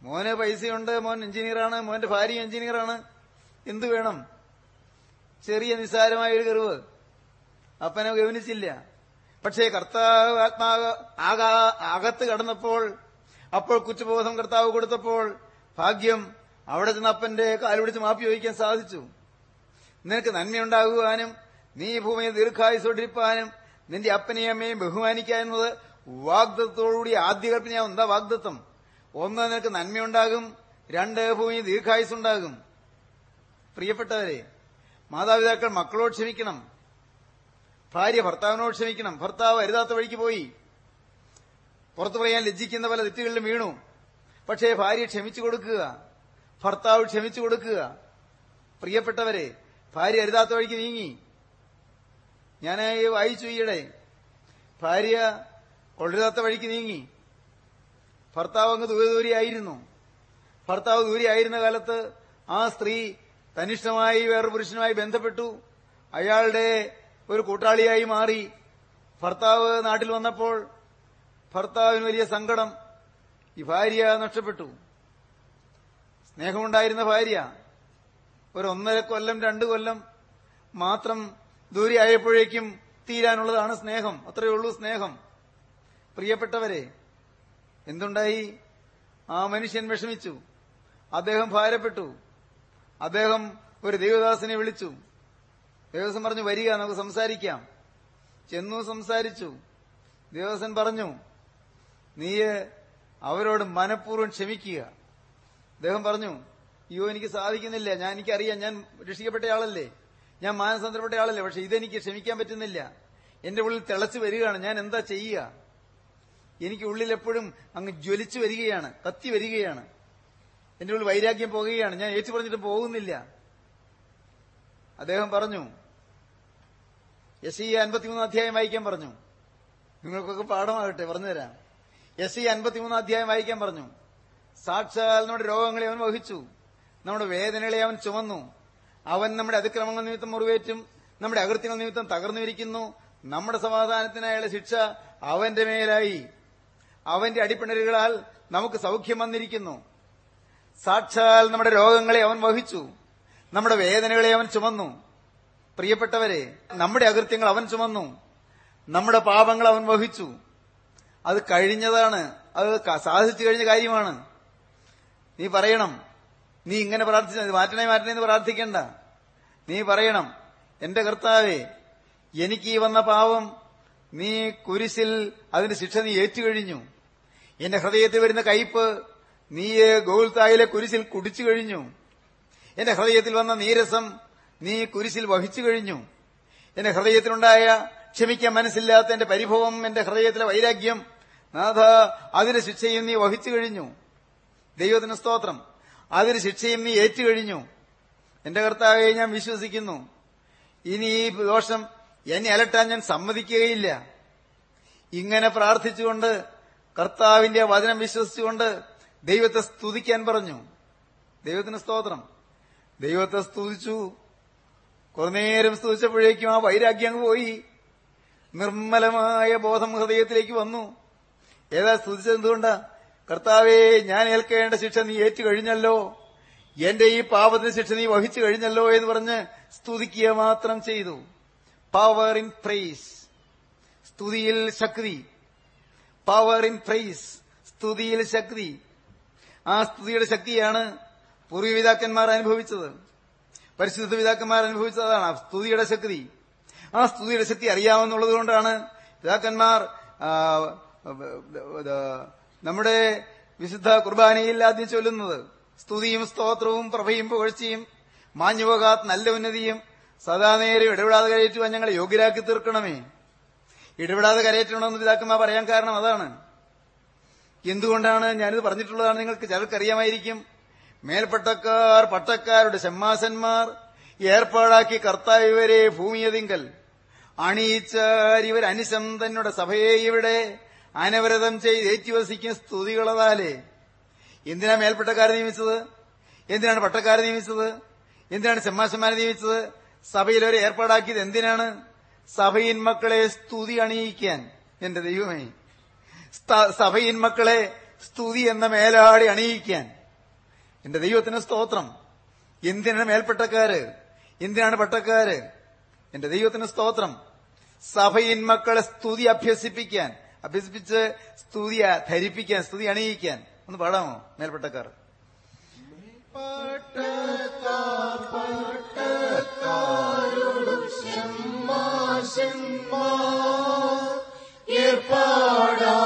മോന് പൈസയുണ്ട് മോൻ എഞ്ചിനീയറാണ് മോന്റെ ഭാര്യ എഞ്ചിനീയറാണ്. എന്തു വേണം? ചെറിയ നിസ്സാരമായ ഒരു കറിവ്. അപ്പനെ ഗവനിച്ചില്ല പക്ഷേ കർത്താവ് ആത്മാവ് ആകാ അകത്ത് കടന്നപ്പോൾ അപ്പോൾ കുറ്റബോധം കർത്താവ് കൊടുത്തപ്പോൾ ഭാഗ്യം അവിടെ ചെന്ന് അപ്പന്റെ കാലുപിടിച്ച് മാപ്പി ചോദിക്കാൻ സാധിച്ചു. നിനക്ക് നന്മയുണ്ടാകുവാനും നീ ഭൂമിയെ ദീർഘായുസോട്ടിരിപ്പാനും നിന്റെ അപ്പനെയും അമ്മയും ബഹുമാനിക്കുക എന്നത് വാഗ്ദത്തോടുകൂടി ആദ്യ കൽപ്പനയാവും. എന്താ വാഗ്ദത്വം ഒന്ന് നിനക്ക് നന്മയുണ്ടാകും രണ്ട് ഭൂമി ദീർഘായുസുണ്ടാകും പ്രിയപ്പെട്ടവരെ മാതാപിതാക്കൾ മക്കളോട് ക്ഷമിക്കണം. ഭാര്യ ഭർത്താവിനോട് ക്ഷമിക്കണം. ഭർത്താവ് അരുതാത്ത വഴിക്ക് പോയി. പുറത്തു പറയാൻ ലജ്ജിക്കുന്ന പല തെറ്റുകളിലും വീണു. പക്ഷേ ഭാര്യ ക്ഷമിച്ചു കൊടുക്കുക. ഭർത്താവ് ക്ഷമിച്ചു കൊടുക്കുക. പ്രിയപ്പെട്ടവരെ ഭാര്യ അരുതാത്ത വഴിക്ക് നീങ്ങി. ഞാൻ വായിച്ചു ഈയിടെ. ഭാര്യ കൊള്ളരുതാത്ത വഴിക്ക് നീങ്ങി. ഭർത്താവ് അങ്ങ് ദൂരെ ദൂരെയായിരുന്നു. ഭർത്താവ് ദൂരെയായിരുന്ന കാലത്ത് ആ സ്ത്രീ തനിഷ്ഠമായി വേറൊരു പുരുഷനുമായി ബന്ധപ്പെട്ടു. അയാളുടെ ഒരു കൂട്ടാളിയായി മാറി. ഭർത്താവ് നാട്ടിൽ വന്നപ്പോൾ ഭർത്താവിന് വലിയ സങ്കടം. ഈ ഭാര്യ നഷ്ടപ്പെട്ടു. സ്നേഹമുണ്ടായിരുന്ന ഭാര്യ ഒരു ഒന്നര കൊല്ലം രണ്ടു കൊല്ലം മാത്രം ദൂരെ ആയപ്പോഴേക്കും തീരാനുള്ളതാണ് സ്നേഹം. അത്രയേ ഉള്ളൂ സ്നേഹം. പ്രിയപ്പെട്ടവരെ എന്തുണ്ടായി? ആ മനുഷ്യൻ വിഷമിച്ചു. അദ്ദേഹം ഭാരപ്പെട്ടു. അദ്ദേഹം ഒരു ദേവദാസിനെ വിളിച്ചു. ദേവസ്വം പറഞ്ഞു വരിക നമുക്ക് സംസാരിക്കാം. ചെന്നു സംസാരിച്ചു. ദേവസ്വൻ പറഞ്ഞു നീ അവരോട് മനഃപൂർവം ക്ഷമിക്കുക. അദ്ദേഹം പറഞ്ഞു അയ്യോ എനിക്ക് സാധിക്കുന്നില്ല. ഞാൻ എനിക്കറിയാം ഞാൻ രക്ഷിക്കപ്പെട്ടയാളല്ലേ ഞാൻ മാനസാന്തരപ്പെട്ട ആളല്ലേ പക്ഷെ ഇതെനിക്ക് ക്ഷമിക്കാൻ പറ്റുന്നില്ല. എന്റെ ഉള്ളിൽ തിളച്ചു വരികയാണ്. ഞാൻ എന്താ ചെയ്യുക? എനിക്ക് ഉള്ളിൽ എപ്പോഴും അങ്ങ് ജ്വലിച്ചു വരികയാണ് കത്തി വരികയാണ്. എന്റെ ഉള്ളിൽ വൈരാഗ്യം പോകുകയാണ് ഞാൻ ഏറ്റു പറഞ്ഞിട്ട് പോകുന്നില്ല. അദ്ദേഹം പറഞ്ഞു എസ് ഇ അൻപത്തിമൂന്ന് അധ്യായം വായിക്കാൻ പറഞ്ഞു. നിങ്ങൾക്കൊക്കെ പാഠമാകട്ടെ പറഞ്ഞുതരാം. എസ് ഇ അൻപത്തിമൂന്ന് അധ്യായം വായിക്കാൻ പറഞ്ഞു. സാക്ഷാൽ നമ്മുടെ രോഗങ്ങളെ അവൻ വഹിച്ചു. നമ്മുടെ വേദനകളെ അവൻ ചുമന്നു. അവൻ നമ്മുടെ അതിക്രമങ്ങൾ നിമിത്തം മുറിവേറ്റും നമ്മുടെ അകൃത്യങ്ങൾ നിമിത്തം തകർന്നുവിരിക്കുന്നു നമ്മുടെ സമാധാനത്തിനായുള്ള ശിക്ഷ അവന്റെ മേലായി. അവന്റെ അടിപ്പിണരുകളാൽ നമുക്ക് സൗഖ്യം വന്നിരിക്കുന്നു. സാക്ഷാൽ നമ്മുടെ രോഗങ്ങളെ അവൻ വഹിച്ചു. നമ്മുടെ വേദനകളെ അവൻ ചുമന്നു. പ്രിയപ്പെട്ടവരെ നമ്മുടെ അകൃത്യങ്ങൾ അവൻ ചുമന്നു. നമ്മുടെ പാപങ്ങൾ അവൻ വഹിച്ചു. അത് കഴിഞ്ഞതാണ്. അത് സാധിച്ചു കഴിഞ്ഞ കാര്യമാണ്. നീ പറയണം. നീ ഇങ്ങനെ പ്രാർത്ഥിച്ച മാറ്റണേ മാറ്റണേ എന്ന് പ്രാർത്ഥിക്കണ്ട. നീ പറയണം എന്റെ കർത്താവേ എനിക്ക് ഈ വന്ന പാവം നീ കുരിശിൽ അതിന്റെ ശിക്ഷ നീ ഏറ്റുകഴിഞ്ഞു. എന്റെ ഹൃദയത്തിൽ വരുന്ന കയ്പ് നീ ഗോകുൽത്തായിലെ കുരിശിൽ കുടിച്ചു കഴിഞ്ഞു. എന്റെ ഹൃദയത്തിൽ വന്ന നീരസം നീ കുരിശിൽ വഹിച്ചു കഴിഞ്ഞു. എന്റെ ഹൃദയത്തിലുണ്ടായ ക്ഷമിക്കാൻ മനസ്സില്ലാത്ത എന്റെ പരിഭവം എന്റെ ഹൃദയത്തിലെ വൈരാഗ്യം നാഥ അതിന് ശിക്ഷയും നീ വഹിച്ചു കഴിഞ്ഞു. ദൈവത്തിന് സ്തോത്രം. അതിന് ശിക്ഷയും നീ ഏറ്റുകഴിഞ്ഞു എന്റെ കർത്താവെ ഞാൻ വിശ്വസിക്കുന്നു. ഇനി ഈ ദോഷം എന്നെ അലട്ടാൻ ഞാൻ സമ്മതിക്കുകയില്ല. ഇങ്ങനെ പ്രാർത്ഥിച്ചുകൊണ്ട് കർത്താവിന്റെ വചനം വിശ്വസിച്ചുകൊണ്ട് ദൈവത്തെ സ്തുതിക്കാൻ പറഞ്ഞു. ദൈവത്തിന് സ്തോത്രം. ദൈവത്തെ സ്തുതിച്ചു. കുറെ നേരം സ്തുതിച്ചപ്പോഴേക്കും ആ വൈരാഗ്യം അങ്ങ് പോയി. നിർമ്മലമായ ബോധം ഹൃദയത്തിലേക്ക് വന്നു. ഏതാ സ്തുതിച്ചത് എന്തുകൊണ്ടാ? കർത്താവേ ഞാൻ ഏൽക്കേണ്ട ശിക്ഷ നീ ഏറ്റു കഴിഞ്ഞല്ലോ എന്റെ ഈ പാപത്തിന് ശിക്ഷ നീ വഹിച്ചു കഴിഞ്ഞല്ലോ എന്ന് പറഞ്ഞ് സ്തുതിക്കുക മാത്രം ചെയ്തു. പവർ ഇൻ പ്രൈസ് സ്തുതിയിൽ ശക്തി. പവർ ഇൻ പ്രൈസ് സ്തുതിയിൽ ശക്തി. ആ സ്തുതിയുടെ ശക്തിയാണ് പൂർവപിതാക്കന്മാർ അനുഭവിച്ചത്. പരിശുദ്ധ പിതാക്കന്മാർ അനുഭവിച്ചതാണ് സ്തുതിയുടെ ശക്തി. ആ സ്തുതിയുടെ ശക്തി അറിയാമെന്നുള്ളത് കൊണ്ടാണ് പിതാക്കന്മാർ നമ്മുടെ വിശുദ്ധ കുർബാനയിൽ ആദ്യം ചൊല്ലുന്നത്. സ്തുതിയും സ്തോത്രവും പ്രഭയും പുകഴ്ചയും മാഞ്ഞുപോകാത്ത നല്ല ഉന്നതിയും സദാ നേരം ഇടപെടാതെ കരയേറ്റുവാൻ ഞങ്ങളെ യോഗ്യരാക്കി തീർക്കണമേ. ഇടപെടാതെ കരയേറ്റണമെന്ന് പിതാക്കന്മാർ പറയാൻ കാരണം അതാണ്. എന്തുകൊണ്ടാണ് ഞാനിത് പറഞ്ഞിട്ടുള്ളതാണ് നിങ്ങൾക്ക് ചിലർക്കറിയാമായിരിക്കും. മേൽപ്പട്ടക്കാർ പട്ടക്കാരുടെ ഷമ്മാസന്മാർ ഏർപ്പാടാക്കി കർത്താവ് ഭൂമിയതിങ്കൽ. അണിയിച്ചാരിവർ അനിശം സഭയെ ഇവിടെ അനവരതം ചെയ്ത് ഏറ്റുവസിക്കും സ്തുതികളതാലേ. എന്തിനാ മേൽപ്പട്ടക്കാരെ നിയമിച്ചത്? എന്തിനാണ് പട്ടക്കാരെ നിയമിച്ചത്? എന്തിനാണ് ചെമ്മാശന്മാരെ നിയമിച്ചത്? സഭയിൽ ഒരു ഏർപ്പാടാക്കിയത് എന്തിനാണ്? സഭയിൻ മക്കളെ സ്തുതി അണിയിക്കാൻ എന്റെ ദൈവമേ. സഭയിൻ മക്കളെ സ്തുതി എന്ന മേലാടി അണിയിക്കാൻ. എന്റെ ദൈവത്തിന് സ്തോത്രം. എന്തിനാണ് മേൽപ്പെട്ടക്കാര്? എന്തിനാണ് പട്ടക്കാര്? എന്റെ ദൈവത്തിന് സ്തോത്രം. സഭയിൻ മക്കളെ സ്തുതി അഭ്യസിപ്പിക്കാൻ അഭ്യസിപ്പിച്ച് സ്തുതി ധരിപ്പിക്കാൻ സ്തുതി അണിയിക്കാൻ. ഒന്ന് പാടാമോ മേൽപ്പെട്ടക്കാർ? ഏർപ്പാടാക്കി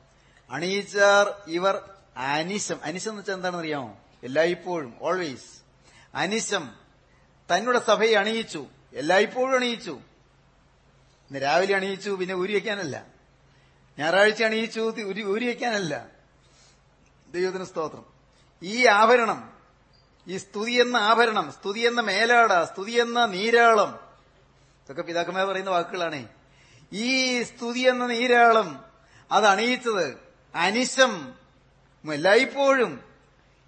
അണിയിച്ചാർ ഇവർ അനിശം അനിശം എന്ന് വെച്ചാൽ എന്താണെന്ന് അറിയാമോ എല്ലായ്പ്പോഴും ഓൾവേസ് അനിശം തന്നെ സഭയെ അണിയിച്ചു. എല്ലായ്പ്പോഴും അണിയിച്ചു. ഇന്ന് രാവിലെ അണിയിച്ചു പിന്നെ ഊരി വയ്ക്കാനല്ല ഞായറാഴ്ച അണിയിച്ചു ഊരി വയ്ക്കാനല്ല ദൈവത്തിന് സ്തോത്രം. ഈ ആഭരണം ഈ സ്തുതി എന്ന ആഭരണം സ്തുതി എന്ന മേലാട സ്തുതി എന്ന നീരാളം ഇതൊക്കെ പിതാക്കന്മാർ പറയുന്ന വാക്കുകളാണേ. ഈ സ്തുതി എന്ന നീരാളം അത് അണിയിച്ചത് അനിശം എല്ലായ്പ്പോഴും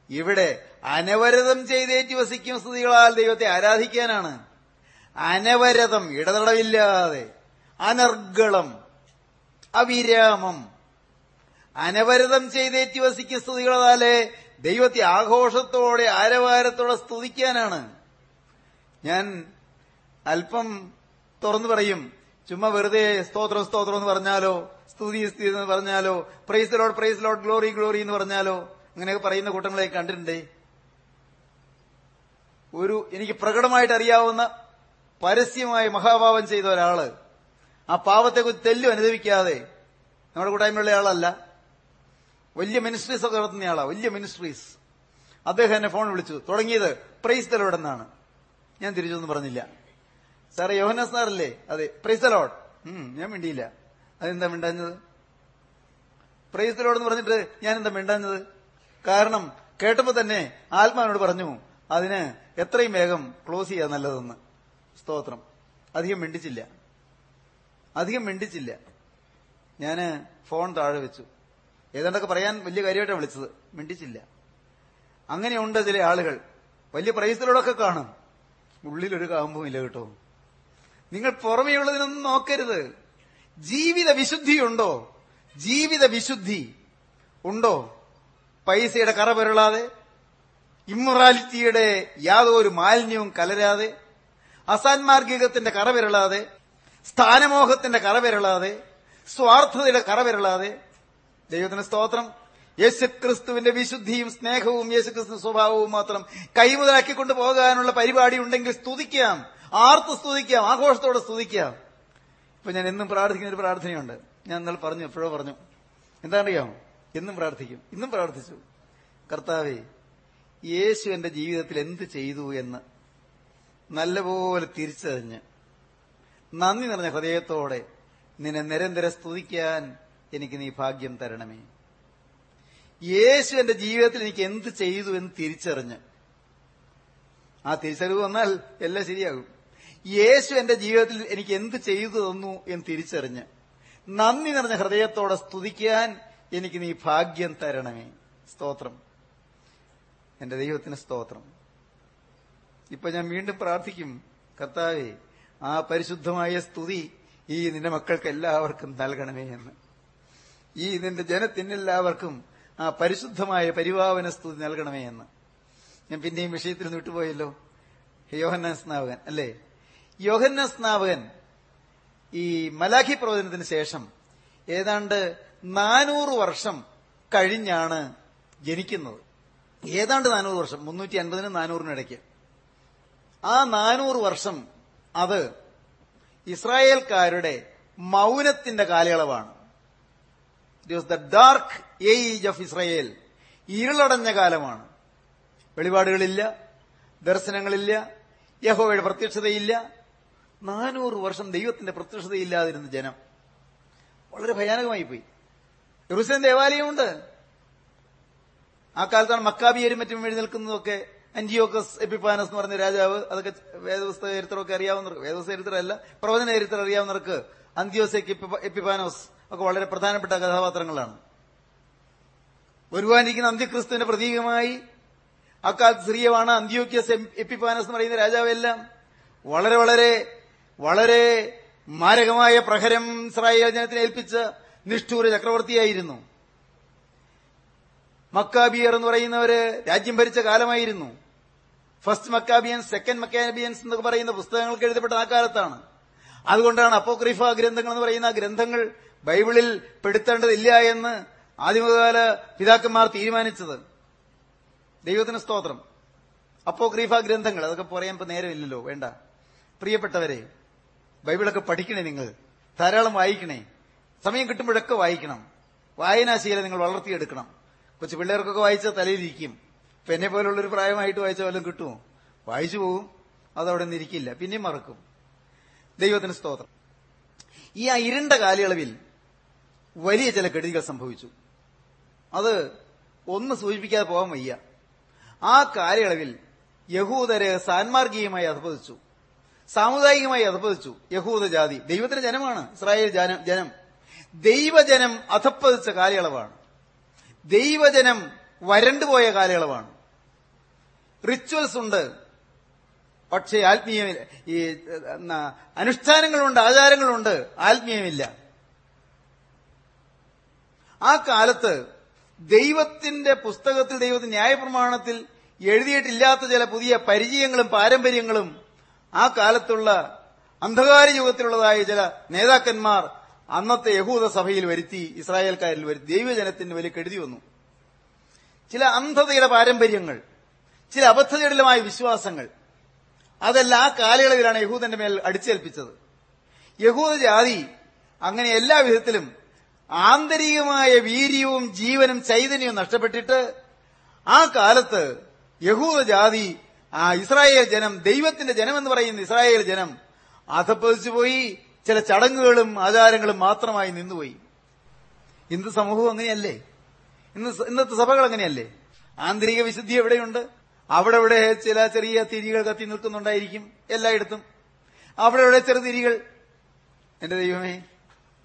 ഇവിടെ അനവരതം ചെയ്തേറ്റി വസിക്കും സ്തുതികളാൽ ദൈവത്തെ ആരാധിക്കാനാണ്. അനവരതം ഇടതടവില്ലാതെ അനർഗളം അവിരാമം. അനവരതം ചെയ്തേറ്റി വസിക്കും സ്തുതികളാലെ ദൈവത്തെ ആഘോഷത്തോടെ ആരവാരത്തോടെ സ്തുതിക്കാനാണ്. ഞാൻ അല്പം തുറന്നു പറയും. ചുമ്മാ വെറുതെ സ്തോത്രം സ്തോത്രം എന്ന് പറഞ്ഞാലോ? സ്തുതി സ്തുതി എന്ന് പറഞ്ഞാലോ? Praise Lord praise Lord glory glory എന്ന് പറഞ്ഞാലോ? അങ്ങനെയൊക്കെ പറയുന്ന കൂട്ടങ്ങളെ കണ്ടിട്ടുണ്ടേ. ഒരു എനിക്ക് പ്രകടമായിട്ട് അറിയാവുന്ന പരസ്യമായി മഹാഭാവം ചെയ്ത ഒരാൾ. ആ പാവത്തെക്കുറിച്ച് തെല്ലും അനുദവിക്കാതെ നമ്മുടെ കൂട്ടായ്മയുള്ള ആളല്ല. വലിയ മിനിസ്ട്രീസ് ഒക്കെ ആളാ. വലിയ മിനിസ്ട്രീസ് അദ്ദേഹം എന്നെ ഫോൺ വിളിച്ചു. തുടങ്ങിയത് പ്രൈസ് തലോട് എന്നാണ്. ഞാൻ തിരിച്ചൊന്നും പറഞ്ഞില്ല. സാറേ യോഹനസ് സാറല്ലേ? അതെ പ്രൈസ് തലോട് ഞാൻ മിണ്ടിയില്ല. അതെന്താ മിണ്ടാഞ്ഞത്? പ്രേയത്തിലോടെന്ന് പറഞ്ഞിട്ട് ഞാൻ എന്താ മിണ്ടാഞ്ഞത്? കാരണം കേട്ടപ്പോ തന്നെ ആത്മാവിനോട് പറഞ്ഞു അതിന് എത്രയും വേഗം ക്ലോസ് ചെയ്യാൻ നല്ലതെന്ന്. സ്തോത്രം. അധികം മിണ്ടിച്ചില്ല. അധികം മിണ്ടിച്ചില്ല. ഞാൻ ഫോൺ താഴെ വെച്ചു. ഏതാണ്ടൊക്കെ പറയാൻ വലിയ കാര്യമായിട്ടാണ് വിളിച്ചത്. മിണ്ടിച്ചില്ല. അങ്ങനെയുണ്ട് ചില ആളുകൾ. വലിയ പ്രൈസിലൂടെയൊക്കെ കാണും. ഉള്ളിലൊരു കാമ്പുമില്ല കേട്ടോ. നിങ്ങൾ പുറമേയുള്ളതിനൊന്നും നോക്കരുത്. ജീവിത വിശുദ്ധിയുണ്ടോ ജീവിത വിശുദ്ധി ഉണ്ടോ? പൈസയുടെ കറ പുരളാതെ ഇമ്മൊറാലിറ്റിയുടെ യാതൊരു മാലിന്യവും കലരാതെ അസാൻമാർഗികത്തിന്റെ കറ വിരളാതെ സ്ഥാനമോഹത്തിന്റെ കറ വിരളാതെ സ്വാർത്ഥതയുടെ കറ വിരളാതെ ദൈവത്തിന് സ്തോത്രം. യേശുക്രിസ്തുവിന്റെ വിശുദ്ധിയും സ്നേഹവും യേശുക്രിസ്തു സ്വഭാവവും മാത്രം കൈമുതലാക്കിക്കൊണ്ട് പോകാനുള്ള പരിപാടി ഉണ്ടെങ്കിൽ സ്തുതിക്കാം. ആർത്ത് സ്തുതിക്കാം. ആഘോഷത്തോടെ സ്തുതിക്കാം. ഇപ്പൊ ഞാൻ എന്നും പ്രാർത്ഥിക്കുന്ന ഒരു പ്രാർത്ഥനയുണ്ട്. ഞാൻ ഇന്നലെ പറഞ്ഞു എപ്പോഴോ പറഞ്ഞു. എന്താ അറിയാമോ എന്നും പ്രാർത്ഥിക്കും. ഇന്നും പ്രാർത്ഥിച്ചു. കർത്താവേ യേശു എന്റെ ജീവിതത്തിൽ എന്ത് ചെയ്തു എന്ന് നല്ലപോലെ തിരിച്ചറിഞ്ഞ് നന്ദി നിറഞ്ഞ ഹൃദയത്തോടെ നിന്നെ നിരന്തരം സ്തുതിക്കാൻ എനിക്ക് നീ ഭാഗ്യം തരണമേ. യേശു എന്റെ ജീവിതത്തിൽ എനിക്ക് എന്ത് ചെയ്തു എന്ന് തിരിച്ചറിഞ്ഞ് ആ തിരിച്ചറിവ് വന്നാൽ എല്ലാം ശരിയാകും. യേശു എന്റെ ജീവിതത്തിൽ എനിക്ക് എന്ത് ചെയ്തു തന്നു എന്ന് തിരിച്ചറിഞ്ഞ് നന്ദി നിറഞ്ഞ ഹൃദയത്തോടെ സ്തുതിക്കാൻ എനിക്ക് നീ ഭാഗ്യം തരണമേ. സ്തോത്രം. എന്റെ ദൈവത്തിന് സ്തോത്രം. ഇപ്പൊ ഞാൻ വീണ്ടും പ്രാർത്ഥിക്കും. കർത്താവെ ആ പരിശുദ്ധമായ സ്തുതി ഈ നിന്റെ മക്കൾക്ക് എല്ലാവർക്കും നൽകണമേ എന്ന്. ഈ നിന്റെ ജനത്തിനെല്ലാവർക്കും ആ പരിശുദ്ധമായ പരിവാവന സ്തുതി നൽകണമേ എന്ന്. ഞാൻ പിന്നെയും വിഷയത്തിൽ നിന്ന് വിട്ടുപോയല്ലോ. യോഹന്നാസ് സ്നാവകൻ അല്ലേ? യോഹന്ന സ്നാവകൻ ഈ മലാഖി പ്രവചനത്തിന് ശേഷം ഏതാണ്ട് നാനൂറ് വർഷം കഴിഞ്ഞാണ് ജനിക്കുന്നത്. ഏതാണ്ട് നാനൂറ് വർഷം മുന്നൂറ്റി അൻപതിനും നാനൂറിനിടയ്ക്ക് ആ നാനൂറ് വർഷം അത് ഇസ്രായേൽക്കാരുടെ മൗനത്തിന്റെ കാലയളവാണ്. It was the dark age of Israel ഇരുളടഞ്ഞ കാലമാണ്. വെളിപാടുകളില്ല ദർശനങ്ങളില്ല യഹോയുടെ പ്രത്യക്ഷതയില്ല നാനൂറ് വർഷം ദൈവത്തിന്റെ പ്രത്യക്ഷതയില്ലാതിരുന്ന ജനം വളരെ ഭയാനകമായി പോയി. യെറുസലേം ദേവാലയമുണ്ട്. ആ കാലത്താണ് മക്കാബിയരും മറ്റും എഴുന്നേൽക്കുന്നതൊക്കെ അന്റിയോക്കസ് എപ്പിപ്പാനസ് എന്ന് പറഞ്ഞ രാജാവ് അതൊക്കെ വേദപുസ്തക ചരിത്രമൊക്കെ അറിയാവുന്ന വേദപുസ്തക ചരിത്രമല്ല പ്രവചന ചരിത്രം അറിയാവുന്നവർക്ക് അന്ത്യോസ് എപ്പിപ്പാനോസ് ഒക്കെ വളരെ പ്രധാനപ്പെട്ട കഥാപാത്രങ്ങളാണ്. വരുവാനിരിക്കുന്ന അന്ത്യക്രിസ്തുവിന്റെ പ്രതീകമായി അക്കാലത്ത് സിറിയമാണ് അന്ത്യോക്യസ് എപ്പിപ്പാനസ് എന്ന് പറയുന്ന രാജാവെല്ലാം വളരെ വളരെ വളരെ മാരകമായ പ്രഹരം ഇസ്രായേൽ ജനത്തിനെ ഏൽപ്പിച്ച നിഷ്ഠൂര ചക്രവർത്തിയായിരുന്നു. മക്കാബിയർ എന്ന് പറയുന്നവര് രാജ്യം ഭരിച്ച കാലമായിരുന്നു. ഫസ്റ്റ് മക്കാബിയൻസ് സെക്കൻഡ് മക്കാബിയൻസ് എന്നൊക്കെ പറയുന്ന പുസ്തകങ്ങൾക്ക് എഴുതപ്പെട്ട ആ കാലത്താണ്. അതുകൊണ്ടാണ് അപ്പോക്രിഫ ഗ്രന്ഥങ്ങൾ എന്ന് പറയുന്ന ഗ്രന്ഥങ്ങൾ ബൈബിളിൽ പെടുത്തേണ്ടതില്ല എന്ന് ആദിമകാല പിതാക്കന്മാർ തീരുമാനിച്ചത്. ദൈവത്തിന് സ്തോത്രം. അപ്പോക്രീഫ ഗ്രന്ഥങ്ങൾ അതൊക്കെ പറയാൻ ഇപ്പൊ നേരമില്ലല്ലോ വേണ്ട. പ്രിയപ്പെട്ടവരെ ബൈബിളൊക്കെ പഠിക്കണേ നിങ്ങൾ. ധാരാളം വായിക്കണേ. സമയം കിട്ടുമ്പോഴൊക്കെ വായിക്കണം. വായനാശീലം നിങ്ങൾ വളർത്തിയെടുക്കണം. കൊച്ചു പിള്ളേർക്കൊക്കെ വായിച്ചാൽ തലയിലിരിക്കും ഇപ്പൊ എന്നെ പോലുള്ളൊരു പ്രായമായിട്ട് വായിച്ച വല്ലതും കിട്ടുമോ? വായിച്ചു പോകും. അതവിടെ നിന്നിരിക്കില്ല പിന്നെയും മറക്കും. ദൈവത്തിന് സ്തോത്രം. ഈ ആ ഇരുണ്ട കാലയളവിൽ വലിയ ചില കെടുതികൾ സംഭവിച്ചു. അത് ഒന്ന് സൂചിപ്പിക്കാതെ പോകാൻ വയ്യ. ആ കാലയളവിൽ യഹൂദരെ സാൻമാർഗീയമായി അധപതിച്ചു. സാമുദായികമായി അധപ്പതിച്ചു യഹൂദ ജാതി. ദൈവത്തിന്റെ ജനമാണ്. ഇസ്രായേൽ ജനം ദൈവജനം അധപ്പതിച്ച കാലയളവാണ്. ദൈവജനം വരണ്ടുപോയ കാലയളവാണ്. റിച്വൽസ് ഉണ്ട്. പക്ഷേ ആത്മീയമില്ല. ഈ അനുഷ്ഠാനങ്ങളുണ്ട് ആചാരങ്ങളുണ്ട്. ആത്മീയമില്ല. ആ കാലത്ത് ദൈവത്തിന്റെ പുസ്തകത്തിൽ ദൈവത്തിന്റെ ന്യായപ്രമാണത്തിൽ എഴുതിയിട്ടില്ലാത്ത ചില പുതിയ പരിചയങ്ങളും പാരമ്പര്യങ്ങളും ആ കാലത്തുള്ള അന്ധകാര യുഗത്തിലുള്ളതായ ചില നേതാക്കന്മാർ അന്നത്തെ യഹൂദ സഭയിൽ വരുത്തി ഇസ്രായേൽക്കാരിൽ വരുത്തി ദൈവജനത്തിന് വലിയ കെടുതി വന്നു. ചില അന്ധതയുടെ പാരമ്പര്യങ്ങൾ ചില അബദ്ധജടിലമായ വിശ്വാസങ്ങൾ അതെല്ലാം ആ കാലയളവിലാണ് യഹൂദന്റെ മേൽ അടിച്ചേൽപ്പിച്ചത്. യഹൂദ ജാതി അങ്ങനെ എല്ലാ വിധത്തിലും ആന്തരികമായ വീര്യവും ജീവനും ചൈതന്യവും നഷ്ടപ്പെട്ടിട്ട് ആ കാലത്ത് യഹൂദ ജാതി ആ ഇസ്രായേൽ ജനം ദൈവത്തിന്റെ ജനം എന്ന് പറയുന്ന ഇസ്രായേൽ ജനം അധപ്പതിച്ചു പോയി. ചില ചടങ്ങുകളും ആചാരങ്ങളും മാത്രമായി നിന്നുപോയി. ഇന്ന് സമൂഹം അങ്ങനെയല്ലേ? ഇന്ന് ഇന്നത്തെ സഭകൾ അങ്ങനെയല്ലേ? ആന്തരിക വിശുദ്ധി എവിടെയുണ്ട്? അവിടെ ഇവിടെ ചില ചെറിയ തിരികൾ കത്തി നിൽക്കുന്നുണ്ടായിരിക്കും എല്ലായിടത്തും. അവിടെ ഇവിടെ ചെറുതിരികൾ. എന്റെ ദൈവമേ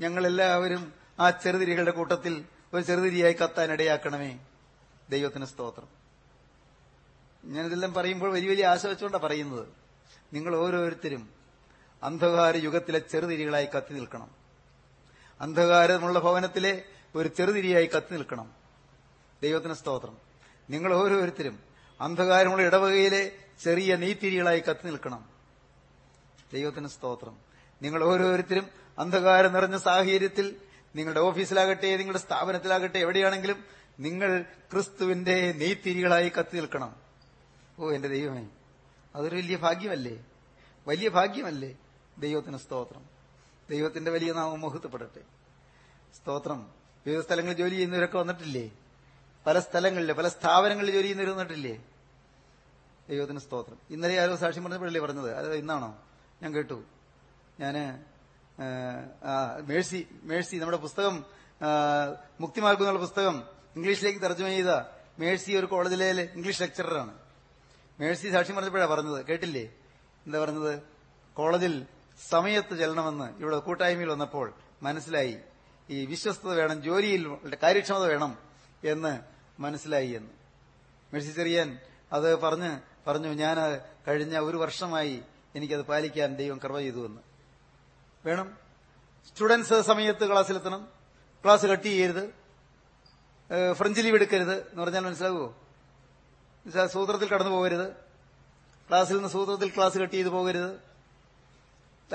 ഞങ്ങളെല്ലാവരും ആ ചെറുതിരികളുടെ കൂട്ടത്തിൽ ഒരു ചെറുതിരിയായി കത്താൻ ഇടയാക്കണമേ. ദൈവത്തിന് സ്തോത്രം. ഞാനിതെല്ലാം പറയുമ്പോൾ വലിയ വലിയ ആശ വെച്ചുകൊണ്ടാണ് പറയുന്നത്. നിങ്ങൾ ഓരോരുത്തരും അന്ധകാര യുഗത്തിലെ ചെറുതിരികളായി കത്തി നിൽക്കണം. അന്ധകാരമുള്ള ഭവനത്തിലെ ഒരു ചെറുതിരിയായി കത്തി നിൽക്കണം. ദൈവത്തിന് സ്തോത്രം. നിങ്ങൾ ഓരോരുത്തരും അന്ധകാരമുള്ള ഇടവകയിലെ ചെറിയ നെയ്ത്തിരികളായി കത്തി നിൽക്കണം. ദൈവത്തിന് സ്തോത്രം. നിങ്ങൾ ഓരോരുത്തരും അന്ധകാരം നിറഞ്ഞ സാഹചര്യത്തിൽ നിങ്ങളുടെ ഓഫീസിലാകട്ടെ നിങ്ങളുടെ സ്ഥാപനത്തിലാകട്ടെ എവിടെയാണെങ്കിലും നിങ്ങൾ ക്രിസ്തുവിന്റെ നെയ്ത്തിരികളായി കത്തി നിൽക്കണം. ഓ എന്റെ ദൈവമേ. അതൊരു വലിയ ഭാഗ്യമല്ലേ? വലിയ ഭാഗ്യമല്ലേ? ദൈവത്തിന് സ്തോത്രം. ദൈവത്തിന്റെ വലിയ നാമം മുഹൂർത്തപ്പെടട്ടെ സ്തോത്രം. വിവിധ സ്ഥലങ്ങളിൽ ജോലി ചെയ്യുന്നവരൊക്കെ വന്നിട്ടില്ലേ? പല സ്ഥലങ്ങളിൽ പല സ്ഥാപനങ്ങളിൽ ജോലി ചെയ്യുന്നവർ വന്നിട്ടില്ലേ? ദൈവത്തിന് സ്തോത്രം. ഇന്നലെ ആരോ സാക്ഷ്യം പറഞ്ഞപ്പോഴല്ലേ പറഞ്ഞത്? അത് ഇന്നാണോ? ഞാൻ കേട്ടു. ഞാൻ മേഴ്സി മേഴ്സി നമ്മുടെ പുസ്തകം മുക്തിമാർഗം എന്നുള്ള പുസ്തകം ഇംഗ്ലീഷിലേക്ക് തർജമ ചെയ്ത മേഴ്സി ഒരു കോളേജിലെ ഇംഗ്ലീഷ് ലെക്ചററാണ്. മേഴ്സി സാക്ഷി പറഞ്ഞപ്പോഴാണ് പറഞ്ഞത്. കേട്ടില്ലേ? എന്താ പറഞ്ഞത്? കോളേജിൽ സമയത്ത് ചെല്ലണമെന്ന് ഇവിടെ കൂട്ടായ്മയിൽ വന്നപ്പോൾ മനസ്സിലായി. ഈ വിശ്വസ്തത വേണം ജോലിയിൽ കാര്യക്ഷമത വേണം എന്ന് മനസ്സിലായി എന്ന്. മേഴ്സി ചെറിയൻ അത് പറഞ്ഞ് പറഞ്ഞു ഞാൻ കഴിഞ്ഞ ഒരു വർഷമായി എനിക്കത് പാലിക്കാൻ ദൈവം കൃപ ചെയ്തു എന്ന് വേണം. സ്റ്റുഡൻസ് സമയത്ത് ക്ലാസ്സിലെത്തണം. ക്ലാസ് കട്ട് ചെയ്യരുത്. ഫ്രഞ്ച് ലീവ് എടുക്കരുത് എന്ന് പറഞ്ഞാൽ എന്നുവെച്ചാൽ സൂത്രത്തിൽ കടന്നു പോകരുത്. ക്ലാസ്സിൽ നിന്ന് സൂത്രത്തിൽ ക്ലാസ് കട്ട് ചെയ്ത് പോകരുത്.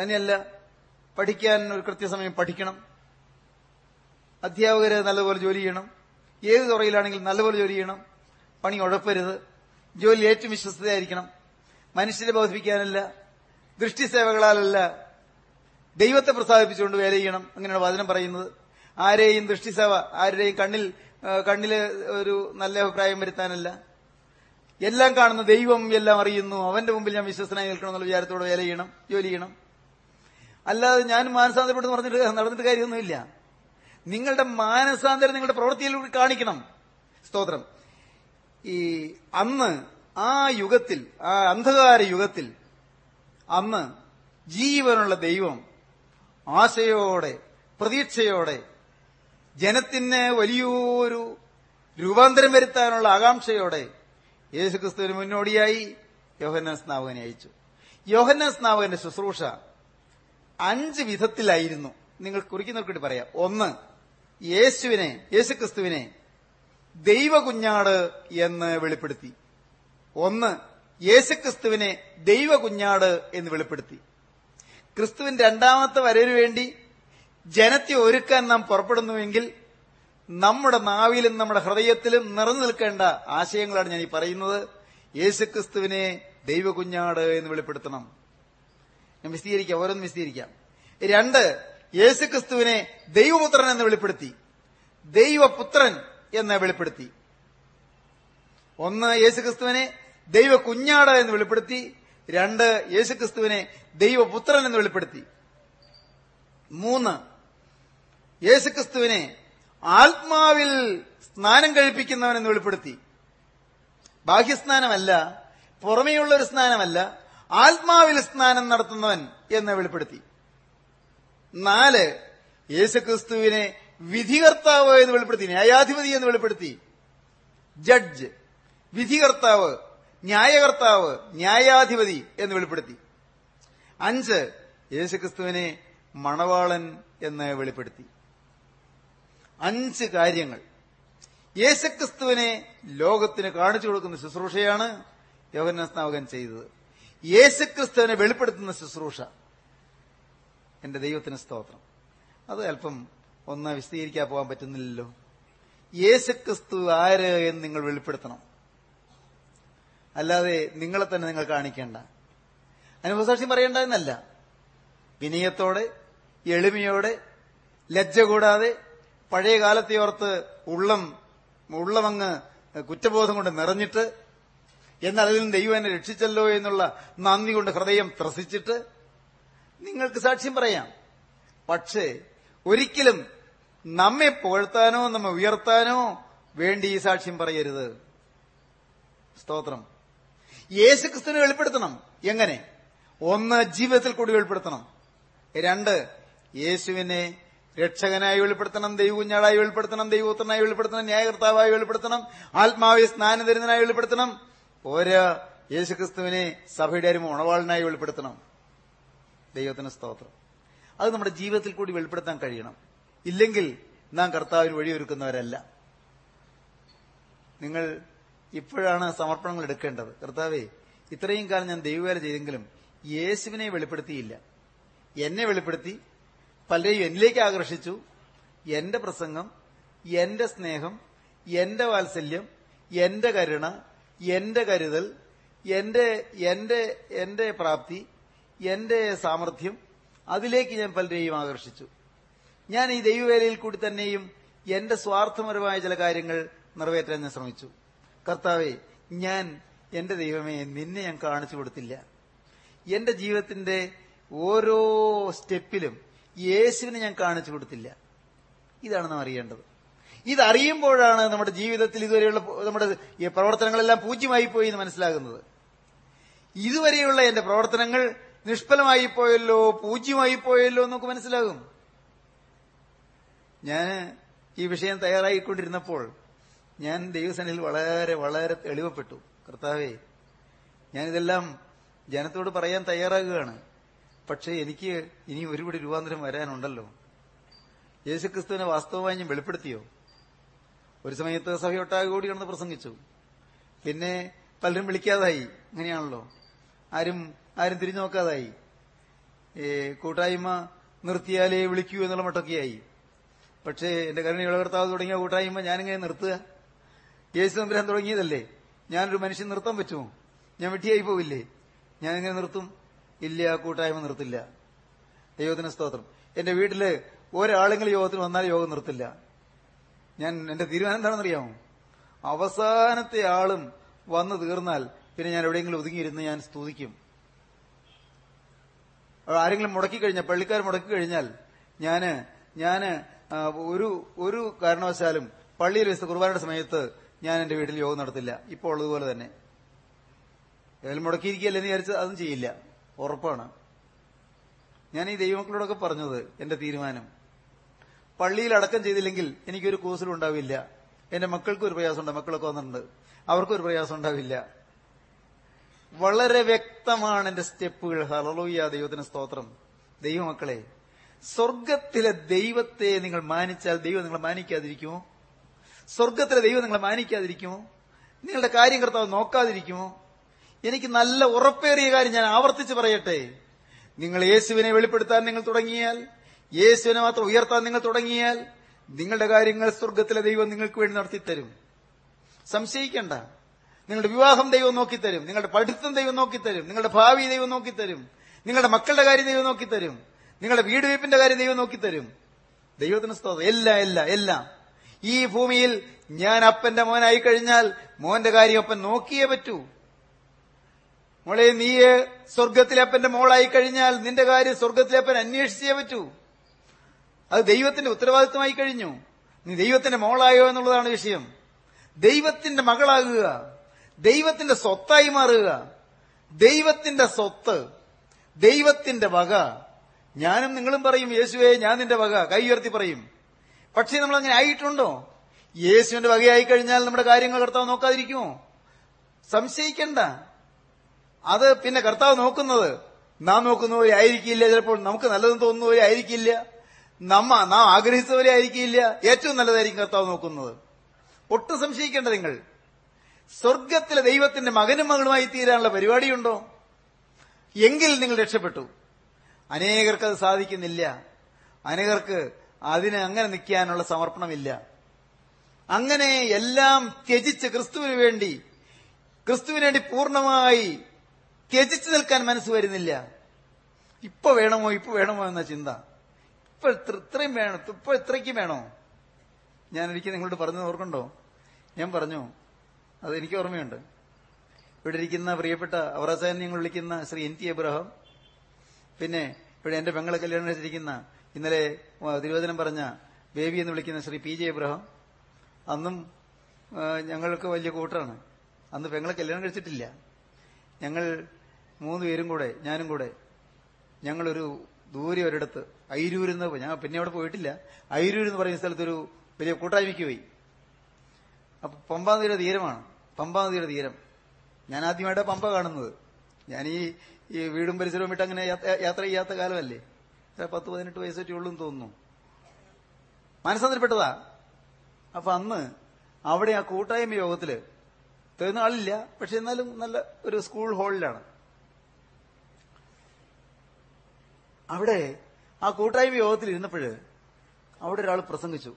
തന്നെയല്ല പഠിക്കാൻ ഒരു കൃത്യസമയം പഠിക്കണം. അധ്യാപകര് നല്ലപോലെ ജോലി ചെയ്യണം. ഏത് തുറയിലാണെങ്കിലും നല്ലപോലെ ജോലി ചെയ്യണം. പണി ഉഴപ്പരുത്. ജോലി ഏറ്റവും വിശ്വസ്തയായിരിക്കണം. മനുഷ്യരെ ബോധിപ്പിക്കാനല്ല ദൃഷ്ടിസേവകളാലല്ല ദൈവത്തെ പ്രസാദിപ്പിച്ചുകൊണ്ട് വേല ചെയ്യണം. അങ്ങനെയാണ് വചനം പറയുന്നത്. ആരെയും ദൃഷ്ടിസേവ ആരുടെയും കണ്ണിൽ കണ്ണിൽ ഒരു നല്ല അഭിപ്രായം വരുത്താനല്ല. എല്ലാം കാണുന്ന ദൈവം എല്ലാം അറിയുന്നു. അവന്റെ മുമ്പിൽ ഞാൻ വിശ്വസനായി നിൽക്കണം എന്നുള്ള വിചാരത്തോടെ വേല ചെയ്യണം ജോലി ചെയ്യണം. അല്ലാതെ ഞാൻ മാനസാന്തരപ്പെട്ടെന്ന് പറഞ്ഞിട്ട് നടന്നിട്ട് കാര്യമൊന്നുമില്ല. നിങ്ങളുടെ മാനസാന്തരം നിങ്ങളുടെ പ്രവൃത്തിയിലൂടെ കാണിക്കണം. സ്തോത്രം. ഈ അന്ന് ആ യുഗത്തിൽ ആ അന്ധകാര യുഗത്തിൽ അന്ന് ജീവനുള്ള ദൈവം ആശയോടെ പ്രതീക്ഷയോടെ ജനത്തിന് വലിയൊരു രൂപാന്തരം വരുത്താനുള്ള ആകാംക്ഷയോടെ യേശുക്രിസ്തുവിന് മുന്നോടിയായി യോഹന്നാൻ സ്നാപകനെ അയച്ചു. യോഹന്നാൻ സ്നാവകന്റെ ശുശ്രൂഷ അഞ്ച് വിധത്തിലായിരുന്നു. നിങ്ങൾ കുറിക്കുന്നവർക്കിട്ട് പറയാം. ഒന്ന് യേശുവിനെ യേശുക്രിസ്തുവിനെ ദൈവകുഞ്ഞാട് എന്ന് വെളിപ്പെടുത്തി. ഒന്ന് യേശുക്രിസ്തുവിനെ ദൈവകുഞ്ഞാട് എന്ന് വെളിപ്പെടുത്തി. ക്രിസ്തുവിന്റെ രണ്ടാമത്തെ വരവിനു വേണ്ടി ജനത്തെ ഒരുക്കാൻ നാം പുറപ്പെടുന്നുവെങ്കിൽ നമ്മുടെ നാവിലും നമ്മുടെ ഹൃദയത്തിലും നിറഞ്ഞു നിൽക്കേണ്ട ആശയങ്ങളാണ് ഞാൻ ഈ പറയുന്നത്. യേശുക്രിസ്തുവിനെ ദൈവകുഞ്ഞാട് എന്ന് വെളിപ്പെടുത്തണം. ഞാൻ വിശദീകരിക്കാം ഓരോന്ന് വിശദീകരിക്കാം. രണ്ട് യേശുക്രിസ്തുവിനെ ദൈവപുത്രൻ എന്ന് വെളിപ്പെടുത്തി. ദൈവപുത്രൻ എന്ന് വെളിപ്പെടുത്തി. ഒന്ന് യേശുക്രിസ്തുവിനെ ദൈവ കുഞ്ഞാട് എന്ന് വെളിപ്പെടുത്തി. രണ്ട് യേശുക്രിസ്തുവിനെ ദൈവപുത്രൻ എന്ന് വെളിപ്പെടുത്തി. മൂന്ന് യേശുക്രിസ്തുവിനെ ആത്മാവിൽ സ്നാനം കഴിപ്പിക്കുന്നവൻ എന്ന് വെളിപ്പെടുത്തി. ബാഹ്യസ്നാനമല്ല പുറമേയുള്ള ഒരു സ്നാനമല്ല ആത്മാവിൽ സ്നാനം നടത്തുന്നവൻ എന്ന് വെളിപ്പെടുത്തി. നാല് യേശുക്രിസ്തുവിനെ വിധികർത്താവ് എന്ന് വെളിപ്പെടുത്തി ന്യായാധിപതി എന്ന് വെളിപ്പെടുത്തി. ജഡ്ജ് വിധികർത്താവ് ന്യായകർത്താവ് ന്യായാധിപതി എന്ന് വെളിപ്പെടുത്തി. അഞ്ച് യേശുക്രിസ്തുവിനെ മണവാളൻ എന്ന് വെളിപ്പെടുത്തി. അഞ്ച് കാര്യങ്ങൾ. യേശുക്രിസ്തുവിനെ ലോകത്തിന് കാണിച്ചു കൊടുക്കുന്ന ശുശ്രൂഷയാണ് യോഗനാസ്നാവകൻ ചെയ്തത്. യേശുക്രിസ്തുവിനെ വെളിപ്പെടുത്തുന്ന ശുശ്രൂഷ എന്റെ ദൈവത്തിന് സ്തോത്രം. അത് അല്പം ഒന്ന് വിശദീകരിക്കാൻ പോകാൻ പറ്റുന്നില്ലല്ലോ. യേശുക്രിസ്തു ആര് എന്ന് നിങ്ങൾ വെളിപ്പെടുത്തണം. അല്ലാതെ നിങ്ങളെ തന്നെ നിങ്ങൾ കാണിക്കേണ്ട. അനുഭവസാക്ഷ്യം പറയേണ്ട എന്നല്ല. വിനയത്തോടെ എളിമയോടെ ലജ്ജ കൂടാതെ പഴയ കാലത്തെ ഓർത്ത് ഉള്ളം ഉള്ളമങ്ങ് കുറ്റബോധം കൊണ്ട് നിറഞ്ഞിട്ട് എന്നാൽ അതിൽ നിന്ന് ദൈവം എന്നെ രക്ഷിച്ചല്ലോ എന്നുള്ള നന്ദി കൊണ്ട് ഹൃദയം ത്രസിച്ചിട്ട് നിങ്ങൾക്ക് സാക്ഷ്യം പറയാം. പക്ഷേ ഒരിക്കലും നമ്മെ പുകഴ്ത്താനോ നമ്മെ ഉയർത്താനോ വേണ്ടി ഈ സാക്ഷ്യം പറയരുത്. സ്തോത്രം. യേശുക്രിസ്തുവിനെ വെളിപ്പെടുത്തണം. എങ്ങനെ? ഒന്ന് ജീവിതത്തിൽ കൂടി വെളിപ്പെടുത്തണം. രണ്ട് യേശുവിനെ രക്ഷകനായി വെളിപ്പെടുത്തണം ദൈവകുഞ്ഞാടായി വെളിപ്പെടുത്തണം ദൈവപുത്രനായി വെളിപ്പെടുത്തണം ന്യായകർത്താവായി വെളിപ്പെടുത്തണം ആത്മാവെ സ്നാനധരിതനായി വെളിപ്പെടുത്തണം. ഓരോ യേശുക്രിസ്തുവിനെ സഭയുടെ അരുമ ഉണവാളിനായി വെളിപ്പെടുത്തണം. ദൈവത്തിന് സ്തോത്രം. അത് നമ്മുടെ ജീവിതത്തിൽ കൂടി വെളിപ്പെടുത്താൻ കഴിയണം. ഇല്ലെങ്കിൽ നാം കർത്താവിന് വഴിയൊരുക്കുന്നവരല്ല. നിങ്ങൾ ഇപ്പോഴാണ് സമർപ്പണങ്ങൾ എടുക്കേണ്ടത്. കർത്താവേ ഇത്രയും കാലം ഞാൻ ദൈവവേല ചെയ്തെങ്കിലും യേശുവിനെ വെളിപ്പെടുത്തിയില്ല. എന്നെ വെളിപ്പെടുത്തി പലരെയും എന്നിലേക്ക് ആകർഷിച്ചു. എന്റെ പ്രസംഗം എന്റെ സ്നേഹം എന്റെ വാത്സല്യം എന്റെ കരുണ എന്റെ കരുതൽ എന്റെ എന്റെ എന്റെ പ്രാപ്തി എന്റെ സാമർഥ്യം അതിലേക്ക് ഞാൻ പലരെയും ആകർഷിച്ചു. ഞാൻ ഈ ദൈവവേലയിൽ കൂടി തന്നെയും എന്റെ സ്വാർത്ഥപരമായ ചില കാര്യങ്ങൾ നിറവേറ്റാൻ ഞാൻ ശ്രമിച്ചു. കർത്താവെ ഞാൻ എന്റെ ദൈവമേ നിന്നെ ഞാൻ കാണിച്ചു കൊടുത്തില്ല. എന്റെ ജീവിതത്തിന്റെ ഓരോ സ്റ്റെപ്പിലും യേശുവിനെ ഞാൻ കാണിച്ചു കൊടുത്തില്ല. ഇതാണ് നാം അറിയേണ്ടത്. ഇതറിയുമ്പോഴാണ് നമ്മുടെ ജീവിതത്തിൽ ഇതുവരെയുള്ള നമ്മുടെ പ്രവർത്തനങ്ങളെല്ലാം പൂജ്യമായി പോയി എന്ന് മനസ്സിലാകുന്നത്. ഇതുവരെയുള്ള എന്റെ പ്രവർത്തനങ്ങൾ നിഷ്ഫലമായി പോയല്ലോ പൂജ്യമായി പോയല്ലോ എന്നൊക്കെ മനസ്സിലാകും. ഞാൻ ഈ വിഷയം തയ്യാറായിക്കൊണ്ടിരുന്നപ്പോൾ ഞാൻ ദൈവസേനയിൽ വളരെ വളരെ തെളിവപ്പെട്ടു. കർത്താവേ ഞാനിതെല്ലാം ജനത്തോട് പറയാൻ തയ്യാറാകുകയാണ്. പക്ഷേ എനിക്ക് ഇനി ഒരുപടി രൂപാന്തരം വരാനുണ്ടല്ലോ. യേശുക്രിസ്തുവിനെ വാസ്തവമായി ഞാൻ വെളിപ്പെടുത്തിയോ? ഒരു സമയത്ത് സഭയൊട്ടാകെ കൂടി കിടന്ന് പ്രസംഗിച്ചു. പിന്നെ പലരും വിളിക്കാതായി. അങ്ങനെയാണല്ലോ. ആരും ആരും തിരിഞ്ഞു നോക്കാതായി കൂട്ടായ്മ നിർത്തിയാലേ വിളിക്കൂ എന്നുള്ള മട്ടൊക്കെയായി. പക്ഷേ എന്റെ കരുണ കർത്താവ് തുടങ്ങിയ കൂട്ടായ്മ ഞാനിങ്ങനെ നിർത്തുക. യേശു തമ്പുരാൻ തുടങ്ങിയതല്ലേ? ഞാനൊരു മനുഷ്യൻ നിർത്താൻ പറ്റുമോ? ഞാൻ വെട്ടിയായി പോവില്ലേ? ഞാനിങ്ങനെ നിർത്തും. ഇല്ല ആ കൂട്ടായ്മ നിർത്തില്ല. ദൈവത്തിന് സ്തോത്രം. എന്റെ വീട്ടിൽ ഒരാളെങ്കിലും യോഗത്തിന് വന്നാൽ യോഗം നിർത്തില്ല. ഞാൻ എന്റെ തീരുമാനം എന്താണെന്നറിയാമോ? അവസാനത്തെ ആളും വന്നു തീർന്നാൽ പിന്നെ ഞാൻ എവിടെയെങ്കിലും ഒതുങ്ങിയിരുന്ന് ഞാൻ സ്തുതിക്കും. ആരെങ്കിലും മുടക്കി കഴിഞ്ഞാൽ പള്ളിക്കാർ മുടക്കി കഴിഞ്ഞാൽ ഞാൻ ഞാൻ ഒരു ഒരു കാരണവശാലും പള്ളിയിൽ വെച്ച് കുർബാനയുടെ സമയത്ത് ഞാൻ എന്റെ വീട്ടിൽ യോഗം നടത്തില്ല. ഇപ്പോൾ ഉള്ളതുപോലെ തന്നെ. ഏതായാലും മുടക്കിയിരിക്കുകയല്ലെന്ന് വിചാരിച്ച് അതും ചെയ്യില്ല. ഉറപ്പാണ്. ഞാൻ ഈ ദൈവമക്കളോടൊക്കെ പറഞ്ഞത് എന്റെ തീരുമാനം. പള്ളിയിൽ അടക്കം ചെയ്തില്ലെങ്കിൽ എനിക്കൊരു കൂസലും ഉണ്ടാവില്ല. എന്റെ മക്കൾക്ക് ഒരു പ്രയാസം ഉണ്ട് മക്കളൊക്കെ വന്നിട്ടുണ്ട്. അവർക്കും ഒരു പ്രയാസം ഉണ്ടാവില്ല. വളരെ വ്യക്തമാണ് എന്റെ സ്റ്റെപ്പുകൾ. ഹലലോയ്യ ദൈവത്തിന് സ്തോത്രം. ദൈവമക്കളെ സ്വർഗത്തിലെ ദൈവത്തെ നിങ്ങൾ മാനിച്ചാൽ ദൈവം നിങ്ങളെ മാനിക്കാതിരിക്കുമോ? സ്വർഗത്തിലെ ദൈവം നിങ്ങളെ മാനിക്കാതിരിക്കുമോ? നിങ്ങളുടെ കാര്യം കർത്താവ് നോക്കാതിരിക്കുമോ? എനിക്ക് നല്ല ഉറപ്പേറിയ കാര്യം ഞാൻ ആവർത്തിച്ച് പറയട്ടെ. നിങ്ങൾ യേശുവിനെ വെളിപ്പെടുത്താൻ നിങ്ങൾ തുടങ്ങിയാൽ യേശുവിനെ മാത്രം ഉയർത്താൻ നിങ്ങൾ തുടങ്ങിയാൽ നിങ്ങളുടെ കാര്യങ്ങൾ സ്വർഗത്തിലെ ദൈവം നിങ്ങൾക്ക് വേണ്ടി നടത്തിത്തരും. സംശയിക്കണ്ട. നിങ്ങളുടെ വിവാഹം ദൈവം നോക്കിത്തരും. നിങ്ങളുടെ പഠിത്തം ദൈവം നോക്കിത്തരും. നിങ്ങളുടെ ഭാവി ദൈവം നോക്കിത്തരും. നിങ്ങളുടെ മക്കളുടെ കാര്യം ദൈവം നോക്കിത്തരും. നിങ്ങളുടെ വീട് വെപ്പിന്റെ കാര്യം ദൈവം നോക്കിത്തരും. ദൈവത്തിന് സ്തോത്രം. എല്ലാം എല്ലാം എല്ലാം. ഈ ഭൂമിയിൽ ഞാൻ അപ്പന്റെ മോനായി കഴിഞ്ഞാൽ മോന്റെ കാര്യം അപ്പൻ നോക്കിയേ പറ്റൂ. മോളെ നീ സ്വർഗത്തിലപ്പന്റെ മോളായി കഴിഞ്ഞാൽ നിന്റെ കാര്യം സ്വർഗത്തിലപ്പൻ അന്വേഷിച്ചേ പറ്റൂ. അത് ദൈവത്തിന്റെ ഉത്തരവാദിത്വമായി കഴിഞ്ഞു. നീ ദൈവത്തിന്റെ മോളായോ എന്നുള്ളതാണ് വിഷയം. ദൈവത്തിന്റെ മകളാകുക. ദൈവത്തിന്റെ സ്വത്തായി മാറുക. ദൈവത്തിന്റെ സ്വത്ത്. ദൈവത്തിന്റെ വക. ഞാനും നിങ്ങളും പറയും യേശുവേ ഞാൻ നിന്റെ വക. കൈ ഉയർത്തി പറയും. പക്ഷേ നമ്മൾ അങ്ങനെ ആയിട്ടുണ്ടോ? യേശുവിന്റെ വകയായി കഴിഞ്ഞാൽ നമ്മുടെ കാര്യങ്ങൾ കർത്താവ് നോക്കാതിരിക്കുമോ? സംശയിക്കണ്ട. അത് പിന്നെ കർത്താവ് നോക്കുന്നത്. നാം നോക്കുന്ന പോലെ ആയിരിക്കില്ല. ചിലപ്പോൾ നമുക്ക് നല്ലതെന്ന് തോന്നുന്ന പോലെ ആയിരിക്കില്ല. നമ്മ നാം ആഗ്രഹിച്ച പോലെ ആയിരിക്കില്ല. ഏറ്റവും നല്ലതായിരിക്കും കർത്താവ് നോക്കുന്നത്. ഒട്ടും സംശയിക്കേണ്ട നിങ്ങൾ. സ്വർഗത്തിലെ ദൈവത്തിന്റെ മകനും മകളുമായി തീരാനുള്ള പരിപാടിയുണ്ടോ? എങ്കിൽ നിങ്ങൾ രക്ഷപ്പെട്ടു. അനേകർക്ക് അത് സാധിക്കുന്നില്ല. അനേകർക്ക് അതിന് അങ്ങനെ നിൽക്കാനുള്ള സമർപ്പണമില്ല. അങ്ങനെ എല്ലാം ത്യജിച്ച് ക്രിസ്തുവിന് വേണ്ടി ക്രിസ്തുവിന് വേണ്ടി പൂർണമായി ത്യജിച്ചു നിൽക്കാൻ മനസ്സ് വരുന്നില്ല. ഇപ്പൊ വേണമോ ഇപ്പൊ വേണമോ എന്ന ചിന്ത. ഇപ്പൊ ഇത്ര- ഇത്രയും വേണം ഇപ്പൊ ഇത്രയ്ക്കും വേണോ? ഞാൻ ഒരിക്കൽ നിങ്ങളോട് പറഞ്ഞത് ഓർക്കണ്ടോ? ഞാൻ പറഞ്ഞു അത് എനിക്ക് ഓർമ്മയുണ്ട്. ഇവിടെ ഇരിക്കുന്ന പ്രിയപ്പെട്ട അവറാസാൻ നിങ്ങൾ വിളിക്കുന്ന ശ്രീ എൻ ടി എബ്രഹാം പിന്നെ ഇവിടെ എന്റെ പെങ്ങളെ കല്യാണം വെച്ചിരിക്കുന്ന ഇന്നലെ തിരുവോധനം പറഞ്ഞ ബേബി എന്ന് വിളിക്കുന്ന ശ്രീ പി ജെ എബ്രഹാം അന്നും ഞങ്ങൾക്ക് വലിയ കൂട്ടാണ്. അന്ന് പെങ്ങളെ കല്യാണം കഴിച്ചിട്ടില്ല. ഞങ്ങൾ മൂന്ന് പേരും കൂടെ ഞാനും കൂടെ. ഞങ്ങളൊരു ദൂരെ ഒരിടത്ത് ഐരൂരെന്ന് ഞാൻ പിന്നെ അവിടെ പോയിട്ടില്ല. ഐരൂർ എന്ന് പറയുന്ന സ്ഥലത്തൊരു വലിയ കൂട്ടായ്മയ്ക്ക് പോയി. അപ്പൊ പമ്പാ നദിയുടെ തീരമാണ്. പമ്പാ നദിയുടെ തീരം. ഞാൻ ആദ്യമായിട്ടാണ് പമ്പ കാണുന്നത്. ഞാൻ ഈ ഈ വീടും പരിസരവും ഇട്ട് അങ്ങനെ യാത്ര- ചെയ്യാത്ത കാലമല്ലേ? പത്ത് പതിനെട്ട് വയസ്സൊക്കെ ഉള്ളൂ തോന്നുന്നു. മനസ്സന്തരപ്പെട്ടതാ. അപ്പൊ അന്ന് അവിടെ ആ കൂട്ടായ്മ യോഗത്തിൽ തരുന്ന ആളില്ല പക്ഷെ എന്നാലും നല്ല ഒരു സ്കൂൾ ഹാളിലാണ്. അവിടെ ആ കൂട്ടായ്മ യോഗത്തിൽ ഇരുന്നപ്പോഴ് അവിടെ ഒരാൾ പ്രസംഗിച്ചു.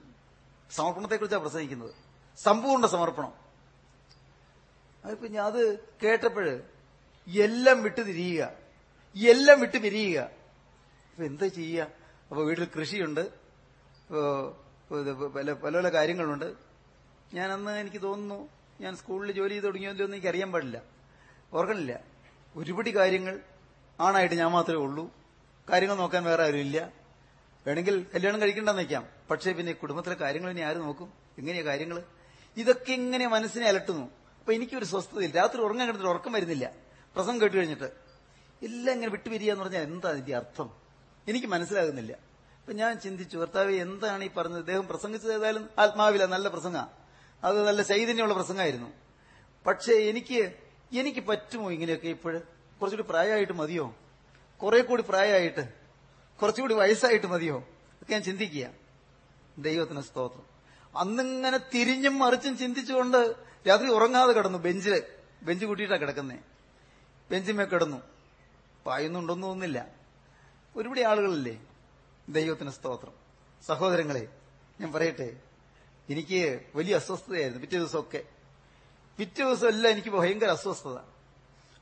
സമർപ്പണത്തെക്കുറിച്ചാണ് പ്രസംഗിക്കുന്നത്. സമ്പൂർണ സമർപ്പണം. അതിപ്പോ ഞാൻ അത് കേട്ടപ്പോഴ് എല്ലാം വിട്ടു തിരിയുക. എല്ലാം വിട്ടു പിരിയുക. അപ്പൊ എന്താ ചെയ്യുക? അപ്പൊ വീട്ടിൽ കൃഷിയുണ്ട്. പല പല പല കാര്യങ്ങളുണ്ട്. ഞാനന്ന് എനിക്ക് തോന്നുന്നു ഞാൻ സ്കൂളിൽ ജോലി ചെയ്ത് തുടങ്ങിയതിലൊന്നും എനിക്ക് അറിയാൻ പാടില്ല. ഓർക്കണില്ല. ഒരുപടി കാര്യങ്ങൾ ആണായിട്ട് ഞാൻ മാത്രമേ ഉള്ളൂ. കാര്യങ്ങൾ നോക്കാൻ വേറെ ആരുമില്ല വേണമെങ്കിൽ കല്യാണം കഴിക്കണ്ടെന്ന് വയ്ക്കാം പക്ഷേ പിന്നെ കുടുംബത്തിലെ കാര്യങ്ങൾ ഇനി ആര് നോക്കും? എങ്ങനെയാ കാര്യങ്ങൾ ഇതൊക്കെ ഇങ്ങനെ മനസ്സിനെ അലട്ടുന്നു. അപ്പൊ എനിക്കൊരു സ്വസ്ഥതയില്ല. രാത്രി ഉറങ്ങാൻ കിടന്നിട്ട് ഉറക്കം വരുന്നില്ല. പ്രസംഗം കേട്ട് കഴിഞ്ഞിട്ട്. എല്ലാം ഇങ്ങനെ വിട്ടുപിരിയ എന്ന് പറഞ്ഞാൽ എന്താ അതിന്റെ അർത്ഥം? എനിക്ക് മനസ്സിലാകുന്നില്ല. അപ്പൊ ഞാൻ ചിന്തിച്ചു ഭർത്താവ് എന്താണ് ഈ പറഞ്ഞത്? അദ്ദേഹം പ്രസംഗിച്ചത് ഏതായാലും ആത്മാവില്ല നല്ല പ്രസംഗ. അത് നല്ല ചൈതന്യമുള്ള പ്രസംഗമായിരുന്നു പക്ഷേ എനിക്ക് എനിക്ക് പറ്റുമോ ഇങ്ങനെയൊക്കെ ഇപ്പോഴ്? കുറച്ചുകൂടി പ്രായമായിട്ട് മതിയോ? കുറെ കൂടി പ്രായമായിട്ട് കുറച്ചുകൂടി വയസ്സായിട്ട് മതിയോ? ഒക്കെ ഞാൻ ചിന്തിക്കുക. ദൈവത്തിന് സ്തോത്രം. അന്നിങ്ങനെ തിരിഞ്ഞും മറിച്ചും ചിന്തിച്ചുകൊണ്ട് രാത്രി ഉറങ്ങാതെ കിടന്നു ബെഞ്ചിൽ ബെഞ്ച് കൂട്ടിയിട്ടാണ് കിടക്കുന്നേ. ബെഞ്ചിമേ കിടന്നു. പായുന്നുണ്ടോന്നും തോന്നില്ല ഒരുപടി ആളുകളില്ലേ? ദൈവത്തിന് സ്തോത്രം. സഹോദരങ്ങളെ ഞാൻ പറയട്ടെ. എനിക്ക് വലിയ അസ്വസ്ഥതയായിരുന്നു പിറ്റേ ദിവസമൊക്കെ. പിറ്റേ ദിവസമെല്ലാം എനിക്ക് ഭയങ്കര അസ്വസ്ഥത.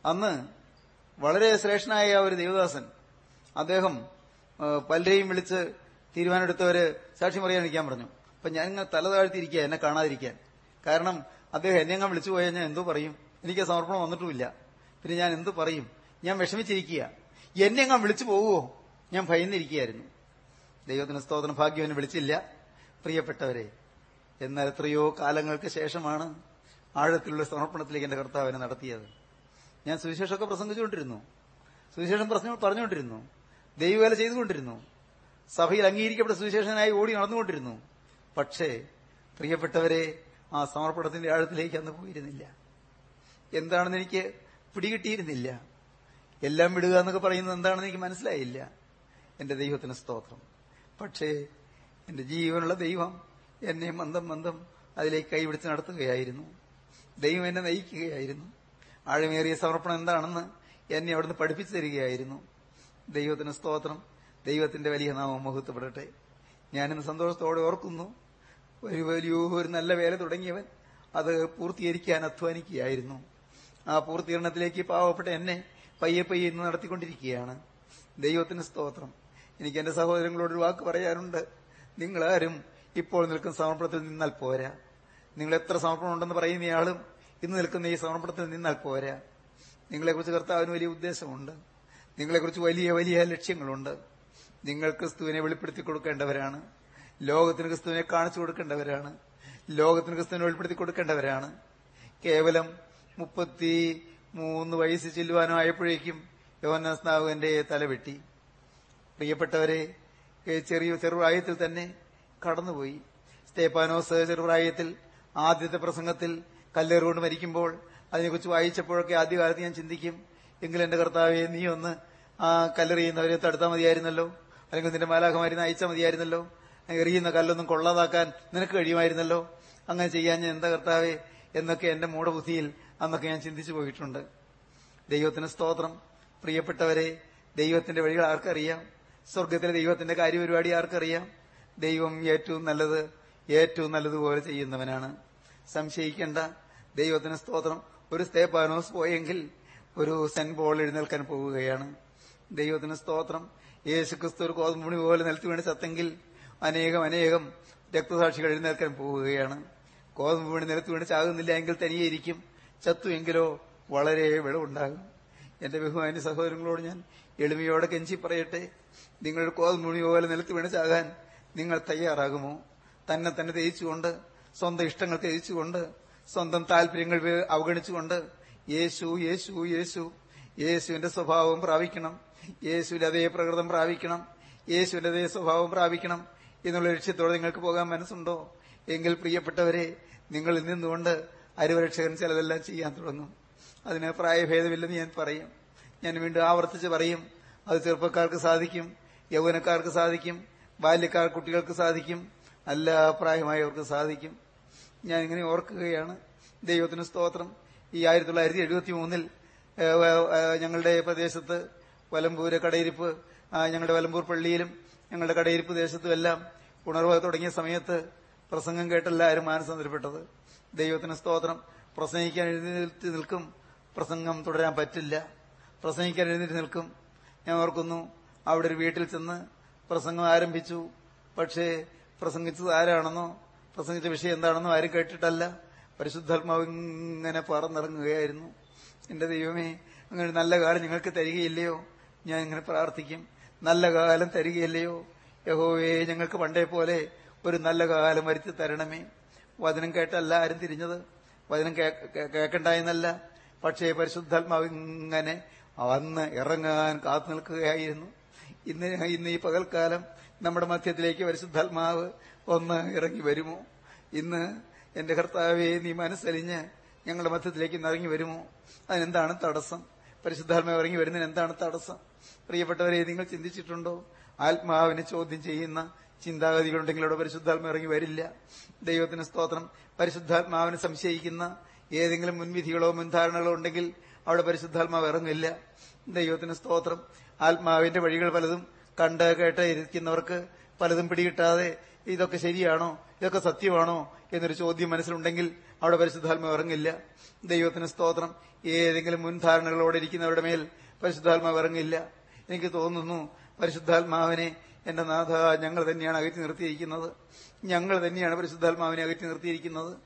അന്ന് വളരെ ശ്രേഷ്ഠനായ ഒരു ദേവദാസൻ. അദ്ദേഹം പലരെയും വിളിച്ച് തീരുമാനമെടുത്തവര് സാക്ഷി പറയാനിരിക്കാൻ പറഞ്ഞു. അപ്പൊ ഞാൻ ഇങ്ങനെ തല താഴ്ത്തിയിരിക്കുക എന്നെ കാണാതിരിക്കാൻ. കാരണം അദ്ദേഹം എന്നെ അങ്ങ് വിളിച്ചു പോയാൽ ഞാൻ എന്തോ പറയും. എനിക്ക് സമർപ്പണം വന്നിട്ടുമില്ല. പിന്നെ ഞാൻ എന്ത് പറയും? ഞാൻ വിഷമിച്ചിരിക്കുക. എന്നെ അങ്ങ് വിളിച്ചു പോവുമോ ഞാൻ ഭയന്നിരിക്കുകയായിരുന്നു. ദൈവത്തിന് സ്തോത്രം. ഭാഗ്യം എന്നെ വിളിച്ചില്ല. പ്രിയപ്പെട്ടവരെ എന്നാൽ എത്രയോ കാലങ്ങൾക്ക് ശേഷമാണ് ആഴത്തിലുള്ള സമർപ്പണത്തിലേക്ക് എന്റെ കർത്താവിനെ നടത്തിയത്. ഞാൻ സുവിശേഷമൊക്കെ പ്രസംഗിച്ചുകൊണ്ടിരുന്നു. സുവിശേഷം പ്രശ്നം പറഞ്ഞുകൊണ്ടിരുന്നു. ദൈവവേല ചെയ്തുകൊണ്ടിരുന്നു. സഭയിൽ അംഗീകരിക്കപ്പെട്ട സുവിശേഷനായി ഓടി നടന്നുകൊണ്ടിരുന്നു. പക്ഷേ പ്രിയപ്പെട്ടവരെ ആ സമർപ്പണത്തിന്റെ ആഴത്തിലേക്ക് അന്ന് പോയിരുന്നില്ല. എന്താണെന്ന് എനിക്ക് പിടികിട്ടിയിരുന്നില്ല. എല്ലാം വിടുക എന്നൊക്കെ പറയുന്നത് എന്താണെന്ന് എനിക്ക് മനസ്സിലായില്ല. എന്റെ ദൈവത്തിന് സ്തോത്രം. പക്ഷേ എന്റെ ജീവനുള്ള ദൈവം എന്നെ മന്ദം മന്ദം അതിലേക്ക് കൈപിടിച്ച് നടത്തുകയായിരുന്നു. ദൈവം എന്നെ നയിക്കുകയായിരുന്നു. ആഴമേറിയ സമർപ്പണം എന്താണെന്ന് എന്നെ അവിടുന്ന് പഠിപ്പിച്ചു തരികയായിരുന്നു. ദൈവത്തിന് സ്തോത്രം. ദൈവത്തിന്റെ വലിയ നാമം മുഹൂർത്തപ്പെടട്ടെ ഞാനിന്ന് സന്തോഷത്തോടെ ഓർക്കുന്നു. ഒരു വലിയ ഒരു നല്ല വേല തുടങ്ങിയവൻ അത് പൂർത്തീകരിക്കാൻ അധ്വാനിക്കുകയായിരുന്നു. ആ പൂർത്തീകരണത്തിലേക്ക് പാവപ്പെട്ട എന്നെ പയ്യെ പയ്യെ ഇന്ന് നടത്തിക്കൊണ്ടിരിക്കുകയാണ്. ദൈവത്തിന് സ്തോത്രം. എനിക്ക് എന്റെ സഹോദരങ്ങളോട് ഒരു വാക്ക് പറയാനുണ്ട്. നിങ്ങളാരും ഇപ്പോൾ നിൽക്കുന്ന സമർപ്പണത്തിൽ നിന്നാൽ പോരാ. നിങ്ങൾ എത്ര സമർപ്പണം ഉണ്ടെന്ന് പറയുന്നയാളും ഇന്ന് നിൽക്കുന്ന ഈ സമർപ്പണത്തിൽ നിന്നാൽ പോരാ. നിങ്ങളെക്കുറിച്ച് കർത്താവിന് വലിയ ഉദ്ദേശമുണ്ട്. നിങ്ങളെക്കുറിച്ച് വലിയ വലിയ ലക്ഷ്യങ്ങളുണ്ട്. നിങ്ങൾ ക്രിസ്തുവിനെ വെളിപ്പെടുത്തി കൊടുക്കേണ്ടവരാണ്. ലോകത്തിന് ക്രിസ്തുവിനെ കാണിച്ചു കൊടുക്കേണ്ടവരാണ്. ലോകത്തിന് ക്രിസ്തുവിനെ വെളിപ്പെടുത്തി കൊടുക്കേണ്ടവരാണ്. കേവലം മുപ്പത്തി മൂന്ന് വയസ്സ് ചെല്ലുവാനോ ആയപ്പോഴേക്കും യോഹന്നാസ്നാവുവിന്റെ തലവെട്ടി പ്രിയപ്പെട്ടവരെ ചെറിയ ചെറുപ്രായത്തിൽ തന്നെ കടന്നുപോയി. സ്തേപ്പാനോസ് ചെറുപ്രായത്തിൽ ആദ്യത്തെ പ്രസംഗത്തിൽ കല്ലേറുകൊണ്ട് മരിക്കുമ്പോൾ അതിനെക്കുറിച്ച് വായിച്ചപ്പോഴൊക്കെ ആദ്യകാലത്ത് ഞാൻ ചിന്തിക്കും എങ്കിലും എന്റെ കർത്താവെ നീ ഒന്ന് ആ കല്ലെറിയുന്നവരെ തടുത്താൽ മതിയായിരുന്നല്ലോ? അല്ലെങ്കിൽ നിന്റെ മാലാഖമാരി അയച്ചാൽ മതിയായിരുന്നല്ലോ? എറിയുന്ന കല്ലൊന്നും കൊള്ളാതാക്കാൻ നിനക്ക് കഴിയുമായിരുന്നല്ലോ? അങ്ങനെ ചെയ്യാൻ ഞാൻ എന്താ കർത്താവെ? എന്നൊക്കെ എന്റെ മൂഢബുദ്ധിയിൽ അന്നൊക്കെ ഞാൻ ചിന്തിച്ചു പോയിട്ടുണ്ട്. ദൈവത്തിന് സ്തോത്രം. പ്രിയപ്പെട്ടവരെ ദൈവത്തിന്റെ വഴികൾ ആർക്കറിയാം? സ്വർഗത്തിലെ ദൈവത്തിന്റെ കാര്യപരിപാടി ആർക്കറിയാം? ദൈവം ഏറ്റവും നല്ലത് ഏറ്റവും നല്ലതുപോലെ ചെയ്യുന്നവനാണ്. സംശയിക്കേണ്ട. ദൈവത്തിന് സ്തോത്രം. ഒരു സ്തേപ്പാനോസ് പോയെങ്കിൽ ഒരു സെൻ പോൾ എഴുന്നേൽക്കാൻ പോവുകയാണ്. ദൈവത്തിന് സ്തോത്രം. യേശുക്രിസ്തു ഒരു കോതമ്പുണി പോലെ നിലത്തി വേണ്ടി ചത്തെങ്കിൽ അനേകം അനേകം രക്തസാക്ഷികൾ എഴുന്നേൽക്കാൻ പോവുകയാണ്. കോതമ്പുണി നിലത്ത് വീണ് ചാകുന്നില്ല എങ്കിൽ തനിയെയിരിക്കും. ചത്തുവെങ്കിലോ വളരെ വിളവുണ്ടാകും എന്റെ ബഹുമാന്യ സഹോദരങ്ങളോട് ഞാൻ എളിമയോടെ കെഞ്ചി പറയട്ടെ. നിങ്ങൾ കോതമ്പുണി പോലെ നിലത്ത് വീണ് ചാകാൻ നിങ്ങൾ തയ്യാറാകുമോ? തന്നെ തന്നെ തേച്ചുകൊണ്ട് സ്വന്തം ഇഷ്ടങ്ങൾ തേച്ചുകൊണ്ട് സ്വന്തം താല്പര്യങ്ങൾ അവഗണിച്ചുകൊണ്ട് യേശു യേശു യേശു യേശുവിന്റെ സ്വഭാവം പ്രാപിക്കണം. യേശുവിന്റെ അതേ പ്രകൃതം പ്രാപിക്കണം. യേശുവിന്റെ അതേ സ്വഭാവം പ്രാപിക്കണം എന്നുള്ള ലക്ഷ്യത്തോടെ നിങ്ങൾക്ക് പോകാൻ മനസ്സുണ്ടോ? എങ്കിൽ പ്രിയപ്പെട്ടവരെ നിങ്ങളിൽ നിന്നുകൊണ്ട് അരുവരക്ഷകൻ ചിലതെല്ലാം ചെയ്യാൻ തുടങ്ങും. അതിന് പ്രായഭേദമില്ലെന്ന് ഞാൻ പറയും. ഞാൻ വീണ്ടും ആവർത്തിച്ച് പറയും. അത് ചെറുപ്പക്കാർക്ക് സാധിക്കും യൗവനക്കാർക്ക് സാധിക്കും ബാല്യക്കാർ കുട്ടികൾക്ക് സാധിക്കും എല്ലാ പ്രായമായവർക്ക് സാധിക്കും. ഞാൻ ഇങ്ങനെ ഓർക്കുകയാണ്. ദൈവത്തിന് സ്തോത്രം. ഈ ആയിരത്തി തൊള്ളായിരത്തി എഴുപത്തി മൂന്നിൽ ഞങ്ങളുടെ പ്രദേശത്ത് വലമ്പൂര് കടയിരിപ്പ് ഞങ്ങളുടെ വലമ്പൂർ പള്ളിയിലും ഞങ്ങളുടെ കടയിരിപ്പ് ദേശത്തും എല്ലാം ഉണർവ് തുടങ്ങിയ സമയത്ത് പ്രസംഗം കേട്ടെല്ലാവരും മാനസാന്തരപ്പെട്ടത്. ദൈവത്തിന് സ്തോത്രം. പ്രസംഗിക്കാൻ എഴുന്നേറ്റ് നിൽക്കും പ്രസംഗം തുടരാൻ പറ്റില്ല. പ്രസംഗിക്കാൻ എഴുന്നേറ്റ് നിൽക്കും. ഞാൻ ഓർക്കുന്നു അവിടെ ഒരു വീട്ടിൽ ചെന്ന് പ്രസംഗം ആരംഭിച്ചു. പക്ഷേ പ്രസംഗിച്ചത് ആരാണെന്നോ പ്രസംഗിച്ച വിഷയം എന്താണെന്നും ആരും കേട്ടിട്ടല്ല. പരിശുദ്ധാത്മാവ് ഇങ്ങനെ പറന്നിറങ്ങുകയായിരുന്നു. എന്റെ ദൈവമേ അങ്ങനെ നല്ല കാലം നിങ്ങൾക്ക് തരികയില്ലയോ? ഞാൻ ഇങ്ങനെ പ്രാർത്ഥിക്കും. നല്ല കാലം തരികയില്ലയോ? യഹോവേ ഞങ്ങൾക്ക് പണ്ടേ പോലെ ഒരു നല്ല കാലം വരുത്തി തരണമേ. വചനം കേട്ടല്ല ആരും തിരിഞ്ഞത്. വചനം കേൾക്കണ്ടായെന്നല്ല പക്ഷേ പരിശുദ്ധാത്മാവ് ഇങ്ങനെ വന്ന് ഇറങ്ങാൻ കാത്തു നിൽക്കുകയായിരുന്നു. ഇന്ന് ഇന്ന് ഈ പകൽക്കാലം നമ്മുടെ മധ്യത്തിലേക്ക് പരിശുദ്ധാത്മാവ് ഒന്ന് ഇറങ്ങി വരുമോ? ഇന്ന് എന്റെ കർത്താവെ നീ മനസ്സലിഞ്ഞ് ഞങ്ങളുടെ മധ്യത്തിലേക്ക് ഇന്ന് ഇറങ്ങി വരുമോ? അതിനെന്താണ് തടസ്സം? പരിശുദ്ധാത്മാവ് ഇറങ്ങി വരുന്നതിന് എന്താണ് തടസ്സം? പ്രിയപ്പെട്ടവരെ നിങ്ങൾ ചിന്തിച്ചിട്ടുണ്ടോ? ആത്മാവിനെ ചോദ്യം ചെയ്യുന്ന ചിന്താഗതികളുണ്ടെങ്കിൽ അവിടെ പരിശുദ്ധാത്മ ഇറങ്ങി വരില്ല. ദൈവത്തിന് സ്തോത്രം. പരിശുദ്ധാത്മാവിനെ സംശയിക്കുന്ന ഏതെങ്കിലും മുൻവിധികളോ മുൻധാരണകളോ ഉണ്ടെങ്കിൽ അവിടെ പരിശുദ്ധാത്മാവ് ഇറങ്ങില്ല. ദൈവത്തിന് സ്തോത്രം. ആത്മാവിന്റെ വഴികൾ പലതും കണ്ട് കേട്ട് ഇരിക്കുന്നവർക്ക് പലതും പിടികിട്ടാതെ ഇതൊക്കെ ശരിയാണോ? ഇതൊക്കെ സത്യമാണോ? എന്നൊരു ചോദ്യം മനസ്സിലുണ്ടെങ്കിൽ അവിടെ പരിശുദ്ധാത്മാവ് ഇറങ്ങില്ല ദൈവത്തിന് സ്തോത്രം. ഏതെങ്കിലും മുൻധാരണകളോടെ ഇരിക്കുന്നവരുടെ മേൽ പരിശുദ്ധാത്മാവ് ഇറങ്ങില്ല എനിക്ക് തോന്നുന്നു പരിശുദ്ധാത്മാവിനെ എന്റെ നാഥ ഞങ്ങൾ തന്നെയാണ് അകറ്റി നിർത്തിയിരിക്കുന്നത്. ഞങ്ങൾ തന്നെയാണ് പരിശുദ്ധാത്മാവിനെ അകറ്റി നിർത്തിയിരിക്കുന്നത്.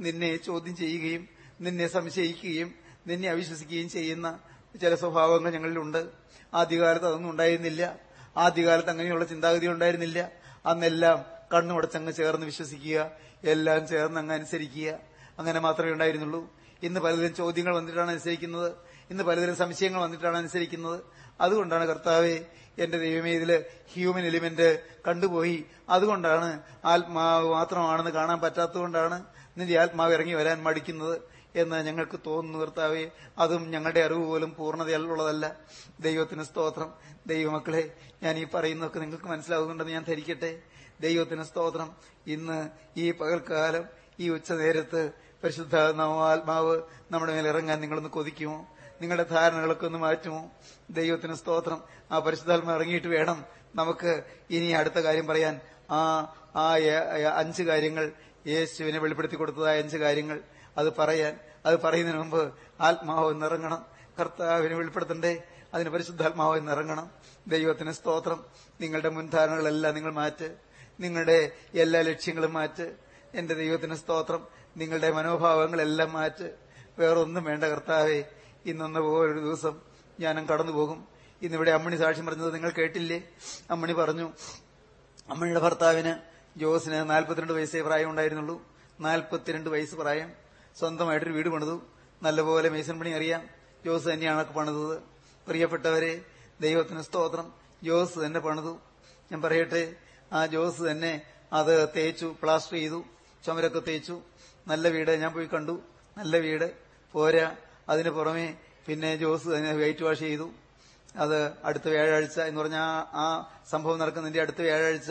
നിന്നെ ചോദ്യം ചെയ്യുകയും നിന്നെ സംശയിക്കുകയും നിന്നെ അവിശ്വസിക്കുകയും ചെയ്യുന്ന ചില സ്വഭാവങ്ങൾ ഞങ്ങളിലുണ്ട്. ആദ്യകാലത്ത് അതൊന്നും ഉണ്ടായിരുന്നില്ല. ആദ്യകാലത്ത് അങ്ങനെയുള്ള ചിന്താഗതി ഉണ്ടായിരുന്നില്ല. അന്നെല്ലാം കണ്ണുമടച്ചങ്ങ് ചേർന്ന് വിശ്വസിക്കുക എല്ലാം ചേർന്ന് അങ്ങ് അനുസരിക്കുക. അങ്ങനെ മാത്രമേ ഉണ്ടായിരുന്നുള്ളൂ. ഇന്ന് പലതരം ചോദ്യങ്ങൾ വന്നിട്ടാണ് അനുസരിക്കുന്നത്. ഇന്ന് പലതരം സംശയങ്ങൾ വന്നിട്ടാണ് അനുസരിക്കുന്നത്. അതുകൊണ്ടാണ് കർത്താവെ എന്റെ ദൈവമേ ഇതിൽ ഹ്യൂമൻ എലിമെന്റ് കണ്ടുപോയി. അതുകൊണ്ടാണ് ആത്മാവ് മാത്രമാണെന്ന് കാണാൻ പറ്റാത്തതുകൊണ്ടാണ് നിന്റെ ആത്മാവ് ഇറങ്ങി വരാൻ മടിക്കുന്നത് എന്ന് ഞങ്ങൾക്ക് തോന്നുന്നു കർത്താവെ. അതും ഞങ്ങളുടെ അറിവ് പോലും പൂർണതയുള്ളതല്ല ദൈവത്തിന് സ്തോത്രം. ദൈവമക്കളെ ഞാൻ ഈ പറയുന്നതൊക്കെ നിങ്ങൾക്ക് മനസ്സിലാകുന്നുണ്ടെന്ന് ഞാൻ ധരിക്കട്ടെ. ദൈവത്തിന് സ്തോത്രം. ഇന്ന് ഈ പകൽക്കാലം ഈ ഉച്ചനേരത്ത് പരിശുദ്ധ ആത്മാവ് നമ്മുടെ മേൽ ഇറങ്ങാൻ നിങ്ങളൊന്ന് കൊതിക്കുമോ? നിങ്ങളുടെ ധാരണകളൊക്കെ ഒന്ന് മാറ്റുമോ? ദൈവത്തിന് സ്തോത്രം. ആ പരിശുദ്ധാത്മ ഇറങ്ങിയിട്ട് വേണം നമുക്ക് ഇനി അടുത്ത കാര്യം പറയാൻ. ആ ആ അഞ്ച് കാര്യങ്ങൾ യേശുവിനെ വെളിപ്പെടുത്തി കൊടുത്തതായ അഞ്ച് കാര്യങ്ങൾ അത് പറയാൻ. അത് പറയുന്നതിന് മുമ്പ് ആത്മാവ് നിറങ്ങണം കർത്താവിനെ വെളിപ്പെടുത്തണ്ടേ? അതിന് പരിശുദ്ധാത്മാവ് നിറങ്ങണം ദൈവത്തിന് സ്തോത്രം. നിങ്ങളുടെ മുൻധാരണകളെല്ലാം നിങ്ങൾ മാറ്റ്. നിങ്ങളുടെ എല്ലാ ലക്ഷ്യങ്ങളും മാറ്റ്. എന്റെ ദൈവത്തിന് സ്തോത്രം. നിങ്ങളുടെ മനോഭാവങ്ങളെല്ലാം മാറ്റ്. വേറൊന്നും വേണ്ട കർത്താവേ ഇന്നൊന്ന് പോലൊരു ദിവസം ഞാനും കടന്നുപോകും. ഇന്നിവിടെ അമ്മണി സാക്ഷ്യം പറഞ്ഞത് നിങ്ങൾ കേട്ടില്ലേ? അമ്മണി പറഞ്ഞു അമ്മണിയുടെ ഭർത്താവിന് ജോസിന് നാൽപ്പത്തിരണ്ട് വയസ്സേ പ്രായം ഉണ്ടായിരുന്നുള്ളൂ. നാൽപ്പത്തിരണ്ട് വയസ്സ് പ്രായം. സ്വന്തമായിട്ടൊരു വീട് പണിതു. നല്ലപോലെ മേസൺ പണി അറിയാം. ജോസ് തന്നെയാണ് പണിതത്. പ്രിയപ്പെട്ടവരെ ദൈവത്തിന് സ്തോത്രം. ജോസ് തന്നെ പണിതു. ഞാൻ പറയട്ടെ ആ ജോസ് തന്നെ അത് തേച്ചു പ്ലാസ്റ്റർ ചെയ്തു ചുമരൊക്കെ തേച്ചു. നല്ല വീട് ഞാൻ പോയി കണ്ടു. നല്ല വീട്. പോരാ. അതിന് പുറമേ പിന്നെ ജോസ് തന്നെ വൈറ്റ് വാഷ് ചെയ്തു. അത് അടുത്ത വ്യാഴാഴ്ച എന്ന് പറഞ്ഞാൽ ആ സംഭവം നടക്കുന്നതിന്റെ അടുത്ത വ്യാഴാഴ്ച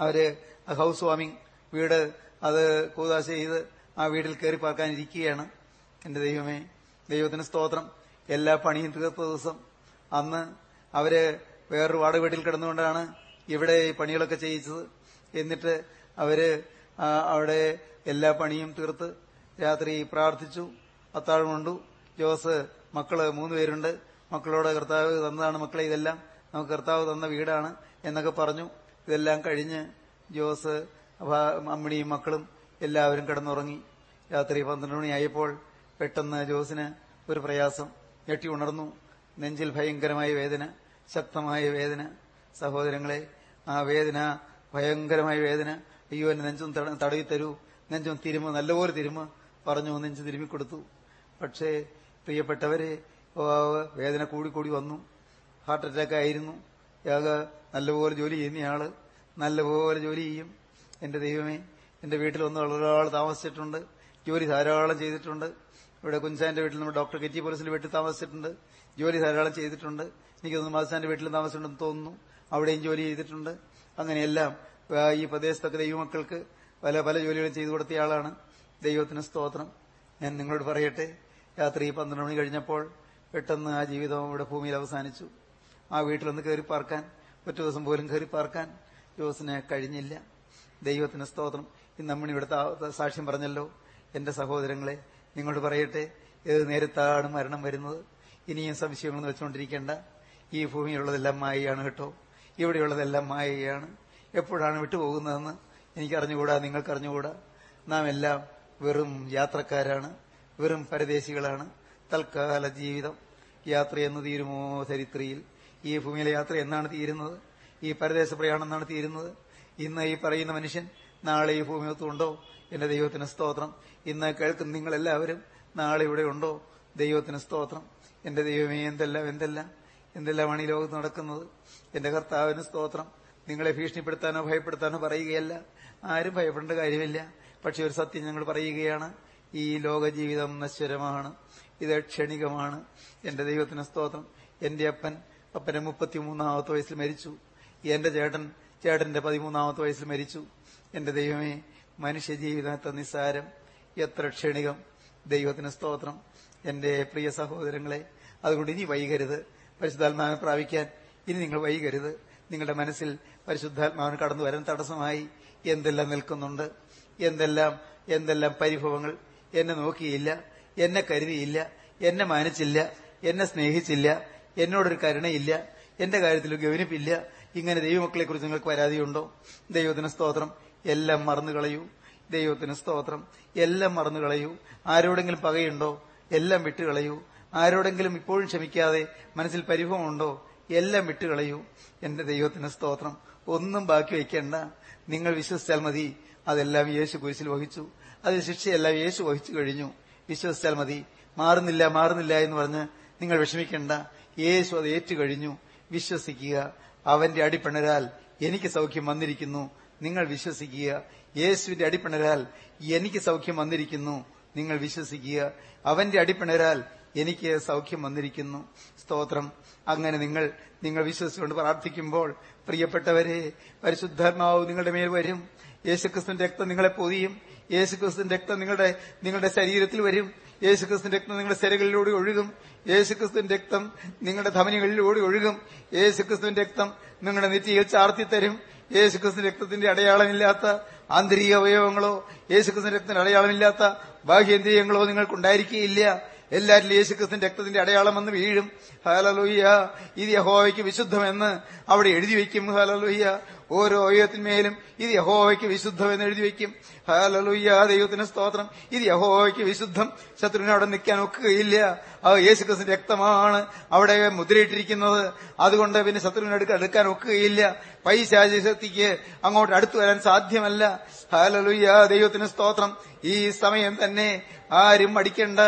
അവർ ഹൗസ് വാമിംഗ് വീട് അത് കൂതാശ ചെയ്ത് ആ വീട്ടിൽ കയറി പാർക്കാനിരിക്കുകയാണ് എന്റെ ദൈവമേ ദൈവത്തിന് സ്തോത്രം. എല്ലാ പണിയും തീർത്ത ദിവസം അന്ന് അവർ വേറൊരു വാടക വീട്ടിൽ കിടന്നുകൊണ്ടാണ് ഇവിടെ പണികളൊക്കെ ചെയ്യിച്ചത്? എന്നിട്ട് അവർ അവിടെ എല്ലാ പണിയും തീർത്ത് രാത്രി പ്രാർത്ഥിച്ചു അത്താഴം കൊണ്ടു. ജോസ് മക്കൾ മൂന്ന് പേരുണ്ട്. മക്കളോട് കർത്താവ് തന്നതാണ് മക്കളെ ഇതെല്ലാം. നമുക്ക് കർത്താവ് തന്ന വീടാണ് എന്നൊക്കെ പറഞ്ഞു. ഇതെല്ലാം കഴിഞ്ഞ് ജോസ് അമ്മിണിയും മക്കളും എല്ലാവരും കിടന്നുറങ്ങി. രാത്രി പന്ത്രണ്ട് മണിയായപ്പോൾ പെട്ടെന്ന് ജോസിന് ഒരു പ്രയാസം. ഞെട്ടി ഉണർന്നു. നെഞ്ചിൽ ഭയങ്കരമായ വേദന ശക്തമായ വേദന. സഹോദരങ്ങളെ ആ വേദന ഭയങ്കരമായ വേദന. അയ്യോ എന്നെ നെഞ്ചും തട- തടവി തരൂ. നെഞ്ചും തിരുമ നല്ലപോലെ തിരുമ. പറഞ്ഞു നെഞ്ച് തിരുമിക്കൊടുത്തു പക്ഷേ പ്രിയപ്പെട്ടവരെ വേദന വേദന കൂടിക്കൂടി വന്നു. ഹാർട്ട് അറ്റാക്ക് ആയിരുന്നു. യാഗ നല്ലപോലെ ജോലി ചെയ്യുന്നയാൾ നല്ലപോലെ ജോലി ചെയ്യും. എന്റെ ദൈവമേ എന്റെ വീട്ടിൽ വന്ന് ഒരാൾ താമസിച്ചിട്ടുണ്ട്. ജോലി ധാരാളം ചെയ്തിട്ടുണ്ട്. ഇവിടെ കുഞ്ചാന്റെ വീട്ടിൽ നമ്മൾ ഡോക്ടർ കെറ്റി പോലീസിന്റെ വീട്ടിൽ താമസിച്ചിട്ടുണ്ട്. ജോലി ധാരാളം ചെയ്തിട്ടുണ്ട്. എനിക്ക് തോന്നുന്നു മാസാന്റെ വീട്ടിൽ താമസിച്ചിട്ടുണ്ടെന്ന് തോന്നുന്നു. അവിടെയും ജോലി ചെയ്തിട്ടുണ്ട്. അങ്ങനെയെല്ലാം ഈ പ്രദേശത്തൊക്കെ ദൈവമക്കൾക്ക് പല പല ജോലികളും ചെയ്തു കൊടുത്തയാളാണ് ദൈവത്തിന് സ്തോത്രം. ഞാൻ നിങ്ങളോട് പറയട്ടെ രാത്രി പന്ത്രണ്ട് മണി കഴിഞ്ഞപ്പോൾ പെട്ടെന്ന് ആ ജീവിതം ഇവിടെ ഭൂമിയിൽ അവസാനിച്ചു. ആ വീട്ടിലൊന്ന് കയറി പാർക്കാൻ ഒറ്റ ദിവസം പോലും കയറി പാർക്കാൻ ജോസിന് കഴിഞ്ഞില്ല. ദൈവത്തിന് സ്തോത്രം. ഇന്ന് നമ്മൾ ഇവിടെ സാക്ഷ്യം പറഞ്ഞല്ലോ. എന്റെ സഹോദരങ്ങളെ നിങ്ങളോട് പറയട്ടെ ഏത് നേരത്താണ് മരണം വരുന്നത്? ഇനിയും സംശയങ്ങളൊന്നും വെച്ചുകൊണ്ടിരിക്കേണ്ട. ഈ ഭൂമിയിലുള്ളതെല്ലാം മായയാണ് കേട്ടോ. ഇവിടെയുള്ളതെല്ലാം മായയാണ്. എപ്പോഴാണ് വിട്ടുപോകുന്നതെന്ന് എനിക്കറിഞ്ഞുകൂടാ നിങ്ങൾക്കറിഞ്ഞുകൂടാ. നിങ്ങൾക്ക് നാം എല്ലാം വെറും യാത്രക്കാരാണ് വെറും പരദേശികളാണ്. തൽക്കാല ജീവിതം യാത്രയെന്ന് തീരുമോ ചരിത്രയിൽ? ഈ ഭൂമിയിലെ യാത്ര എന്നാണ് തീരുന്നത്? ഈ പരദേശ പ്രയാണം എന്നാണ് തീരുന്നത്? ഇന്ന് ഈ പറയുന്ന മനുഷ്യൻ നാളെ ഈ ഭൂമിയത്തുണ്ടോ എന്റെ ദൈവത്തിന് സ്തോത്രം. ഇന്ന് കേൾക്കുന്ന നിങ്ങളെല്ലാവരും നാളെ ഇവിടെ ഉണ്ടോ? ദൈവത്തിന് സ്തോത്രം. എന്റെ ദൈവമേ എന്തെല്ലാം എന്തെല്ലാം എന്തെല്ലാമാണ് ഈ ലോകത്ത് നടക്കുന്നത്? എന്റെ കർത്താവിന് സ്തോത്രം. നിങ്ങളെ ഭീഷണിപ്പെടുത്താനോ ഭയപ്പെടുത്താനോ പറയുകയല്ല. ആരും ഭയപ്പെടേണ്ട കാര്യമില്ല. പക്ഷെ ഒരു സത്യം ഞങ്ങൾ പറയുകയാണ്. ഈ ലോകജീവിതം നശ്വരമാണ്. ഇത് ക്ഷണികമാണ്. എന്റെ ദൈവത്തിന് സ്തോത്രം. എന്റെ അപ്പൻ അപ്പന്റെ മുപ്പത്തിമൂന്നാമത്തെ വയസ്സിൽ മരിച്ചു. എന്റെ ചേട്ടൻ ചേട്ടന്റെ പതിമൂന്നാമത്തെ വയസ്സിൽ മരിച്ചു. എന്റെ ദൈവമേ മനുഷ്യ ജീവിതത്തെ നിസ്സാരം. എത്ര ക്ഷണികം. ദൈവത്തിന് സ്തോത്രം. എന്റെ പ്രിയ സഹോദരങ്ങളെ അതുകൊണ്ട് ഇനി വൈകരുത്. പരിശുദ്ധാത്മാവിനെ പ്രാപിക്കാൻ ഇനി നിങ്ങൾ വൈകരുത്. നിങ്ങളുടെ മനസ്സിൽ പരിശുദ്ധാത്മാവിന് കടന്നു വരാൻ തടസ്സമായി എന്തെല്ലാം നിൽക്കുന്നുണ്ട്? എന്തെല്ലാം എന്തെല്ലാം പരിഭവങ്ങൾ എന്നെ നോക്കിയില്ല എന്നെ കരുതിയില്ല എന്നെ മാനിച്ചില്ല എന്നെ സ്നേഹിച്ചില്ല എന്നോടൊരു കരുണയില്ല എന്റെ കാര്യത്തിൽ ഗൗനിപ്പില്ല. ഇങ്ങനെ ദൈവമക്കളെ കുറിച്ച് നിങ്ങൾക്ക് പരാതിയുണ്ടോ? ദൈവത്തിന് സ്തോത്രം. എല്ലാം മറന്നു കളയൂ. ദൈവത്തിന് സ്തോത്രം. എല്ലാം മറന്നു കളയൂ. ആരോടെങ്കിലും പകയുണ്ടോ? എല്ലാം വിട്ടുകളയൂ. ആരോടെങ്കിലും ഇപ്പോഴും ക്ഷമിക്കാതെ മനസ്സിൽ പരിഭവമുണ്ടോ? എല്ലാം വിട്ടുകളയൂ എന്റെ ദൈവത്തിന് സ്തോത്രം. ഒന്നും ബാക്കി വയ്ക്കേണ്ട. നിങ്ങൾ വിശ്വസിച്ചാൽ മതി. അതെല്ലാം യേശു കുരിശിൽ വഹിച്ചു. അതിൽ ശിക്ഷയെല്ലാം യേശു വഹിച്ചു കഴിഞ്ഞു. വിശ്വസിച്ചാൽ മതി. മാറുന്നില്ല മാറുന്നില്ല എന്ന് പറഞ്ഞ് നിങ്ങൾ വിഷമിക്കേണ്ട. യേശു അത് ഏറ്റുകഴിഞ്ഞു വിശ്വസിക്കുക. അവന്റെ അടിപ്പിണരാൽ എനിക്ക് സൗഖ്യം വന്നിരിക്കുന്നു. നിങ്ങൾ വിശ്വസിക്കുക. യേശുവിന്റെ അടിപ്പിണരാൽ എനിക്ക് സൗഖ്യം വന്നിരിക്കുന്നു. നിങ്ങൾ വിശ്വസിക്കുക. അവന്റെ അടിപ്പിണരാൽ എനിക്ക് സൗഖ്യം വന്നിരിക്കുന്നു. സ്തോത്രം. അങ്ങനെ നിങ്ങൾ നിങ്ങൾ വിശ്വസിച്ചുകൊണ്ട് പ്രാർത്ഥിക്കുമ്പോൾ പ്രിയപ്പെട്ടവരെ പരിശുദ്ധാത്മാവ് നിങ്ങളുടെ മേൽ വരും. യേശുക്രിസ്തുവിന്റെ രക്തം നിങ്ങളെ പൊതിയും. യേശുക്രിസ്തുവിന്റെ രക്തം നിങ്ങളുടെ നിങ്ങളുടെ ശരീരത്തിൽ വരും. യേശുക്രിസ്തുവിന്റെ രക്തം നിങ്ങളുടെ സ്ഥലങ്ങളിലൂടെ ഒഴുകും. യേശുക്രിസ്തുവിന്റെ രക്തം നിങ്ങളുടെ ധമനികളിലൂടെ ഒഴുകും. യേശുക്രിസ്തുവിന്റെ രക്തം നിങ്ങളുടെ നെറ്റിയിൽ ചാർത്തി തരും. യേശുക്രിസ്തു രക്തത്തിന്റെ അടയാളമില്ലാത്ത ആന്തരിക അവയവങ്ങളോ യേശുക്രിസ്തു രക്തത്തിന്റെ അടയാളമില്ലാത്ത ബാഹ്യേന്ദ്രിയങ്ങളോ നിങ്ങൾക്കുണ്ടായിരിക്കുകയില്ല. എല്ലാറ്റിലും യേശുക്രിസ്തുവിന്റെ രക്തത്തിന്റെ അടയാളം വന്ന് വീഴും. ഹാലലൂയ്യ ഇത് യഹോവയ്ക്ക് വിശുദ്ധമെന്ന് അവിടെ എഴുതി വയ്ക്കും. ഹാലലൂയ്യ ഓരോ അയ്യത്തിന്മേലും ഇത് യഹോവയ്ക്ക് വിശുദ്ധം എന്ന് എഴുതി വയ്ക്കും. ഹാലലൂയ്യ ദൈവത്തിന് സ്തോത്രം. ഇത് യഹോവയ്ക്ക് വിശുദ്ധം. ശത്രുവിനെ അവിടെ നിൽക്കാൻ ഒക്കുകയില്ല. അത് യേശുക്രിസ്തുവിന്റെ രക്തമാണ് അവിടെ മുദ്രയിട്ടിരിക്കുന്നത്. അതുകൊണ്ട് പിന്നെ ശത്രുവിനെ അടുക്കാൻ ഒക്കുകയില്ല. പൈശാചി ശക്തിക്ക് അങ്ങോട്ട് അടുത്തു വരാൻ സാധ്യമല്ല. ഹാലലുയ്യ ദൈവത്തിന് സ്തോത്രം. ഈ സമയം തന്നെ ആരും മടിക്കണ്ട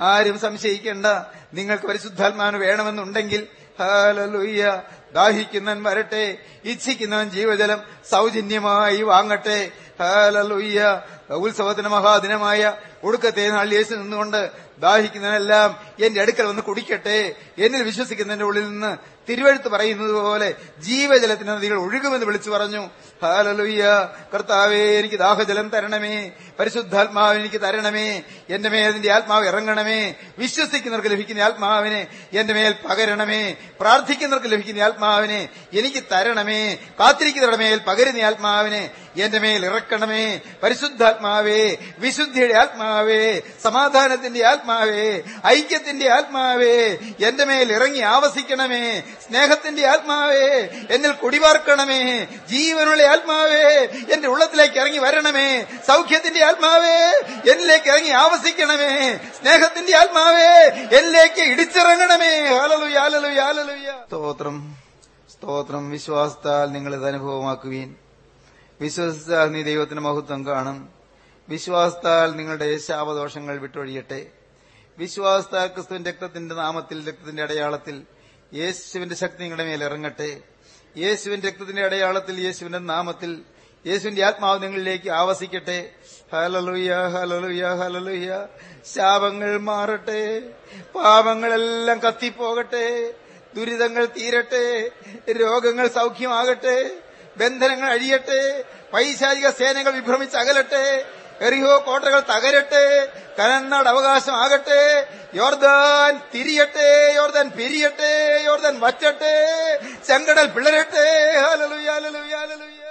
ആരും സംശയിക്കേണ്ട. നിങ്ങൾക്ക് പരിശുദ്ധാത്മാവിന് വേണമെന്നുണ്ടെങ്കിൽ ഹാലലുയ്യ ദാഹിക്കുന്നവൻ വരട്ടെ. ഇച്ഛിക്കുന്നവൻ ജീവജലം സൗജന്യമായി വാങ്ങട്ടെ. ഹാലലുയ്യ ഉത്സവത്തിന് മഹാദിനമായ ഒടുക്കത്തെ നാൾ യേശു നിന്നുകൊണ്ട് ദാഹിക്കുന്നതിനെല്ലാം എന്റെ അടുക്കൽ വന്ന് കുടിക്കട്ടെ. എന്നിൽ വിശ്വസിക്കുന്നതിന്റെ ഉള്ളിൽ നിന്ന് തിരുവഴുത്ത് പറയുന്നത് പോലെ ജീവജലത്തിന് നദികൾ ഒഴുകുമെന്ന് വിളിച്ചു പറഞ്ഞു. ഹാലലുയ്യ കർത്താവേ എനിക്ക് ദാഹജലം തരണമേ. പരിശുദ്ധാത്മാവ് എനിക്ക് തരണമേ. എന്റെ മേൽ അതിന്റെ ആത്മാവ് ഇറങ്ങണമേ. വിശ്വസിക്കുന്നവർക്ക് ലഭിക്കുന്ന ആത്മാവിനെ എന്റെ മേൽ പകരണമേ. പ്രാർത്ഥിക്കുന്നവർക്ക് ലഭിക്കുന്ന ആത്മാവിനെ എനിക്ക് തരണമേ. കാത്തിരിക്കുന്നവരുടെ മേൽ പകരുന്ന ആത്മാവിനെ എന്റെ മേൽ ഇറക്കണമേ. പരിശുദ്ധാത്മാവേ വിശുദ്ധിയുടെ ആത്മാവേ സമാധാനത്തിന്റെ ആത്മാവേ ഐക്യത്തിന്റെ ആത്മാവേ എന്റെ മേൽ ഇറങ്ങി ആവസിക്കണമേ സ്നേഹത്തിന്റെ ആത്മാവേ എന്നിൽ കുടിവാർക്കണമേ ജീവനുള്ള ആത്മാവേ എന്റെ ഉള്ളത്തിലേക്ക് ഇറങ്ങി വരണമേ സൗഖ്യത്തിന്റെ ആത്മാവേ എന്നിലേക്ക് ഇറങ്ങി ആവസിക്കണമേ സ്നേഹത്തിന്റെ ആത്മാവേ എന്നിലേക്ക് ഇടിച്ചിറങ്ങണമേ. ഹാലലുയ സ്തോത്രം സ്തോത്രം. വിശ്വാസത്താൽ നിങ്ങളിത് അനുഭവമാക്കുവീൻ. വിശ്വസിച്ചാൽ നീ ദൈവത്തിന്റെ മഹത്വം കാണും. വിശ്വാസത്താൽ നിങ്ങളുടെ ശാപദോഷങ്ങൾ വിട്ടൊഴിയട്ടെ. വിശ്വാസത്താൽ ക്രിസ്തുവിന്റെ രക്തത്തിന്റെ നാമത്തിൽ രക്തത്തിന്റെ അടയാളത്തിൽ യേശുവിന്റെ ശക്തി നിങ്ങളുടെ മേൽ ഇറങ്ങട്ടെ. യേശുവിന്റെ രക്തത്തിന്റെ അടയാളത്തിൽ യേശുവിന്റെ നാമത്തിൽ യേശുവിന്റെ ആത്മാവ് നിങ്ങളിലേക്ക് ആവസിക്കട്ടെ. ഹലലുയ ഹലലുയ ഹലലുയ ശാപങ്ങൾ മാറട്ടെ. പാപങ്ങളെല്ലാം കത്തിപ്പോകട്ടെ. ദുരിതങ്ങൾ തീരട്ടെ. രോഗങ്ങൾ സൗഖ്യമാകട്ടെ. ബന്ധനങ്ങൾ അഴിയട്ടെ. പൈശാചിക സേനകൾ വിഭ്രമിച്ച് അകലട്ടെ. എറിഹോ കോട്ടകൾ തകരട്ടെ കനന്നാട് അവകാശമാകട്ടെ യോർദാൻ തിരിയട്ടെ യോർദാൻ പിരിയട്ടെ യോർദാൻ വറ്റട്ടെ ചെങ്കടൽ പിളരട്ടെ. ഹാലലുയ ഹാലലുയ ഹാലലുയ